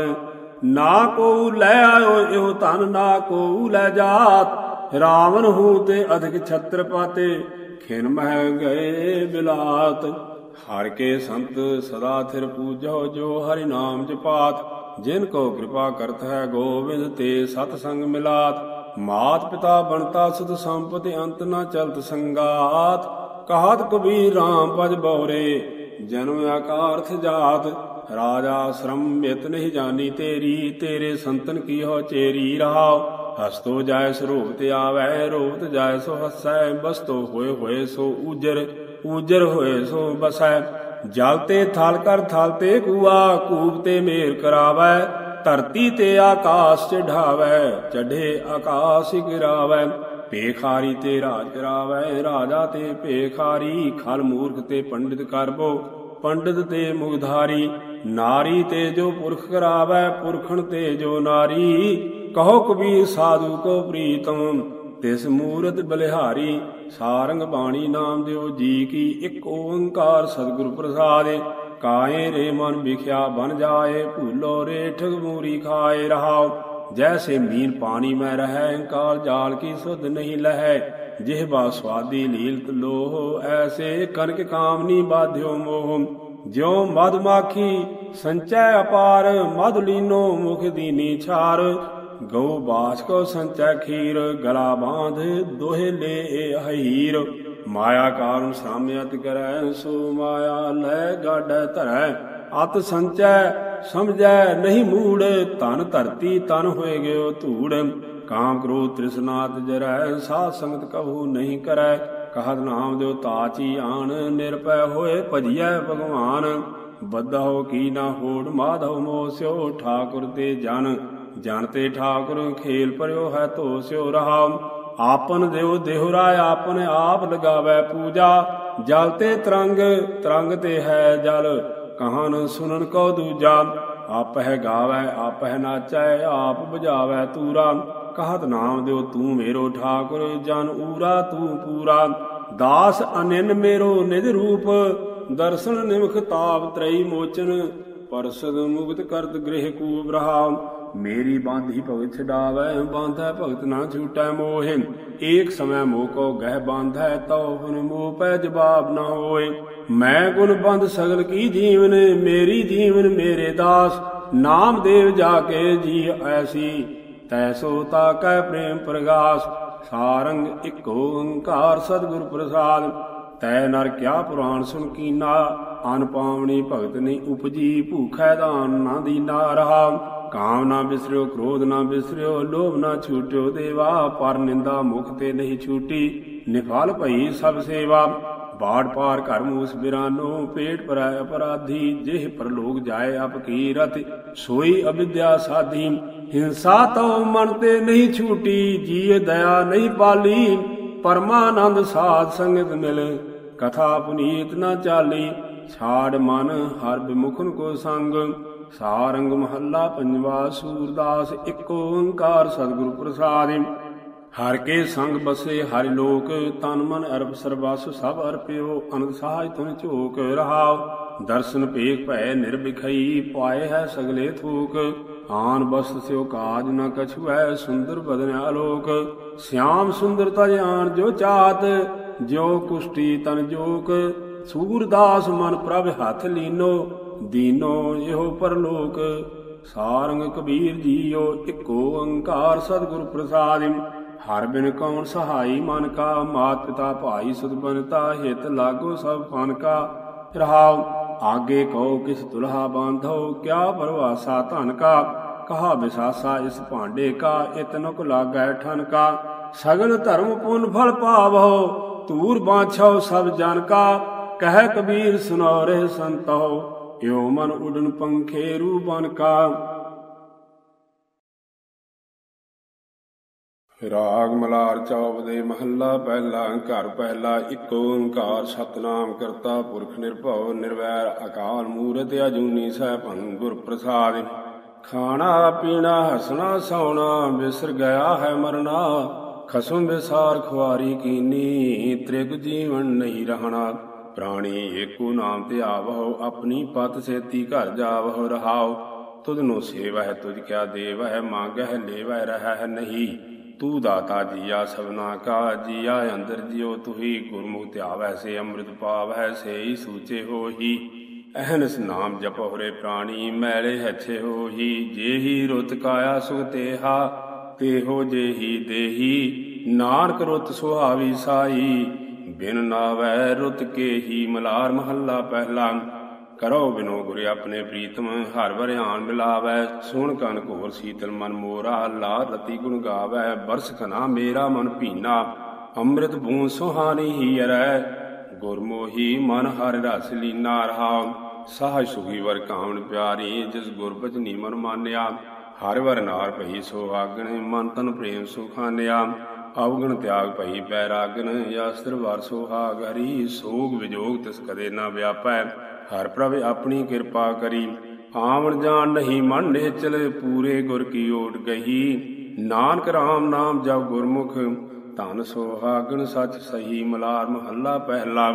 ਨਾ ਕੋ ਲੈ ਆਇਓ ਇਹੋ ਧਨ, ਨਾ ਕੋ ਲੈ ਜਾਤ। ਰਾਵਣ ਹੂ ਤੇ ਅਧਿਕ ਛਤਰਪਾਤੇ, ਖਿਨ ਮਹਿ ਗਏ ਬਿਲਾਤ। ਹਰ ਕੇ ਸੰਤ ਸਦਾ ਥਿਰ ਪੂਜੋ, ਜੋ ਹਰਿ ਨਾਮ ਜਪਾਤ। ਜਿਨ ਕੋ ਕਿਰਪਾ ਕਰਤ ਹੈ ਗੋਬਿੰਦ, ਤੇ ਸਤ ਸੰਗ ਮਿਲਾਤ। ਮਾਤ ਪਿਤਾ ਬਣਤਾ, ਸੁਧ ਸੰਪਤਿ ਅੰਤ ਨਾ ਚਲਤ ਸੰਗਾਤ। ਕਹਾਤ ਕਬੀਰ RAM ਭਜ ਬਉਰੇ ਜਨਮ ਆਕਾਰਥ ਜਾਤ। ਰਾਜਾ ਸ਼ਰਮ ਮਿਤ ਨਹੀਂ ਜਾਣੀ ਤੇਰੀ, ਤੇਰੇ ਸੰਤਨ ਕੀ ਹੋ ਚੇਰੀ ਰਹਾਓ? ਹਸਤੋ ਜਾਇ ਸਰੂਪ ਤੇ ਆਵੈ ਰੂਪ ਜਾਇ ਸੋ ਹਸੈ ਬਸਤੋ ਹੋਏ ਹੋਏ ਸੋ ਉਜਰ ਉਜਰ ਹੋਏ ਸੋ ਬਸੈ। ਜਲ ਤੇ ਥਲ ਕਰ ਥਲ ਤੇ ਕੂਆ, ਕੂਪ ਤੇ ਮੇਰ ਕਰਾਵੈ। ਧਰਤੀ ਤੇ ਆਕਾਸ਼ ਚਢਾਵੈ ਚਢੇ ਆਕਾਸ਼ ਗਿਰਾਵੈ। ਭੇਖਾਰੀ ਤੇ ਰਾਜ ਕਰਾਵੈ, ਰਾਜਾ ਤੇ ਭੇਖਾਰੀ। ਖਲ ਮੂਰਖ ਤੇ ਪੰਡਿਤ ਕਰਬੋ ਪੰਡਿਤ ਤੇ ਮੁਗਧਾਰੀ। ਨਾਰੀ ਤੇ ਜੋ ਪੁਰਖ ਕਰਾਵੈ, ਪੁਰਖਣ ਤੇ ਜੋ ਨਾਰੀ, ਕਹੋ ਕਬੀਰ ਸਾਧੂ ਕੋ ਪ੍ਰੀਤਮ। ਤਿਸ ਮੂਰਤ ਬਲਿਹਾਰੀ, ਸਾਰੰਗ ਬਾਣੀ ਨਾਮ ਦਿਓ ਜੀ ਕੀ ਇੱਕ ਓੰਕਾਰ ਸਤਿਗੁਰ ਪ੍ਰਸਾਦਿ। ਕਾਏ ਰੇ ਮਨ ਵਿਖਿਆ ਬਨ ਜਾਏ, ਭੂਲੋ ਰੇਠ ਮੂਰੀ ਖਾਏ ਰਹਾਉ। ਜੈਸੇ ਮੀਨ ਪਾਣੀ ਮੈਂ ਰਹੈ ਕਾਲ ਜਾਲ ਕੀ ਸੁਧ ਨਹੀਂ ਲਹੈ। ਜਿਹਬਾ ਸਵਾਦੀ ਲੀਲਤ ਲੋਹ, ਐਸੇ ਕਨਕ ਕਾਮਨੀ ਬਾਧਿਓ ਮੋਹ। ਜਿਉ ਮਦਮਾਖੀ ਸੰਚੈ ਅਪਾਰ ਮਦ ਲੀਨੋ ਮੁਖ ਦੀਨੀ ਛਾਰ। ਗਉ ਬਾਸ ਕੋ ਸੰਚੈ ਖੀਰ, ਗਲਾ ਬਾਂਧ ਦੋਹੇ ਲੈ ਹਹੀਰ ਮਾਇਆ ਕਾਰਨ ਸਾਮਿਅਤ ਕਰੈ, ਸੋ ਮਾਇਆ ਲੈ ਗਾਡੈ ਧਰੈ। ਅਤ ਸੰਚੈ ਸਮਝੈ ਨਹੀਂ ਮੂੜ, ਧਨ ਧਰਤੀ ਤਨ ਹੋਏ ਗਿਓ ਧੂੜ। ਕਾਮ ਕ੍ਰੋਧ ਤ੍ਰਿਸ਼ਨਾਤ ਜਰੈ, ਸਾਧ ਸੰਗਤ ਕਹੂ ਨਹੀਂ ਕਰੈ। ਕਹਤ ਨਾਮ ਦਿਓ ਤਾਚੀ ਆਣ ਨਿਰਪੈ ਹੋਏ ਭਜੀਐ ਭਗਵਾਨ। ਬੱਧੋ ਕੀ ਨਾ ਹੋੜ ਮਾਧਵ ਮੋਸਿਓ ਠਾਕੁਰ ਤੇ ਜਨ। ਜਨ ਤੇ ਠਾਕੁਰ, ਖੇਲ ਪਰਿਓ ਹੈ ਧੋ ਸਿਓ ਰਹਾ। ਆਪਨ ਦਿਓ ਦੇਹੁਰਾ ਆਪਨ ਆਪ ਲਗਾਵੇ ਪੂਜਾ। ਜਲ ਤੇ ਤਰੰਗ ਤਰੰਗ ਤੇ ਹੈ ਜਲ। ਕਹਨ ਸੁਨਨ ਕੋ ਦੂਜਾ। ਆਪ ਆਪਹਿ ਗਾਵੇ, ਆਪਹਿ ਨਾਚੈ, ਆਪ ਬੁਝਾਵੇ ਤੂਰਾ। ਕਹਤ ਨਾਮ ਦਿਓ ਤੂੰ ਮੇਰੋ ਠਾਕੁਰ, ਜਨ ਊਰਾ ਤੂੰ ਪੂਰਾ। ਦਾਸ ਅਨਿਨ ਮੇਰੋ ਨਿਜ ਰੂਪ, ਦਰਸ਼ਨ ਨਿਮਖ ਤਾਪ ਤਰਈ ਮੋਚਨ। ਪਰਸਦ ਮੁਕਤ ਕਰਤ ਗ੍ਰਹਿ ਕੂਬ ਰਹਾ। ਮੇਰੀ ਬਾਂਧੀ ਭਗਤ ਛਡਾਵੈ, ਬਾਂਧੈ ਭਗਤ ਨਾ ਛੂਟੈ ਮੋਹਿ। ਏਕ ਸਮੈ ਮੋਹ ਕੋ ਗਹਿ ਬਾਂਧੈ, ਤਉ ਫਨ ਮੋਹ ਪੈ ਜਵਾਬ ਨਾ ਹੋਏ। ਮੈਂ ਗੁਣ ਬੰਦ ਸਗਲ ਕੀ ਜੀਵਨ, ਮੇਰੀ ਜੀਵਨ ਮੇਰੇ ਦਾਸ। ਨਾਮ ਦੇਵ ਜਾ ਕੇ ਜੀ ਐਸੀ। ਤੈਸੋ ਤਾ ਕੈ ਪ੍ਰੇਮ ਪ੍ਰਗਾਸ, ਸਾਰੰਗ ਇੱਕ ਓੰਕਾਰ ਸਤਿਗੁਰ ਪ੍ਰਸਾਦ। ਤੈ ਨਰ ਕਿਆ ਪੁਰਾਣ ਸੁਨ ਕੀਨਾ, ਅਨ ਪਾਵਣੀ ਭਗਤ ਨਹੀਂ ਉਪਜੀ, ਭੂਖੈ ਦਾਨ ਨਾ ਦੀਨਾ ਰਹਾ। ਕਾਮ ਨਾ ਬਿਸਰਿਓ, ਕ੍ਰੋਧ ਨਾ ਬਿਸਰਿਓ, ਲੋਭ ਨਾ ਛੂਟਿਓ, ਦੇਵਾ ਪਰ ਨਿੰਦਾ ਮੁਖ ਤੇ ਨਹੀਂ ਛੂਟੀ। ਨਿਫਲ ਭਈ ਸਭ ਸੇਵਾ। ਬਾੜ ਪਾਰ ਘਰ ਮੂਸ ਬਿਰਾਨੋ, ਪੇਟ ਪਰਾਇ ਅਪਰਾਧੀ, ਜਿਹ ਪਰਲੋਕ ਜਾਏ ਅਪ ਕੀ ਰਤ ਸੋਈ ਅਵਿਦਿਆ ਸਾਧੀ। ਹਿੰਸਾ ਤਉ ਮਨ ਤੇ ਨਹੀਂ ਛੂਟੀ, ਜੀਏ ਦਇਆ ਨਹੀਂ ਪਾਲੀ। ਪਰਮਾਨੰਦ ਸਾਧ ਸੰਗਤ ਮਿਲ, ਕਥਾ ਪੁਨੀਤ ਨਾ ਚਾਲੀ। ਛਾੜ ਮਨ ਹਰ ਬਿਮੁਖਨ ਕੋ ਸੰਗ, ਸਾਰੰਗ ਮਹੱਲਾ ਪੰਜਵਾ ਸੂਰਦਾਸ, ਇੱਕ ਓੰਕਾਰ ਸਤਿਗੁਰ ਪ੍ਰਸਾਦਿ। ਹਰ ਕੇ ਸੰਗ ਬਸੇ ਹਰਿ ਲੋਕ, ਤਨ ਮਨ ਅਰਪ ਸਰਬਸ, ਸਭ ਅਰਪਿਓ, ਅਨੰਦ ਸਹਾਇ ਤੁਨ ਝੋਕ ਰਹਾਉ। ਦਰਸ਼ਨ ਪੇਖ ਭੈ ਨਿਰਭਿਖਈ, ਪਾਏ ਹੈ ਸਗਲੇ ਥੂਕ। ਆਨ ਬਸ ਸਿਓ ਕਾਜ ਨ ਕਛੁਐ, ਸੁੰਦਰ ਬਦਨ ਆਲੋਕ ਸਿਆਮ ਸੁੰਦਰ ਤਜ ਆਣ ਜੋ ਚਾਤ ਜੋ ਕੁਸ਼ਟੀ ਤਨ ਜੋਕ। ਸੂਰਦਾਸ ਮਨ ਪ੍ਰਭ ਹੱਥ ਲੀਨੋ, ਦੀਨੋ ਇਹੋ ਪਰਲੋਕ। ਸਾਰੰਗ ਕਬੀਰ ਜੀਓ, ਇੱਕ ਓੰਕਾਰ ਸਤਿਗੁਰ ਪ੍ਰਸਾਦਿ ਹਰ ਬਿਨ ਕੌਣ ਸਹਾਈ ਮਨ ਕਾ, ਮਾਤ ਪਿਤਾ ਭਾਈ ਸੁਧ ਬਨਤਾ ਹਿਤ ਲਾਗੋ ਸਭ ਫਨ ਕਾ। ਰਹਾਉ ਆਗੇ ਕਹੋ ਕਿਸ ਦੁਲਹਾ ਬਾਂਧੋ, ਕਿਆ ਪਰਵਾਸਾ ਧਨ ਕਾ। ਕਹਾ ਵਿਸਾਸਾ ਇਸ ਭਾਂਡੇ ਕਾ ਇਤਨੁਕ ਲਾਗੈ ਠਨ ਕਾ। ਸਗਲ ਧਰਮ ਪੁਨ ਫਲ ਪਾਵੋ, ਤੂਰ ਬਾਛੋ ਸਭ ਜਨ ਕਾ। ਕਹਿ ਕਬੀਰ ਸੁਨੋ ਰਹਿ ਸੰਤੋ, ਇਉ ਮਨ ਉਡਨ ਪੰਖੇ ਰੂ ਕਾ। ਰਾਗ ਮਲਾਰ ਚੌਪ ਦੇ ਮਹੱਲਾ ਪਹਿਲਾ, ਘਰ ਪਹਿਲਾ, ਇੱਕ ਓੰਕਾਰ, ਸਤਨਾਮ ਕਰਤਾ ਪੁਰਖ ਨਿਰਭਉ, ਨਿਰਵੈਰ, ਅਕਾਲ ਮੂਰਤ ਅਜੂਨੀ ਸੈਭੰ ਗੁਰ ਪ੍ਰਸਾਦਿ ਖਾਣਾ, ਪੀਣਾ, ਹਸਣਾ, ਸੌਣਾ ਵਿਸਰ ਗਿਆ ਹੈ ਮਰਨਾ, ਖਸਮ ਵਿਸਾਰ ਖੁਆਰੀ ਕੀਨੀ, ਤ੍ਰਿਗ ਜੀਵਨ ਨਹੀਂ ਰਹਿਣਾ। ਪ੍ਰਾਣੀ ਏਕੋ ਨਾਮ ਤੇ ਆਵਹੁ, ਆਪਣੀ ਪਤ ਸੇਤੀ ਘਰ ਜਾਵਹੁ, ਰਹਾਉ। ਤੁਧ ਨੂੰ ਸੇਵਹਿ ਤੁਝ ਕਿਆ ਦੇਵਹਿ, ਮੰਗਹਿ, ਲੇਵਹਿ ਰਹਿ ਨਹੀਂ। ਤੂੰ ਦਾਤਾ ਜੀਆ, ਸਭਨਾ ਕਾ ਜੀਆ, ਅੰਦਰ ਜਿਉ ਤੁਹੀ, ਗੁਰਮੁਖ ਧਿਆਵੈ, ਸੇ ਅੰਮ੍ਰਿਤ ਪਾਵੈ ਸੇਈ ਸੂਚੇ ਹੋਹੀ। ਅਹਨਸ ਨਾਮ ਜਪੋ ਰੇ ਪ੍ਰਾਣੀ, ਮੈਲੇ ਹੱਛੇ ਹੋਹੀ। ਜੇਹੀ ਰੁਤ ਕਾਇਆ, ਸੁਖ ਤੇਹਾ, ਤੇਹੋ ਜੇਹੀ ਦੇਹੀ। ਨਾਨਕ ਰੁਤ ਸੁਹਾਵੀ ਸਾਈ, ਬਿਨ ਨਾਵੈ ਰੁਤ ਕੇ ਹੀ, ਮਲਾਰ ਮਹੱਲਾ ਪਹਿਲਾ। ਕਰੋ ਬਿਨੋ ਗੁਰ ਆਪਣੇ ਪ੍ਰੀਤਮ, ਹਰ ਵਰਿਆਨ ਮਿਲਾਵੈ, ਸੁਣ ਕਨ ਘੋਰ ਸੀਤਲ ਮਨ ਮੋਰਾ ਲਾ ਰਤੀ ਗੁਣ ਗਾਵੈ, ਬਰਸ ਕਨਾ ਮੇਰਾ ਮਨ ਭੀਨਾ, ਅੰਮ੍ਰਿਤ ਬੂੰ ਸੁਹਾਨੀ ਹੀ ਅਰੈ ਗੁਰਮੋਹੀ ਮਨ ਹਰ ਰਸ ਲੀਨਾ ਰਹਾ, ਸਾਹ ਸੁਖੀ ਵਰ ਕਾਮਣ ਪਿਆਰੀ, ਜਿਸ ਗੁਰਬਚਨੀ ਨੀਮਨ ਮਾਨਿਆ, ਹਰ ਵਰ ਨਾਰ ਭਈ ਸੁਹਾਗਣ ਮਨ ਤਨ ਪ੍ਰੇਮ ਸੁਖਾਨਿਆ ਅਵਗਣ ਤਿਆਗ ਭਈ ਬੈਰਾਗਨ ਯਾਸਤਰ ਵਰ ਸੁਹਾਗ ਹਰੀ ਸੋਗ ਵਿਜੋਗ ਤਿਸ ਕਦੇ ਨਾ ਵਿਆਪੈ ਹਰ ਪ੍ਰਭ ਆਪਣੀ ਕਿਰਪਾ ਕਰੀ। ਆਵਣ ਜਾਣ ਨਹੀਂ ਮਨ ਨੇਚਲ ਪੂਰੇ ਗੁਰ ਕੀ ਓਟ ਗਈ ਨਾਨਕ ਰਾਮ ਨਾਮ ਜਪ ਗੁਰਮੁਖ, ਧਨ ਸੁਹਾਗਣ ਸੱਚ ਸਹੀ ਮਲਾਰ ਮਹੱਲਾ ਪਹਿਲਾ।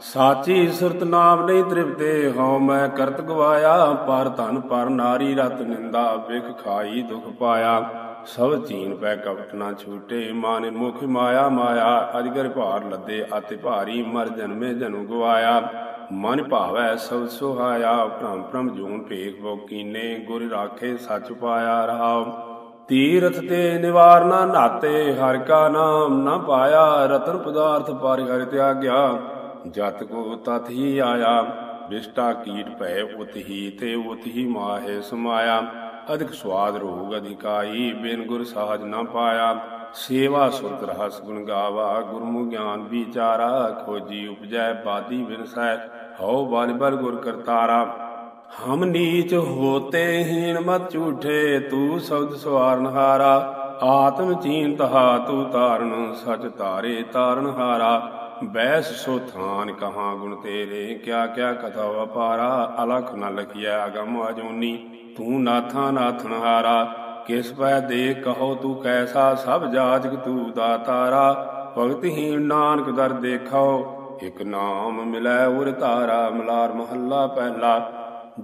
ਸਾਚੀ ਸੁਰਤ ਨਾਮ ਨਹੀਂ ਤ੍ਰਿਪਤੇ ਹਉ ਮੈਂ ਕਰਤ ਗਵਾਇਆ, ਪਰ ਧਨ ਪਰ ਨਾਰੀ ਰਤ ਨਿੰਦਾ ਵਿਖ ਖਾਈ ਦੁਖ ਪਾਇਆ। ਸਭ ਚੀਨ ਪੈ ਕਪਟ ਨਾ ਛੂਟੇ, ਮਾਨੇ ਮੁਖ ਮਾਇਆ ਮਾਇਆ ਅਜਗਰ ਭਾਰ ਲੱਦੇ, ਅਤਿ ਭਾਰੀ ਮਰ ਜਨਮੇ ਜਨੂ ਗਵਾਇਆ। ਮਨ ਭਾਵੈ ਸਭ ਸੁਹਾਇਆ, ਭ੍ਰਮ ਭ੍ਰਮ ਜੂਨ ਭੇਖ ਬੋ ਕੀਨੇ, ਗੁਰ ਰਾਖੇ ਸੱਚ ਪਾਇਆ ਰਹਾਉ ਤੀਰਥ ਤੇ ਨਿਵਾਰਨਾ ਨਾਤੇ, ਹਰ ਕਾ ਨਾਮ ਨਾ ਪਾਇਆ, ਰਤਨ ਪਦਾਰਥ ਪਰ ਹਰਿ ਤਿਆਗਿਆ। ਜਤ ਕੋ ਤਤ ਹੀ ਆਇਆ ਵਿਸ਼ਟਾ ਕੀਟ ਭੈ ਉਤ ਹੀ, ਤੇ ਉਤ ਹੀ ਮਾਹੇ ਸਮਾਇਆ। ਅਧਿਕ ਸਵਾਦ ਰੋਗ ਅਧਿਕਾਈ, ਬਿਨ ਗੁਰ ਸਾਜ ਨਾ ਪਾਇਆ। ਸੇਵਾ ਸੁਰਤ ਰਹਸ ਗੁਣ ਗਾਵਾ ਗੁਰਮੁ ਗਿਆਨ ਵਿਚਾਰਾ, ਖੋਜੀ ਉਪਜੈ, ਬਾਦੀ ਬਿਨਸੈ ਹਉ ਬਲ ਬਲ ਗੁਰ ਕਰਤਾਰਾ, ਹਮ ਨੀਚ ਹੋਤੇ ਹੀਣ ਮਤ ਝੂਠੇ, ਤੂੰ ਸ਼ਬਦ ਸਵਾਰਨ ਹਾਰਾ, ਆਤਮ ਚੀਨ ਤਹਾ ਤੂੰ ਤਾਰਨ ਸਚ ਤਾਰੇ ਤਾਰਨ ਹਾਰਾ ਬੈਸ ਸੋ ਥਾਨ ਕਹਾ ਗੁਣ ਤੇਰੇ, ਕਿਆ ਕਿਆ ਕਥਾ ਵਪਾਰਾ, ਅਲਖ ਨ ਲਖਿਆ ਅਗਮ ਅਜੂਨੀ, ਤੂੰ ਨਾਥਾ ਨਾਥਨ ਹਾਰਾ, ਕਿਸ ਪੈ ਦੇ ਕਹੋ ਤੂੰ ਕੈਸਾ, ਸਭ ਜਾਜਕ ਤੂੰ ਦਾਤਾਰਾ ਭਗਤਹੀਨ ਨਾਨਕ ਦਰ ਦੇਖਾਓ ਇਕ ਨਾਮ ਮਿਲੈ ਉਰ ਤਾਰਾ ਮਲਾਰ ਮਹੱਲਾ ਪਹਿਲਾ।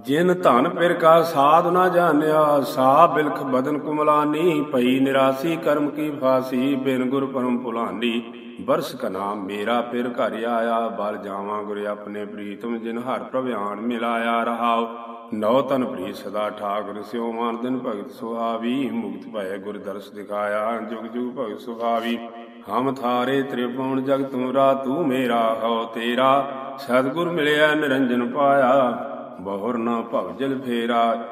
ਜਿਨ ਧਨ ਪਿਰ ਕਾ ਸਾਧ ਨਾ ਜਾਣਿਆ ਸਾ ਬਿਲਖ ਬਦਨ ਕੁਮਲਾਨੀ, ਭਈ ਨਿਰਾਸੀ ਕਰਮ ਕੀ ਫਾਸੀ, ਬਿਨ ਗੁਰ ਪਰਮ ਭੁਲਾਨੀ। ਬਰਸ ਕਾ ਨਾਮ ਮੇਰਾ ਪਿਰ ਘਰ ਆਇਆ, ਬਲ ਜਾਵਾਂ ਗੁਰ ਆਪਣੇ ਪ੍ਰੀਤਮ, ਜਿਨ ਹਰ ਪ੍ਰਭਿਆਨ ਮਿਲਾਇਆ ਰਹਾਉ। ਨੌ ਤਨ ਪ੍ਰੀ ਸਦਾ ਠਾਕੁਰ ਸਿਓ ਮਾਨ ਦਿਨ ਭਗਤ ਸੁਹਾਵੀ। ਮੁਕਤ ਭਏ ਗੁਰ ਦਰਸ ਦਿਖਾਇਆ, ਜੁਗ ਜੁਗ ਭਗਤ ਸੁਹਾਵੀ। ਹਮ ਥਾਰੇ ਤ੍ਰਿਪਉਣ ਜਗ ਤੁਮਰਾ ਤੂੰ ਮੇਰਾ, ਹਉ ਤੇਰਾ। ਸਤਿਗੁਰ ਮਿਲਿਆ, ਨਿਰੰਜਨ ਪਾਇਆ, ਬਹੁਰ ਨਾ ਭਵਜਲ ਫੇਰਾ।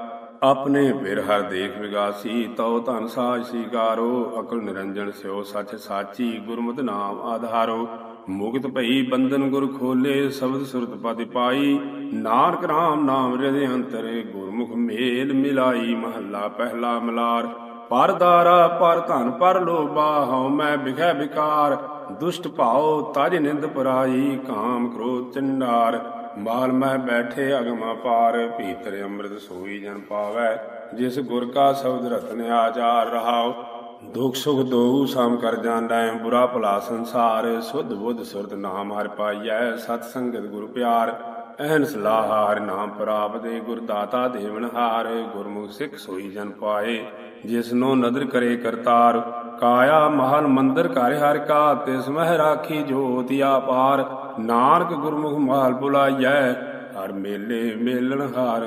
ਆਪਣੇ ਫਿਰ ਹਰ ਦੇਖ ਵਿਗਾਸੀ, ਤਉ ਧਨ ਸਾਜ ਸੀਗਾਰੋ ਅਕਲ ਨਿਰੰਜਨ ਸਿਓ, ਸੱਚ ਸਾਚੀ, ਗੁਰਮਤਿ ਨਾਮ ਆਧਾਰੋ। ਮੁਕਤ ਭਈ ਬੰਧਨ ਗੁਰ ਖੋਲੇ, ਸ਼ਬਦ ਸੁਰਤ ਪਦ ਪਾਈ। ਨਾਨਕ ਰਾਮ ਨਾਮ ਹਿਰਦੇ ਅੰਤਰੇ, ਗੁਰਮੁਖ ਮੇਲ ਮਿਲਾਈ, ਮਹੱਲਾ ਪਹਿਲਾ ਮਲਾਰ। ਪਰਦਾਰਾ ਪਰ ਧਨ, ਪਰ ਲੋਭਾ, ਹਉ ਮੈਂ ਬਿਖੈ ਵਿਕਾਰ ਦੁਸ਼ਟ ਭਾਉ ਤਜ ਨਿੰਦ ਪਰਾਈ, ਕਾਮ ਕ੍ਰੋਧ ਚੰਡਾਰ। ਮਾਲ ਮੈਂ ਬੈਠੇ ਅਗਮਾ ਪਾਰ, ਭੀਤਰ ਅੰਮ੍ਰਿਤ ਸੋਈ ਜਨ ਪਾਵੈ। ਜਿਸ ਗੁਰ ਕਾ ਸ਼ਬਦ ਰਤਨ ਆਚਾਰ ਰਹਾਉ, ਦੁਖ ਸੁਖ ਦੋਉ ਸਮ ਕਰ ਜਾਣੈ ਬੁਰਾ ਭਲਾ ਸੰਸਾਰ। ਸੁਧ ਬੁੱਧ ਸੁਰਤ ਨਾਮ ਹਰਿ ਪਾਈਐ, ਸਤ ਸੰਗਤ ਗੁਰ ਪਿਆਰ। ਐਨ ਸਲਾਹਾਰ ਹਰਿ ਨਾਮ ਪ੍ਰਾਪਤੇ, ਗੁਰ ਦਾਤਾ ਦੇਵਨ ਹਾਰ। ਗੁਰਮੁਖ ਸਿੱਖ ਸੋਈ ਜਨ ਪਾਏ। ਜਿਸ ਨੂੰ ਨਦਰ ਕਰੇ ਕਰਤਾਰ। ਕਾਇਆ ਮਹਲ ਮੰਦਰ ਘਰ ਹਰਿ ਕਾ, ਤਿਸ ਮਹਿ ਰਾਖੀ ਜੋਤਿ ਆਪਾਰ। ਨਾਨਕ ਗੁਰਮੁਖ ਮਾਲ ਬੁਲਾਈਐ, ਹਰ ਮੇਲੇ ਮੇਲਣ ਹਾਰ